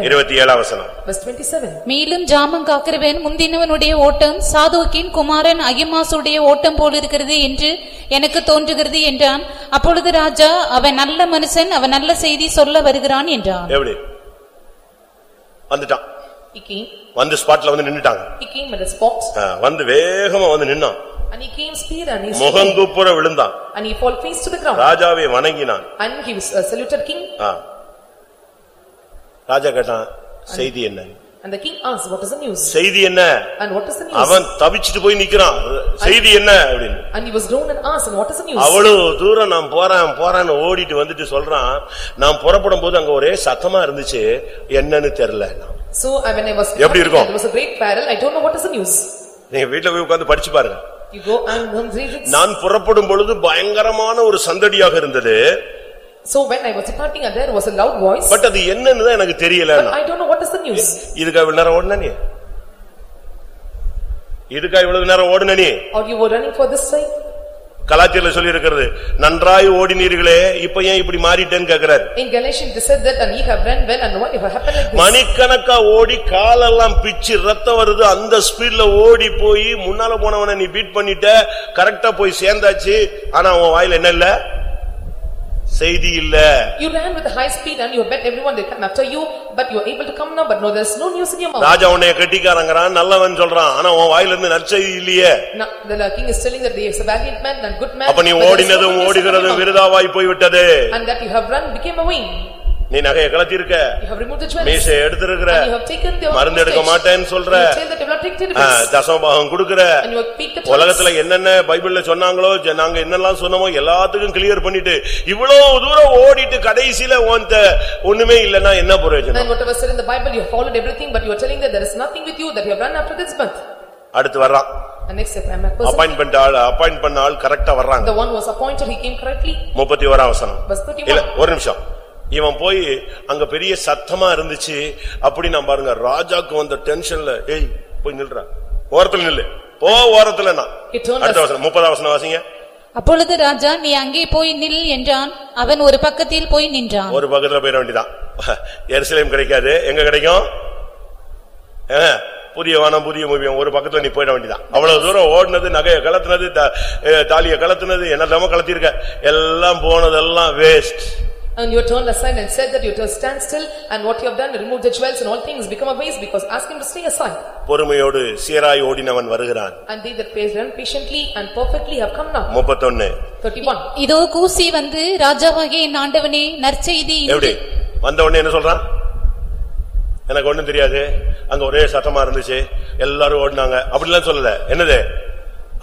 Speaker 1: இருபத்தி ஏழாம் வசனம்
Speaker 3: Verse twenty-seven. மீளும் காக்கிறவன் முந்தினவனுடைய ஓட்டம் சாதோக்கின் குமாரன் அகிமாசுடைய ஓட்டம் போலிருக்கிறது என்று எனக்கு தோன்றுகிறது என்றான் அப்பொழுது ராஜா அவன் நல்ல மனுஷன் அவன் நல்ல செய்தி சொல்ல வருகிறான் என்றான்
Speaker 1: எப்படி வந்துட்டான் He came. வந்து ஸ்பாட்ல வந்து நின்னுட்டாங்க
Speaker 2: He came at the spot.
Speaker 1: ஆ, வந்து வேகமா வந்து நின்னான்
Speaker 2: And he came speed and he stood. முகங்குப்புற விழுந்தான் And he fall face to the ground.
Speaker 1: ராஜாவை வணங்கினான்
Speaker 2: And he was uh, saluted king.
Speaker 1: ஆ. ராஜா கேட்டான் செய்தி என்ன And the king asks what is the news? செய்தி enna
Speaker 2: And what is the news? avan
Speaker 1: thavichittu poi nikkran செய்தி enna abdin
Speaker 2: And he was down and asked and what is the news? அவ்வளவு
Speaker 1: nam poran poran odiittu vandittu solran nam porapadum bodhu anga ore sathama சத்தமா enna nu therilla
Speaker 2: So when I was eppadi இருக்கும்? There was a great peril. I don't know what is the news.
Speaker 1: neenga veetla poi ukandu padichu paarenga
Speaker 2: You go and when read it. நான்
Speaker 1: porapadum bodhu பயங்கரமான oru sandadiyaga இருந்தது.
Speaker 2: So when I was departing there was a
Speaker 1: loud voice. But adu enna nu எனக்கு தெரியல. But I don't know what is the news இதுக்கு இவ்வளவு நேரம் ஓடுன நீ இதுக்கு இவ்வளவு நேரம் ஓடுன நீ
Speaker 2: or you were running for this side
Speaker 1: சொல்லி இருக்கிறது நன்றாய் ஓடினீர்களே இப்ப ஏன் இப்படி மாறிட்டேன்னு கேக்குறாரு
Speaker 2: in galatian they said that and ye have run
Speaker 1: மணிக்கணக்கா ஓடி காலெல்லாம் பிச்சி ரத்தம் வருது அந்த ஸ்பீட்ல ஓடி போய் முன்னால போனவன நீ பீட் பண்ணிட்ட கரெக்ட்டா போய் சேர்ந்தாச்சு ஆனா உன் வாயில என்ன இல்ல செய்தி இல்ல
Speaker 2: you ran with a high speed and you bet everyone they come after you but you are able to come now but no there's no news in your mouth ராஜா உன்னை
Speaker 1: கெட்டிக்காரங்கறான் நல்லவன் சொல்றான் ஆனா உன் வாயில இருந்து நற்செய்தி இல்லையே
Speaker 2: the king is telling that he is a valiant man and good man அப்ப நீ ஓடினதும் ஓடுகிறதும்
Speaker 1: விருதாவாய் போய் விட்டதே
Speaker 2: and that you have run became a wing
Speaker 1: நீ நகையை கலத்திருக்க மீசை எடுத்திருக்கிற
Speaker 2: மருந்து எடுக்க மாட்டேன்னு சொல்ற
Speaker 1: தசமபாகம் கொடுக்கிற உலகத்துல என்னென்ன பைபிள்ல சொன்னாங்களோ நாங்க என்னெல்லாம் சொன்னமோ எல்லாத்துக்கும் கிளியர் பண்ணிட்டு இவ்வளவு தூரம் ஓடிட்டு கடைசியில ஒண்ணுமே இல்லனா என்ன பிரயோஜனம் அடுத்து வர்றான் அப்பாயின் பண்ண ஆள் அப்பாயிண்ட் பண்ண ஆள் வர்றாங்க முப்பத்தி ஒரு அவசரம் ஒரு நிமிஷம் இவன் போய் அங்க பெரிய சத்தமா இருந்துச்சு அப்படி நான் பாருங்க ராஜாக்கு வந்த டென்ஷன்ல ஏய் போய் நில்றான் ஓரத்துல நில்லு போ ஓரத்துல நான் அடுத்த வசனம் வாசிங்க
Speaker 3: அப்பொழுது ராஜா நீ அங்கே போய் நில் என்றான் அவன் ஒரு பக்கத்தில் போய் நின்றான்
Speaker 1: ஒரு பக்கத்துல போயிட வேண்டியதான் எரிசிலையும் கிடைக்காது எங்க கிடைக்கும் புதிய வானம் புதிய மூவியம் ஒரு பக்கத்துல நீ போயிட வேண்டியதான் அவ்வளவு தூரம் ஓடினது நகையை கலத்துனது தாலியை கலத்துனது என்னெல்லாமோ கலத்திருக்க எல்லாம் போனதெல்லாம் waste
Speaker 2: And you are turned aside and said that you to stand still and what you have done, remove the jewels and all things become a waste because ask him to stay aside.
Speaker 1: porumayodu சீராய் odinavan varugiran
Speaker 3: And they that patient patiently and perfectly have come now. 31 31 இதோ கூசி வந்து ராஜாவாகிய என் ஆண்டவனே நற்செய்தி எப்படி
Speaker 1: வந்த உடனே என்ன சொல்றான் எனக்கு ஒண்ணும் தெரியாது அங்க ஒரே சத்தமா இருந்துச்சு எல்லாரும் ஓடினாங்க அப்படிலாம் சொல்லல என்னது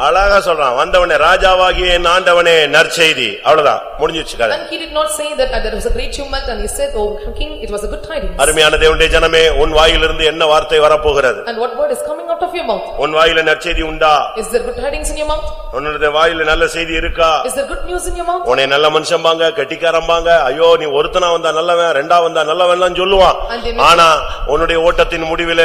Speaker 1: அழகா சொல்றான் வந்தவனே ராஜாவாகிய என் ஆண்டவனே நற்செய்தி அவ்வளவுதான் முடிஞ்சிச்சு கதை And
Speaker 2: he did not say that there was a great tumult and he said oh king it was a good tidings
Speaker 1: அருமையான தேவனுடைய ஜனமே உன் வாயிலிருந்து என்ன வார்த்தை வரப்போகிறது
Speaker 2: And what word is coming out of your mouth
Speaker 1: உன் வாயில நற்செய்தி உண்டா
Speaker 2: Is there good tidings in your mouth
Speaker 1: உன்னுடைய வாயில நல்ல செய்தி இருக்கா
Speaker 2: Is there good news in your mouth
Speaker 1: உன்னை நல்ல மனுஷம்பாங்க கெட்டிக்காரம்பாங்க ஐயோ நீ ஒருத்தனா வந்தா நல்லவன் ரெண்டா வந்தா நல்லவன்லாம் சொல்லுவான் ஆனா உன்னுடைய ஓட்டத்தின் முடிவில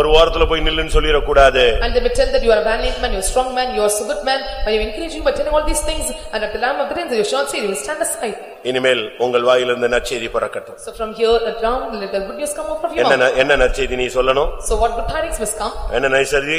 Speaker 1: ஒரு வாரத்துல போய் நில்லுன்னு சொல்லிட கூடாது
Speaker 2: And they may tell that you are a valiant man you are a strong man you are so good man I am encouraging by telling all these things and at the lamb of the end you shall see you will stand aside
Speaker 1: இனிமேல் உங்கள் வாயிலிருந்து நற்செய்தி பிறக்கட்டும் so
Speaker 2: from here and down little good news come out of your என்ன
Speaker 1: என்ன நற்செய்தி நீ no.
Speaker 2: so what good tidings must come
Speaker 1: Enna நற்செய்தி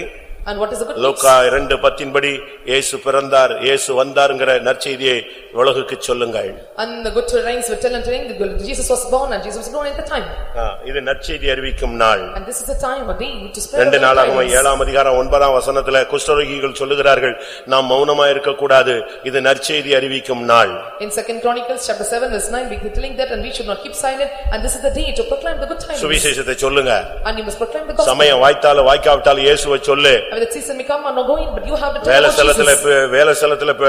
Speaker 2: And what is the good news? லூக்கா
Speaker 1: இரண்டு பத்தின்படி இயேசு பிறந்தார் இயேசு வந்தார்ங்கிற நற்செய்தியை உலகுக்கு சொல்லுங்கள்
Speaker 2: And the good tidings were telling telling that Jesus was born and Jesus was born at the time.
Speaker 1: ஆ, இது நற்செய்தி அறிவிக்கும் நாள் And
Speaker 2: this is the time of day to spread. ரெண்டு the நாளாகம tidings. ஏழாம்
Speaker 1: அதிகாரம் ஒன்பதாம் வசனத்துல குஷ்டரோகிகள் சொல்லுகிறார்கள் நாம் மௌனமா இருக்கக்கூடாது இது நற்செய்தி அறிவிக்கும் நாள்
Speaker 2: In second Chronicles chapter 7 verse nine we are telling that and we should not keep silent and this is the day to proclaim the good tidings. சுவிசேஷத்தை சொல்லுங்க And you must proclaim the gospel. சமயம்
Speaker 1: வாய்த்தாலும் வாய்க்காவிட்டாலும் இயேசுவை சொல்லு
Speaker 2: the season may come or not going but you have to tell வேலை about ஸ்தலத்துல
Speaker 1: Jesus. பே- வேலை ஸ்தலத்துல பே-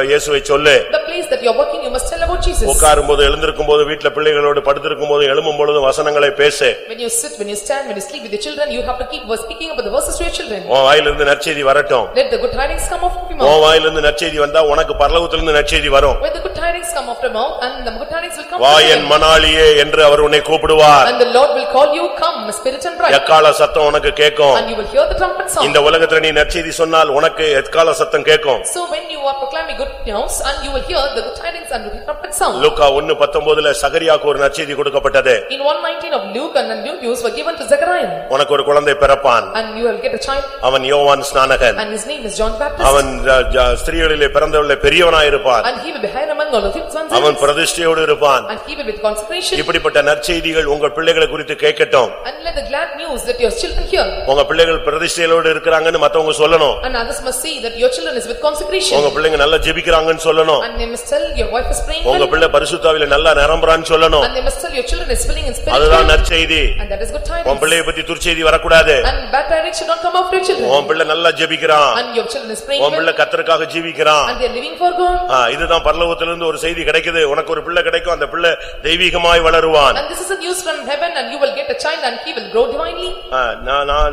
Speaker 2: The place that you are working you must tell about Jesus. உட்காரும்போது
Speaker 1: எழுந்திருக்கும் போது வீட்டுல பிள்ளைகளோடு படுத்திருக்கும் போது எழும்பும் பொழுதும் வசனங்களை பேசு
Speaker 2: When you sit, when you stand, when you sleep with your children, you have to keep was speaking about the verses to your children.
Speaker 1: உன் வாயிலிருந்து நற்செய்தி வரட்டும்
Speaker 2: Let the good tidings come off of your mouth. உன்
Speaker 1: வாயிலிருந்து நற்செய்தி வந்தா உனக்கு பரலோகத்திலிருந்து நற்செய்தி When
Speaker 2: the good tidings come off your mouth and the good tidings will come வா from என் heaven.
Speaker 1: மணாளியே என்று அவர் And
Speaker 2: the Lord will call you, come, spirit and bride. எக்கால
Speaker 1: சத்தம் உனக்கு கேட்கும் And
Speaker 2: you will hear the trumpet sound. இந்த
Speaker 1: உலகத்துல நீ நற்செய்தி சொன்னால் உனக்கு எத்கால சத்தம் கேட்கும்
Speaker 2: So when you are proclaiming good news and you will hear the good tidings and the trumpet sound. லூக்கா
Speaker 1: 1:19ல சகரியாக்கு ஒரு நற்செய்தி கொடுக்கப்பட்டது
Speaker 2: In 119 of Luke and then good news were given to Zechariah
Speaker 1: உனக்கு ஒரு குழந்தை பிறப்பான்
Speaker 2: and you will get a child
Speaker 1: அவன் யோவான் ஸ்நானகன்
Speaker 2: and his name is John Baptist அவன்
Speaker 1: ஜ- ஜ- ஸ்திரீகளிலே பிறந்தவளே பெரியவனாயிருப்பான் and
Speaker 2: he will be high among all of his sons and அவன்
Speaker 1: பிரதிஷ்டையோடு இருப்பான்
Speaker 2: and he will be with consecration
Speaker 1: இப்படிப்பட்ட நற்செய்திகள் உங்கள் பிள்ளைகளை குறித்து கேட்கட்டும்
Speaker 2: and let the glad news that your children hear.
Speaker 1: உங்க பிள்ளைகள் பிரதிஷ்டையோடு இருக்கிறாங்கன்னு மத்தவங்க மற்றவங்க சொல்லணும்
Speaker 2: and others must see that your children is with consecration உங்க
Speaker 1: பிள்ளைங்க நல்லா ஜெபிக்கறாங்கன்னு சொல்லணும் and
Speaker 2: they must tell your wife is praying உங்க
Speaker 1: பிள்ளை பரிசுத்தாவில நல்லா நிரம்பறான்னு சொல்லணும் and
Speaker 2: they must tell your children is filling in spirit அதுதான் நற்செய்தி and that is good tidings உன் பிள்ளைய
Speaker 1: பத்தி துர்ச்செய்தி வரக்கூடாது and
Speaker 2: bad tidings should not come of your
Speaker 1: children உன் பிள்ளை நல்லா ஜெபிக்கறான் and
Speaker 2: your children is praying உன் பிள்ளை
Speaker 1: கர்த்தருக்காக ஜீவிக்கறான்
Speaker 2: and they are living for god
Speaker 1: இதுதான் பரலோகத்துல இருந்து ஒரு செய்தி கிடைக்குது உனக்கு ஒரு பிள்ளை கிடைக்கும் அந்த பிள்ளை தெய்வீகமாய் வளருவான்
Speaker 2: and this is a news from heaven and you will get a child and he will grow divinely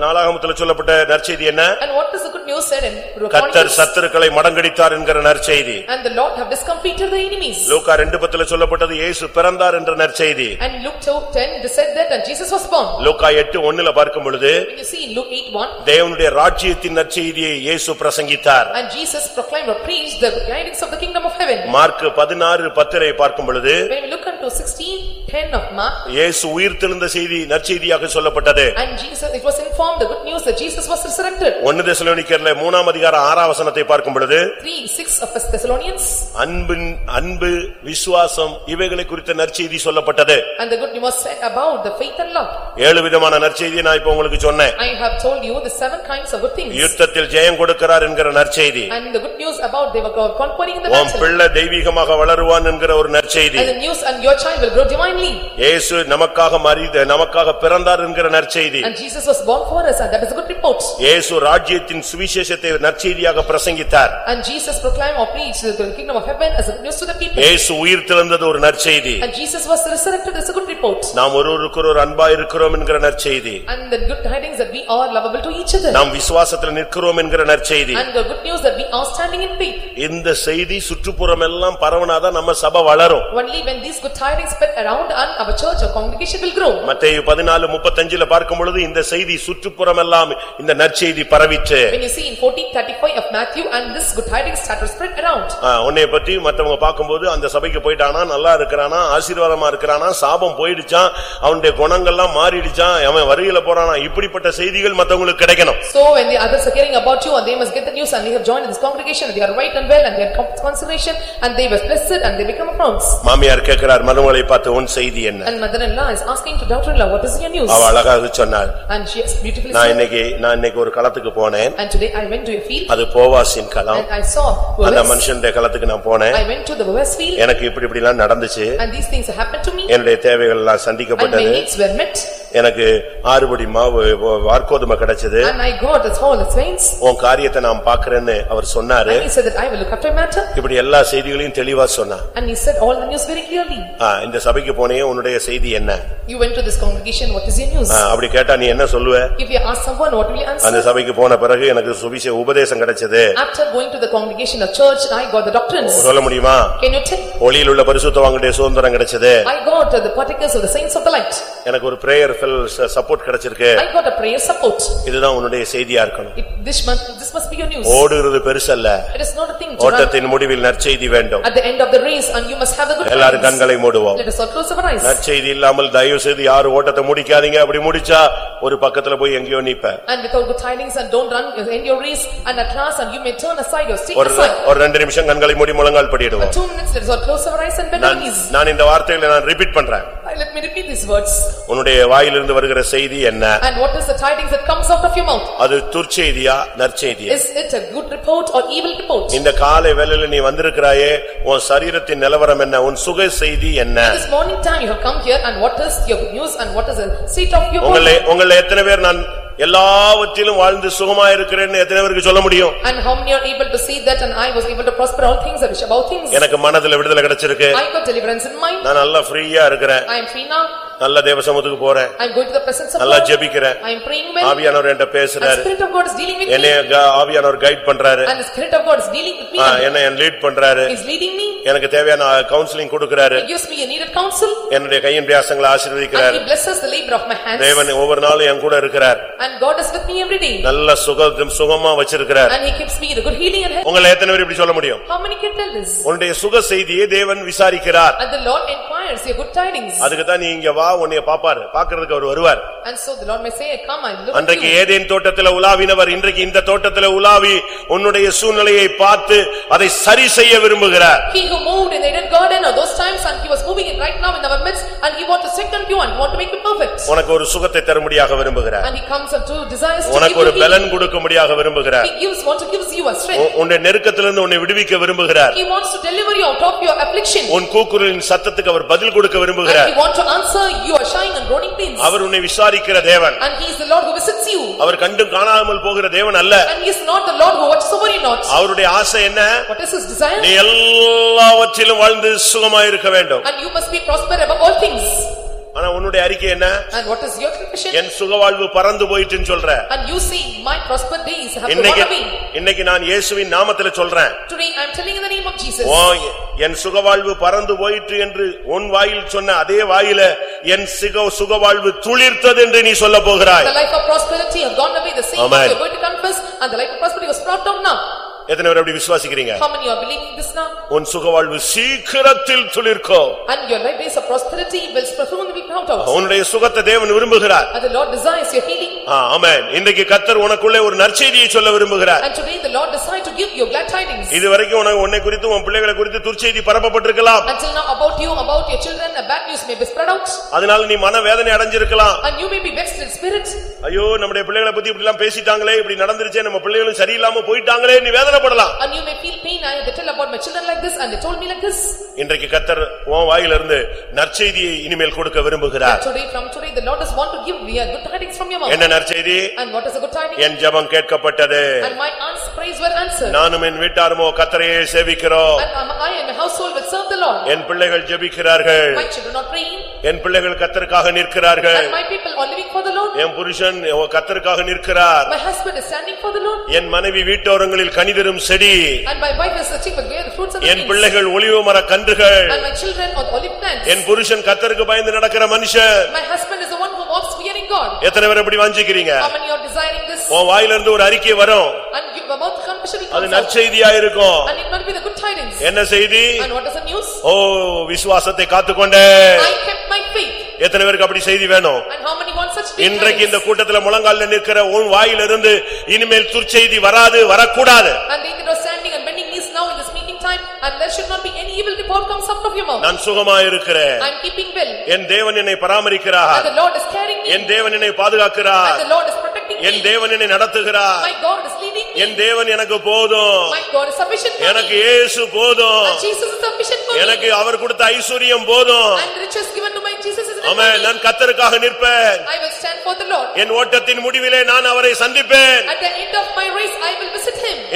Speaker 1: நாளாகமத்தில் சொல்லப்பட்ட நற்செய்தி என்ன
Speaker 2: and what what is the good news said in கர்த்தர்
Speaker 1: சத்துருக்களை மடங்கடித்தார் என்கிற நற்செய்தி
Speaker 2: and the lord have discomfited the enemies லூக்கா
Speaker 1: 2:10 ல சொல்லப்பட்டது இயேசு பிறந்தார் என்ற நற்செய்தி
Speaker 2: and luke 2:10 they said that and jesus was born
Speaker 1: லூக்கா 8:1 ல பார்க்கும் பொழுது
Speaker 2: you see in luke 8:1
Speaker 1: தேவனுடைய ராஜ்யத்தின் நற்செய்தியை இயேசு பிரசங்கித்தார்
Speaker 2: and jesus proclaimed or preached the tidings of the kingdom of heaven Mark
Speaker 1: 16:10 ஐ பார்க்கும் பொழுது
Speaker 2: when we look into 16:10 of mark
Speaker 1: இயேசு உயிர்த்தெழுந்த செய்தி நற்செய்தியாக சொல்லப்பட்டது
Speaker 2: and jesus it was informed the good news that jesus was resurrected
Speaker 1: 1 தெசலோனிக்கர்ல மூணாம் அதிகாரம் ஆறாம் வசனத்தை பார்க்கும் பொழுது அன்பின் அன்பு விசுவாசம் இவைகளை குறித்த நற்செய்தி சொல்லப்பட்டது ஏழு விதமான நற்செய்தி நான் இப்ப உங்களுக்கு சொன்னேன் யுத்தத்தில் ஜெயம் கொடுக்கிறார் என்கிற நற்செய்தி பிள்ளை தெய்வீகமாக வளருவான் என்கிற ஒரு நற்செய்தி நமக்காக மறித நமக்காக பிறந்தார் என்கிற நற்செய்தி ராஜ்ய ராஜ்யத்தின் சுவிசேஷத்தை நற்செய்தியாக பிரசங்கித்தார்
Speaker 2: And Jesus proclaimed or preached the kingdom of heaven as a news to the people. இயேசு
Speaker 1: உயிர் திறந்தது ஒரு நற்செய்தி And
Speaker 2: Jesus was resurrected as a good report.
Speaker 1: நாம் ஒருவருக்கொரு அன்பா இருக்கிறோம் என்கிற நற்செய்தி
Speaker 2: And the good tidings that we are lovable to each other. நாம்
Speaker 1: விசுவாசத்தில் நிற்கிறோம் என்கிற நற்செய்தி And
Speaker 2: the good news that we are standing in faith.
Speaker 1: இந்த செய்தி சுற்றுப்புறம் எல்லாம் பரவனாதான் நம்ம சபை வளரும்
Speaker 2: Only when these good tidings spread around and our church or congregation
Speaker 1: will grow. மத்தேயு பதினாலு முப்பத்தஞ்சுல பார்க்கும் பொழுது இந்த செய்தி சுற்றுப்புறம் எல்லாம் இந்த நற்செய்தி பரவி பற்றி when you
Speaker 2: see in 14:35 of matthew and this good tidings started spread around
Speaker 1: உன்னை பத்தி மத்தவங்க பாக்கும்போது அந்த சபைக்கு போய்ட்டானா நல்லா இருக்கறானா ஆசீர்வாதமா இருக்கறானா சாபம் போயிடுச்சான் அவனுடைய குணங்கள்லாம் மாறிடுச்சான் அவன் வருகையில போறானா இப்படிப்பட்ட செய்திகள் மத்தவங்களுக்கு கிடைக்கணும்
Speaker 2: so when the others are hearing about you and they must get the news and they have joined this congregation they are right and well and they are consecration and they were blessed and they become a prince மாமியார்
Speaker 1: கேக்குறார் மருமகளை பார்த்து உன் செய்தி என்ன
Speaker 2: and mother-in-law is asking to daughter-in-law what is your news அவ
Speaker 1: அழகாக சொன்னாள்
Speaker 2: and she beautifully நான்
Speaker 1: இன்னைக்கு நான் இன்னைக்கு ஒரு களத்துக்கு போனேன் போனேன்
Speaker 2: and today i went to a field அது
Speaker 1: போவாசின் களம் and
Speaker 2: i saw அந்த மனுஷனுடைய
Speaker 1: களத்துக்கு நான் போனேன் i
Speaker 2: went to the boaz field எனக்கு
Speaker 1: இப்படி இப்படி எல்லாம் நடந்துச்சு
Speaker 2: and these things happened to me
Speaker 1: என்னுடைய தேவைகள் எல்லாம் சந்திக்கப்பட்டது and my needs were met எனக்கு ஆறுபடி மாவு வார்க்கோதுமை கிடைச்சது and
Speaker 2: I got a small veins.
Speaker 1: உன் காரியத்தை நான் பாக்குறேன்னு அவர் சொன்னாரு And he
Speaker 2: said that I will look after your matter.
Speaker 1: இப்படி எல்லா செய்திகளையும் தெளிவா சொன்னார்
Speaker 2: And he said all the news very clearly.
Speaker 1: ஆ, இந்த சபைக்கு போனே உன்னுடைய செய்தி என்ன
Speaker 2: You went to this congregation, what is your news? ஆ, அப்படி
Speaker 1: கேட்டா நீ என்ன சொல்லுவ
Speaker 2: If you ask someone, what will you அந்த answer?
Speaker 1: சபைக்கு போன பிறகு எனக்கு சுவிசே உபதேசம் கிடைச்சது
Speaker 2: After going to the congregation or church, I got the doctrines. சொல்ல முடியுமா Can you tell?
Speaker 1: ஒளியில் உள்ள பரிசுத்தவாங்களுடைய சுதந்திரம் கிடைச்சது
Speaker 2: I got the partakers of the saints of the light.
Speaker 1: எனக்கு ஒரு பிரேயர் ப்ரேயர்ஃபுல் சப்போர்ட் கிடைச்சிருக்கு I
Speaker 2: got a prayer support.
Speaker 1: இதுதான் உன்னுடைய செய்தியா இருக்கணும் It,
Speaker 2: this month, this must be your news. ஓடுகிறது பெருசல்ல It is not a thing to run. ஓட்டத்தின்
Speaker 1: முடிவில் நற்செய்தி வேண்டும் At
Speaker 2: the end of the race and you must have a good எல்லாரும் race. கண்களை மூடுவோம் Let us all close our eyes.
Speaker 1: நற்செய்தி இல்லாமல் தயவு செய்து யாரும் ஓட்டத்தை முடிக்காதீங்க அப்படி முடிச்சா ஒரு பக்கத்துல போய் எங்கேயோ நிப்ப
Speaker 2: And without good tidings and don't run, in your race and at last and you may turn aside your seat ஒரு aside.
Speaker 1: ஒரு ரெண்டு நிமிஷம் கண்களை மூடி முழங்கால் படிடுவோம் two
Speaker 2: minutes, let us all close our eyes and bend our knees.
Speaker 1: நான் இந்த வார்த்தைகளை நான் ரிப்பீட் பண்றேன்
Speaker 2: I- Let me repeat these words.
Speaker 1: உன்னுடைய வாயில வாயிலிருந்து வருகிற செய்தி என்ன
Speaker 2: And what is the tidings that comes out of your mouth?
Speaker 1: அது துர்ச்செய்தியா நற்செய்தியா Is
Speaker 2: it a good report or evil report? இந்த
Speaker 1: காலை வேளையில நீ வந்திருக்காயே உன் சரீரத்தின் நிலவரம் என்ன உன் சுக செய்தி என்ன This
Speaker 2: morning time you have come here and what is your news and what is the seat of your... உங்களை
Speaker 1: உங்களை எத்தனை பேர் நான் எல்லாவற்றிலும் வாழ்ந்து சுகமா இருக்கிறேன் சொல்ல முடியும்
Speaker 2: எனக்கு மனதில் விடுதலை
Speaker 1: கிடைச்சிருக்கு நான் நல்லா ஃப்ரீயா இருக்கிறேன் நல்ல தேவசமத்துக்கு போறேன் நல்லா ஜபிக்கிறேன் கைட் பண்றாரு என்ன லீட் பண்றாரு எனக்கு தேவையான கவுன்சிலிங் கொடுக்கிறாரு என்னுடைய கையின் வியாசங்களை ஆசீர்வதிக்கிறார் ஒவ்வொரு நாளும் என் கூட இருக்கிறார்
Speaker 2: and God is with me every day
Speaker 1: நல்ல சுகம் சுகமா வச்சிருக்கிறார் and
Speaker 2: he keeps me the good healing and health உங்களை
Speaker 1: எத்தனை பேர் இப்படி சொல்ல முடியும்
Speaker 2: how many can tell this
Speaker 1: உங்களுடைய சுக செய்தியை தேவன் விசாரிக்கிறார் and
Speaker 2: the lord inquires your good tidings அதுக்கு
Speaker 1: தான் நீ இங்க வா உன்னை பாப்பாரு பாக்குறதுக்கு அவர் வருவார்
Speaker 2: and so the lord may say come and look அன்றைக்கு
Speaker 1: ஏதேன் தோட்டத்தில் உலாவினவர் இன்றைக்கு இந்த தோட்டத்தில் உலாவி உன்னுடைய சூழ்நிலையை பார்த்து அதை சரி செய்ய விரும்புகிறார்
Speaker 2: he who moved in the eden garden at those times and he was moving in right now in our midst and he want to strengthen you and want to make you perfect
Speaker 1: உனக்கு ஒரு சுகத்தை தரும்படியாக விரும்புகிறார் and
Speaker 2: he comes உனக்கு ஒரு பலன்
Speaker 1: கொடுக்கும்படியாக விரும்புகிறார் உன்னுடைய நெருக்கத்திலிருந்து உன்னை விடுவிக்க விரும்புகிறார் உன் கூக்குரலின் சத்தத்துக்கு அவர் பதில் கொடுக்க விரும்புகிறார் அவர் உன்னை விசாரிக்கிற தேவன் அவர் கண்டும் காணாமல் போகிற தேவன் அல்ல அவருடைய ஆசை என்ன நீ எல்லாவற்றிலும் வாழ்ந்து சுகமாயிருக்க வேண்டும் உன்னுடைய அறிக்கை என்ன என் சுகவாழ்வு பறந்து போயிட்டுன்னு சொல்றேன் இன்னைக்கு நான் இயேசுவின் நாமத்தில் சொல்றேன் என் சுகவாழ்வு பறந்து போயிற்று என்று உன் வாயில் சொன்ன அதே வாயில என் சுக சுகவாழ்வு துளிர்த்தது என்று நீ சொல்ல போகிறாய் எத்தனை பேர் அப்படி விசுவாசிக்கிறீங்க How
Speaker 2: many are believing this now?
Speaker 1: உன் சுகவாழ்வு சீக்கிரத்தில் துளிர்க்கும்
Speaker 2: And your life is a prosperity will profoundly count out. உன்னுடைய
Speaker 1: சுகத்தை தேவன் விரும்புகிறார்
Speaker 2: the Lord desires your healing.
Speaker 1: ஆமென் இன்றைக்கு கர்த்தர் உனக்குள்ளே ஒரு நற்செய்தியை சொல்ல விரும்புகிறார். And
Speaker 2: today the Lord desires to give you glad tidings.
Speaker 1: இதுவரைக்கும் உனக்கு உன்னை குறித்து உன் பிள்ளைகளை குறித்து துர்ச்செய்தி பரப்பப்பட்டிருக்கலாம்.
Speaker 2: Until now about you about your children a bad news may be spread out.
Speaker 1: அதனால நீ மன வேதனை அடைஞ்சிருக்கலாம். And you may be vexed in spirit. ஐயோ நம்முடைய பிள்ளைகளை பத்தி இப்படி எல்லாம் பேசிட்டாங்களே இப்படி நடந்துருச்சே நம்ம பிள்ளைகளும் சரியில்லாம போயிட்டாங்களே நீ வேதனை வேதனைப்படலாம்
Speaker 2: and you may feel pain i tell about my children like this and they told me like this
Speaker 1: இன்றைக்கு கர்த்தர் உன் வாயிலிருந்து நற்செய்தியை இனிமேல் கொடுக்க விரும்புகிறார்
Speaker 2: today from today the lord is want to give me a good tidings from your mouth என்ன நற்செய்தி and what is a good tidings
Speaker 1: என் ஜெபம் கேட்கப்பட்டது and
Speaker 2: my answer praise were answered நானும்
Speaker 1: என் வீட்டாருமோ கர்த்தரையே சேவிக்கிறோம் and
Speaker 2: i and my household will serve the lord
Speaker 1: என் பிள்ளைகள் ஜெபிக்கிறார்கள் my
Speaker 2: children are praying
Speaker 1: என் பிள்ளைகள் கர்த்தருக்காக நிற்கிறார்கள் and
Speaker 2: my people are living for the lord
Speaker 1: என் புருஷன் கர்த்தருக்காக நிற்கிறார்
Speaker 2: my husband is standing for the lord
Speaker 1: என் மனைவி வீட்டோரங்களில் கனிதிற பெரும் செடி என் பிள்ளைகள் ஒளிவு மர கன்றுகள் என் புருஷன் கத்தருக்கு பயந்து நடக்கிற மனுஷன் எத்தனை பேர் எப்படி வாஞ்சிக்கிறீங்க உன் வாயிலிருந்து ஒரு அறிக்கை வரும்
Speaker 2: அது நற்செய்தியா இருக்கும் என்ன செய்தி ஓ
Speaker 1: விசுவாசத்தை காத்துக்கொண்டேன் எத்தனை பேருக்கு அப்படி செய்தி வேணும் இன்றைக்கு இந்த கூட்டத்தில் முழங்கால நிற்கிற உன் வாயில இருந்து இனிமேல் துர்ச்செய்தி வராது வரக்கூடாது நான் சுகமா இருக்கிறேன் என் தேவன் என்னை பராமரிக்கிறார் என் தேவன் என்னை பாதுகாக்கிறார் என் தேவன் என்னை நடத்துகிறார் என் தேவன் எனக்கு போதும் எனக்கு ஏசு போதும் எனக்கு அவர் கொடுத்த ஐஸ்வர்யம் போதும் நான் கத்தருக்காக நிற்பேன் என் ஓட்டத்தின் முடிவிலே நான் அவரை சந்திப்பேன்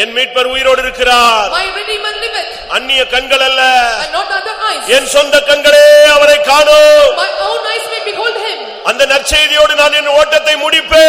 Speaker 1: என் மீட்பர் உயிரோடு இருக்கிறார் அந்நிய கண்கள் அல்ல என் சொந்த கண்களே அவரை காணும் அந்த நற்செய்தியோடு நான் என் ஓட்டத்தை முடிப்பேன்